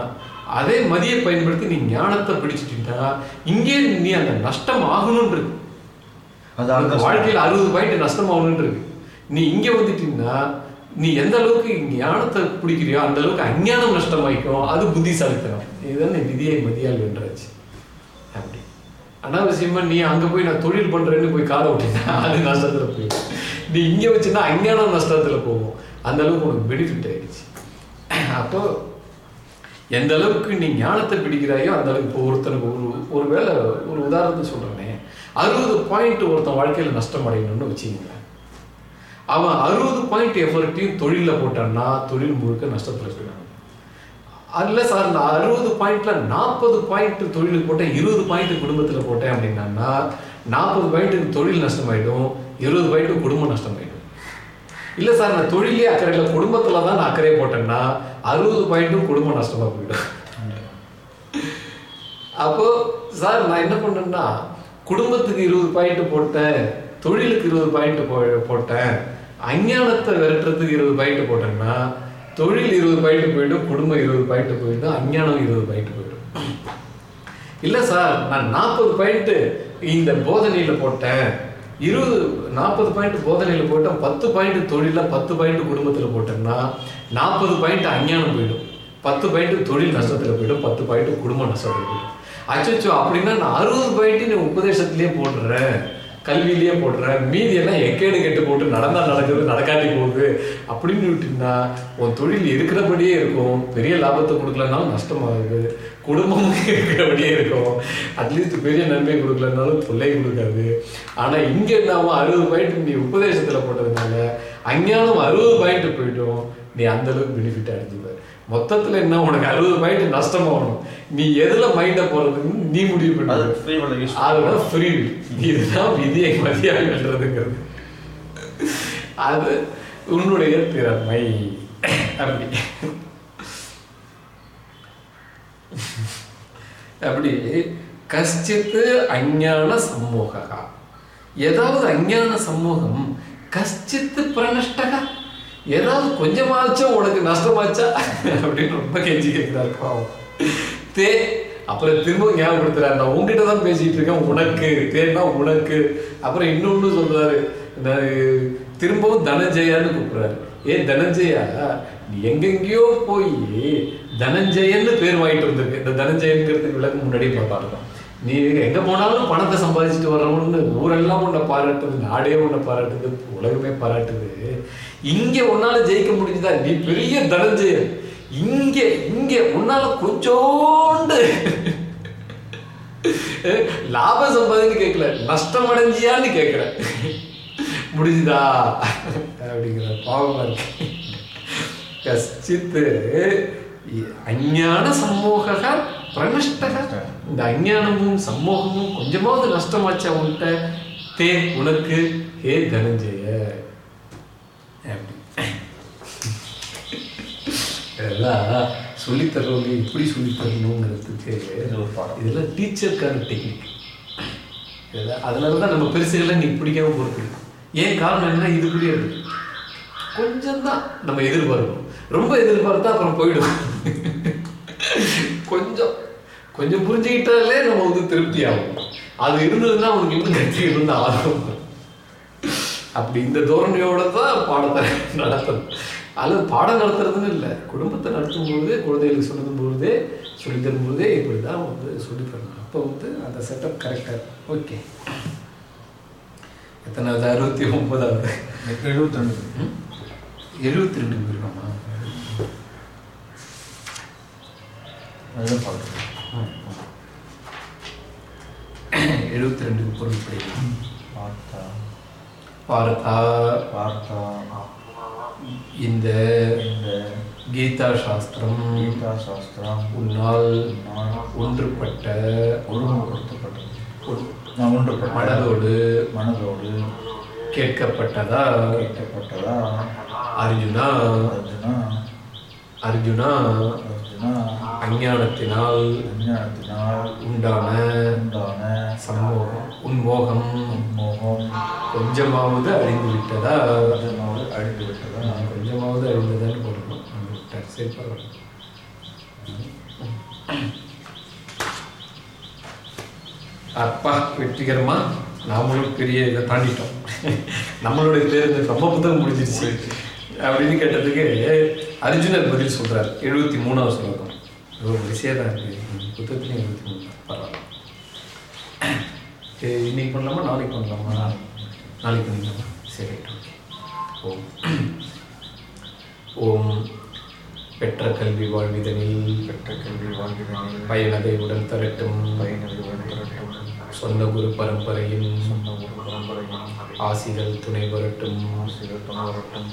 அதே மதியை பயன்படுத்தி நீ ஞானத்தை பிடிச்சிட்டீங்கன்னா இங்கே நீ அந்த நஷ்டம் ஆகணும்னு இருக்கு அது அந்த உனக்கு வாழ்க்கையில அறுபது பாயிண்ட் நஷ்டம் ஆகணும்னு இருக்கு நீ இங்க வந்துட்டீங்கன்னா நீ எந்த அளவுக்கு ஞானத்தை பிடிக்கிறியோ அந்த அளவுக்கு அஞ்ஞானம் நஷ்டமாயிக்கும். அது புத்திசாலித்தனம். இதுதான் விதியை மதியால் வென்றாச்சு. அப்படி. அனாவசியமா நீ அங்க போய் நான் தொழில் பண்றேன்னு போய் காலை விட்டீங்கன்னா அது நஷ்டத்துல போயிடும். நீ இங்க வச்சுன்னா அஞ்ஞானம் நஷ்டத்துல போகும். அந்த அளவுக்கு உனக்கு பெனிஃபிட் ஆயிடுச்சு. அப்போ எந்த அளவுக்கு நீ ஞானத்தை பிடிக்கிறாயோ அந்த அளவுக்கு இப்போ ஒருத்தனுக்கு ஒரு ஒரு வேளை ஒரு உதாரணத்தை சொல்றேனே. அறுபது பாயிண்ட் ஒருத்தன் வாழ்க்கையில நஷ்டம் அடையணும்னு வச்சுக்கீங்களேன். அவன் அறுபது பாயிண்ட் எஃபர்ட்டையும் தொழிலில் போட்டான்னா தொழில் முழுக்க நஷ்டத்தில் இருக்கிறான் அதில் சார் நான் அறுபது பாயிண்ட்ல நாற்பது பாயிண்ட் தொழிலுக்கு போட்டேன் இருபது பாயிண்ட் குடும்பத்தில் போட்டேன் அப்படின்னா நாற்பது பாயிண்ட்டுக்கு தொழில் நஷ்டமாயிடும் இருபது பாயிண்ட் குடும்பம் நஷ்டமாயிடும். இல்லை சார் நான் தொழிலே அக்கறை இல்லை குடும்பத்தில் தான் நான் அக்கறை போட்டேன்னா அறுபது பாயிண்ட்டும் குடும்பம் நஷ்டமாக போயிடும். அப்போ சார் நான் என்ன பண்ணேன்னா குடும்பத்துக்கு இருபது பாயிண்ட் போட்டேன் தொழிலுக்கு இருபது பாயிண்ட் போ போட்டேன் அஞ்ஞானத்தை விரட்டுறதுக்கு இருபது பாயிண்ட் போட்டேன்னா தொழில் இருபது பாயிண்ட் போயிடும் குடும்பம் இருபது பாயிண்ட் போயிடும் அஞ்ஞானம் இருபது பாயிண்ட் போயிடும். இல்லை சார் நான் நாற்பது பாயிண்ட்டு இந்த போதனையில் போட்டேன். இருபது நாற்பது பாயிண்ட் போதனையில் போட்டேன் பத்து பாயிண்ட் தொழிலில் பத்து பாயிண்ட் குடும்பத்தில் போட்டேன்னா நாற்பது பாயிண்ட் அஞ்ஞானம் போயிடும். பத்து பாயிண்ட் தொழில் நஷ்டத்தில் போயிடும் பத்து பாயிண்ட் குடும்ப நஷ்டத்தில் போயிடும். அச்சோ அப்படின்னா நான் அறுபது பாயிண்ட் நீ உபதேசத்துலேயே போடுறேன். கல்வியிலேயே போடுறேன். மீதி எல்லாம் எக்கேடு கெட்டு போட்டு நடந்தா நடக்குது நடக்காட்டி போகுது அப்படின்னு விட்டுனா உன் தொழில் இருக்கிறபடியே இருக்கும். பெரிய லாபத்தை கொடுக்கலனாலும் நஷ்டமாகுது. குடும்பமும் இருக்கிறபடியே இருக்கும். அட்லீஸ்ட் பெரிய நன்மை கொடுக்கலனாலும் தொல்லை கொடுக்காது. ஆனால் இங்கே நாம அறுபது பாயிண்ட் நீ உபதேசத்தில் போட்டதுனால அஞ்ஞானம் அறுபது பாயிண்ட் போயிட்டோம் நீ அந்தளவுக்கு பெனிஃபிட் அடைஞ்சுவ. மொத்தத்துல என்ன? உனக்கு அறுபது பாயிண்ட் நஷ்டமாகணும். நீ எதுல மைண்ட போறதுன்னு நீ முடிவு பண்ண. அது ஃப்ரீ இதுதான் விதியை மதியாக வெல்றதுங்கிறது. அது உன்னுடைய திறமை. அப்படி. அப்படி. கஷ்டித்து அஞ்ஞான சம்மோகா ஏதாவது அஞ்ஞான சமூகம் கஷ்டித்து பிரணஷ்டகா. ஏதாவது கொஞ்சமாச்சும் உனக்கு நஷ்டமாச்சா? அப்படின்னு ரொம்ப கெஞ்சி கேட்கிறாரு பாவம். தே அப்புறம் திரும்ப ஞாபகப்படுத்துறாரு நான் உங்ககிட்ட தான் பேசிட்டு இருக்கேன் உனக்கு தேன்னா உனக்கு. அப்புறம் இன்னொன்னு சொல்றாரு திரும்பவும் தனஞ்சயான்னு கூப்பிடுறாரு. ஏ தனஞ்சயா நீ எங்கெங்கேயோ போய் தனஞ்சயன்னு பேர் வாங்கிட்டு இருந்திருக்கு இந்த தனஞ்சயன்கிறதுக்கு விளக்கு முன்னாடியே பார்த்தாருதான் நீ எங்க போனாலும் பணத்தை சம்பாதிச்சுட்டு வர்றவன்னு ஊரெல்லாம் உன்னை பாராட்டுது நாடே உன்னை பாராட்டுது உலகமே பாராட்டுது. இங்கே உன்னால ஜெயிக்க முடிஞ்சுதா? நீ பெரிய தனஞ்சயன் இங்கே இங்கே உன்னால கொஞ்சோண்டு லாபம் சம்பாதின்னு கேட்கல நஷ்டம் அடைஞ்சியான்னு கேட்கல முடிஞ்சுதா? அப்படிங்கிற பாவமா இருக்கு. கஷ்டித்து அஞ்ஞான சம்மோக பிரனஷ்டக இந்த அஞ்ஞானமும் சம்மோகமும் கொஞ்சமாவது நஷ்டமாச்சா உன்கிட்ட? தே உனக்கு ஹே தனஞ்சய அப்படி இதெல்லாம் சொல்லித்தரவங்க இப்படி சொல்லித்தரணுங்கிறதுக்கு இதெல்லாம் டீச்சருக்கான டெக்னிக் இதெல்லாம் அதனால தான் நம்ம பெருசுகள்லாம் நீ பிடிக்காம போகிறது ஏன் காரணம் என்ன இது புரியாது கொஞ்சம் தான் நம்ம எதிர்பார்க்கணும். ரொம்ப எதிர்பார்த்தா அப்புறம் போயிடும். கொஞ்சம் கொஞ்சம் புரிஞ்சுக்கிட்டாலே நம்ம வந்து திருப்தி ஆகும். அது இருந்ததுன்னா உனக்கு இன்னும் கட்சி இருந்த ஆகும். அப்படி இந்த தோரணையோட தான் பாடத்தை நடத்தணும். அல்லது பாடம் நடத்துறதுன்னு இல்லை. குடும்பத்தை நடத்தும் பொழுதே குழந்தைகளுக்கு சொல்லும் பொழுதே சொல்லி தரும் பொழுதே இப்படி தான் வந்து சொல்லி தரணும். அப்போ வந்து அந்த செட்டப் கரெக்டாக ஓகே எத்தனாவது? அறுபத்தி ஒன்பதாவது. எழுபத்தி ரெண்டு எழுபத்தி ரெண்டு போயிருக்கோமா? அதுதான் பார்க்குறேன் எழுபத்தி ரெண்டுக்கு பொருள் படிக்கலாம் பார்த்தா. பார்த்தா. பார்த்தா. இந்த இந்த கீதா சாஸ்திரம் கீதா சாஸ்திரம் உன்னால் நான் ஒன்றுபட்ட ஒருமுகப்படுத்தப்பட்டது நான் ஒன்றுபட்ட மனதோடு மனதோடு கேட்கப்பட்டதா? கேட்கப்பட்டதா? அர்ஜுனா அர்ஜுனா அர்ஜுனா அஞ்ஞானத்தினால் அஞ்ஞானத்தினால் உண்டான உண்டான சம்மோகம் உன்மோகம் மோகம் கொஞ்சமாவது அழிந்து விட்டதா கொஞ்சமாவது அழிந்து விட்டதா நான் கொஞ்சமாவது அழிந்து விட்டார் சரி பரவாயில்ல அப்பா வெற்றிகரமா? நாமளும் பெரிய இதை தாண்டிட்டோம். நம்மளுடைய தேர்தல் ரொம்ப புத்தகம் முடிஞ்சிருச்சு. அப்படின்னு கேட்டதுக்கு அர்ஜுனர் பதில் சொல்கிறார் எழுபத்தி மூணாவது ஸ்லோகம். ரொம்ப வரிசையாக தான் இருக்குது புத்தகத்துலேயும் எழுபத்தி மூணு. தான் பரவாயில்ல. சரி, இன்னைக்கு பண்ணலாமா? நாளைக்கு பண்ணலாமா? நாளைக்கு பண்ணிக்கலாமா சரி ஓகே ஓம். ஓம். பெற்ற கல்வி வாழ்விதனில் பெற்ற கல்வி வாழ்விதனில் பயனதை உடன் தரட்டும் பயனது தரட்டும் சொந்த குரு பரம்பரையும் ஆசிகள் துணை வரட்டும். ஆசிரியர் துணை வரட்டும்.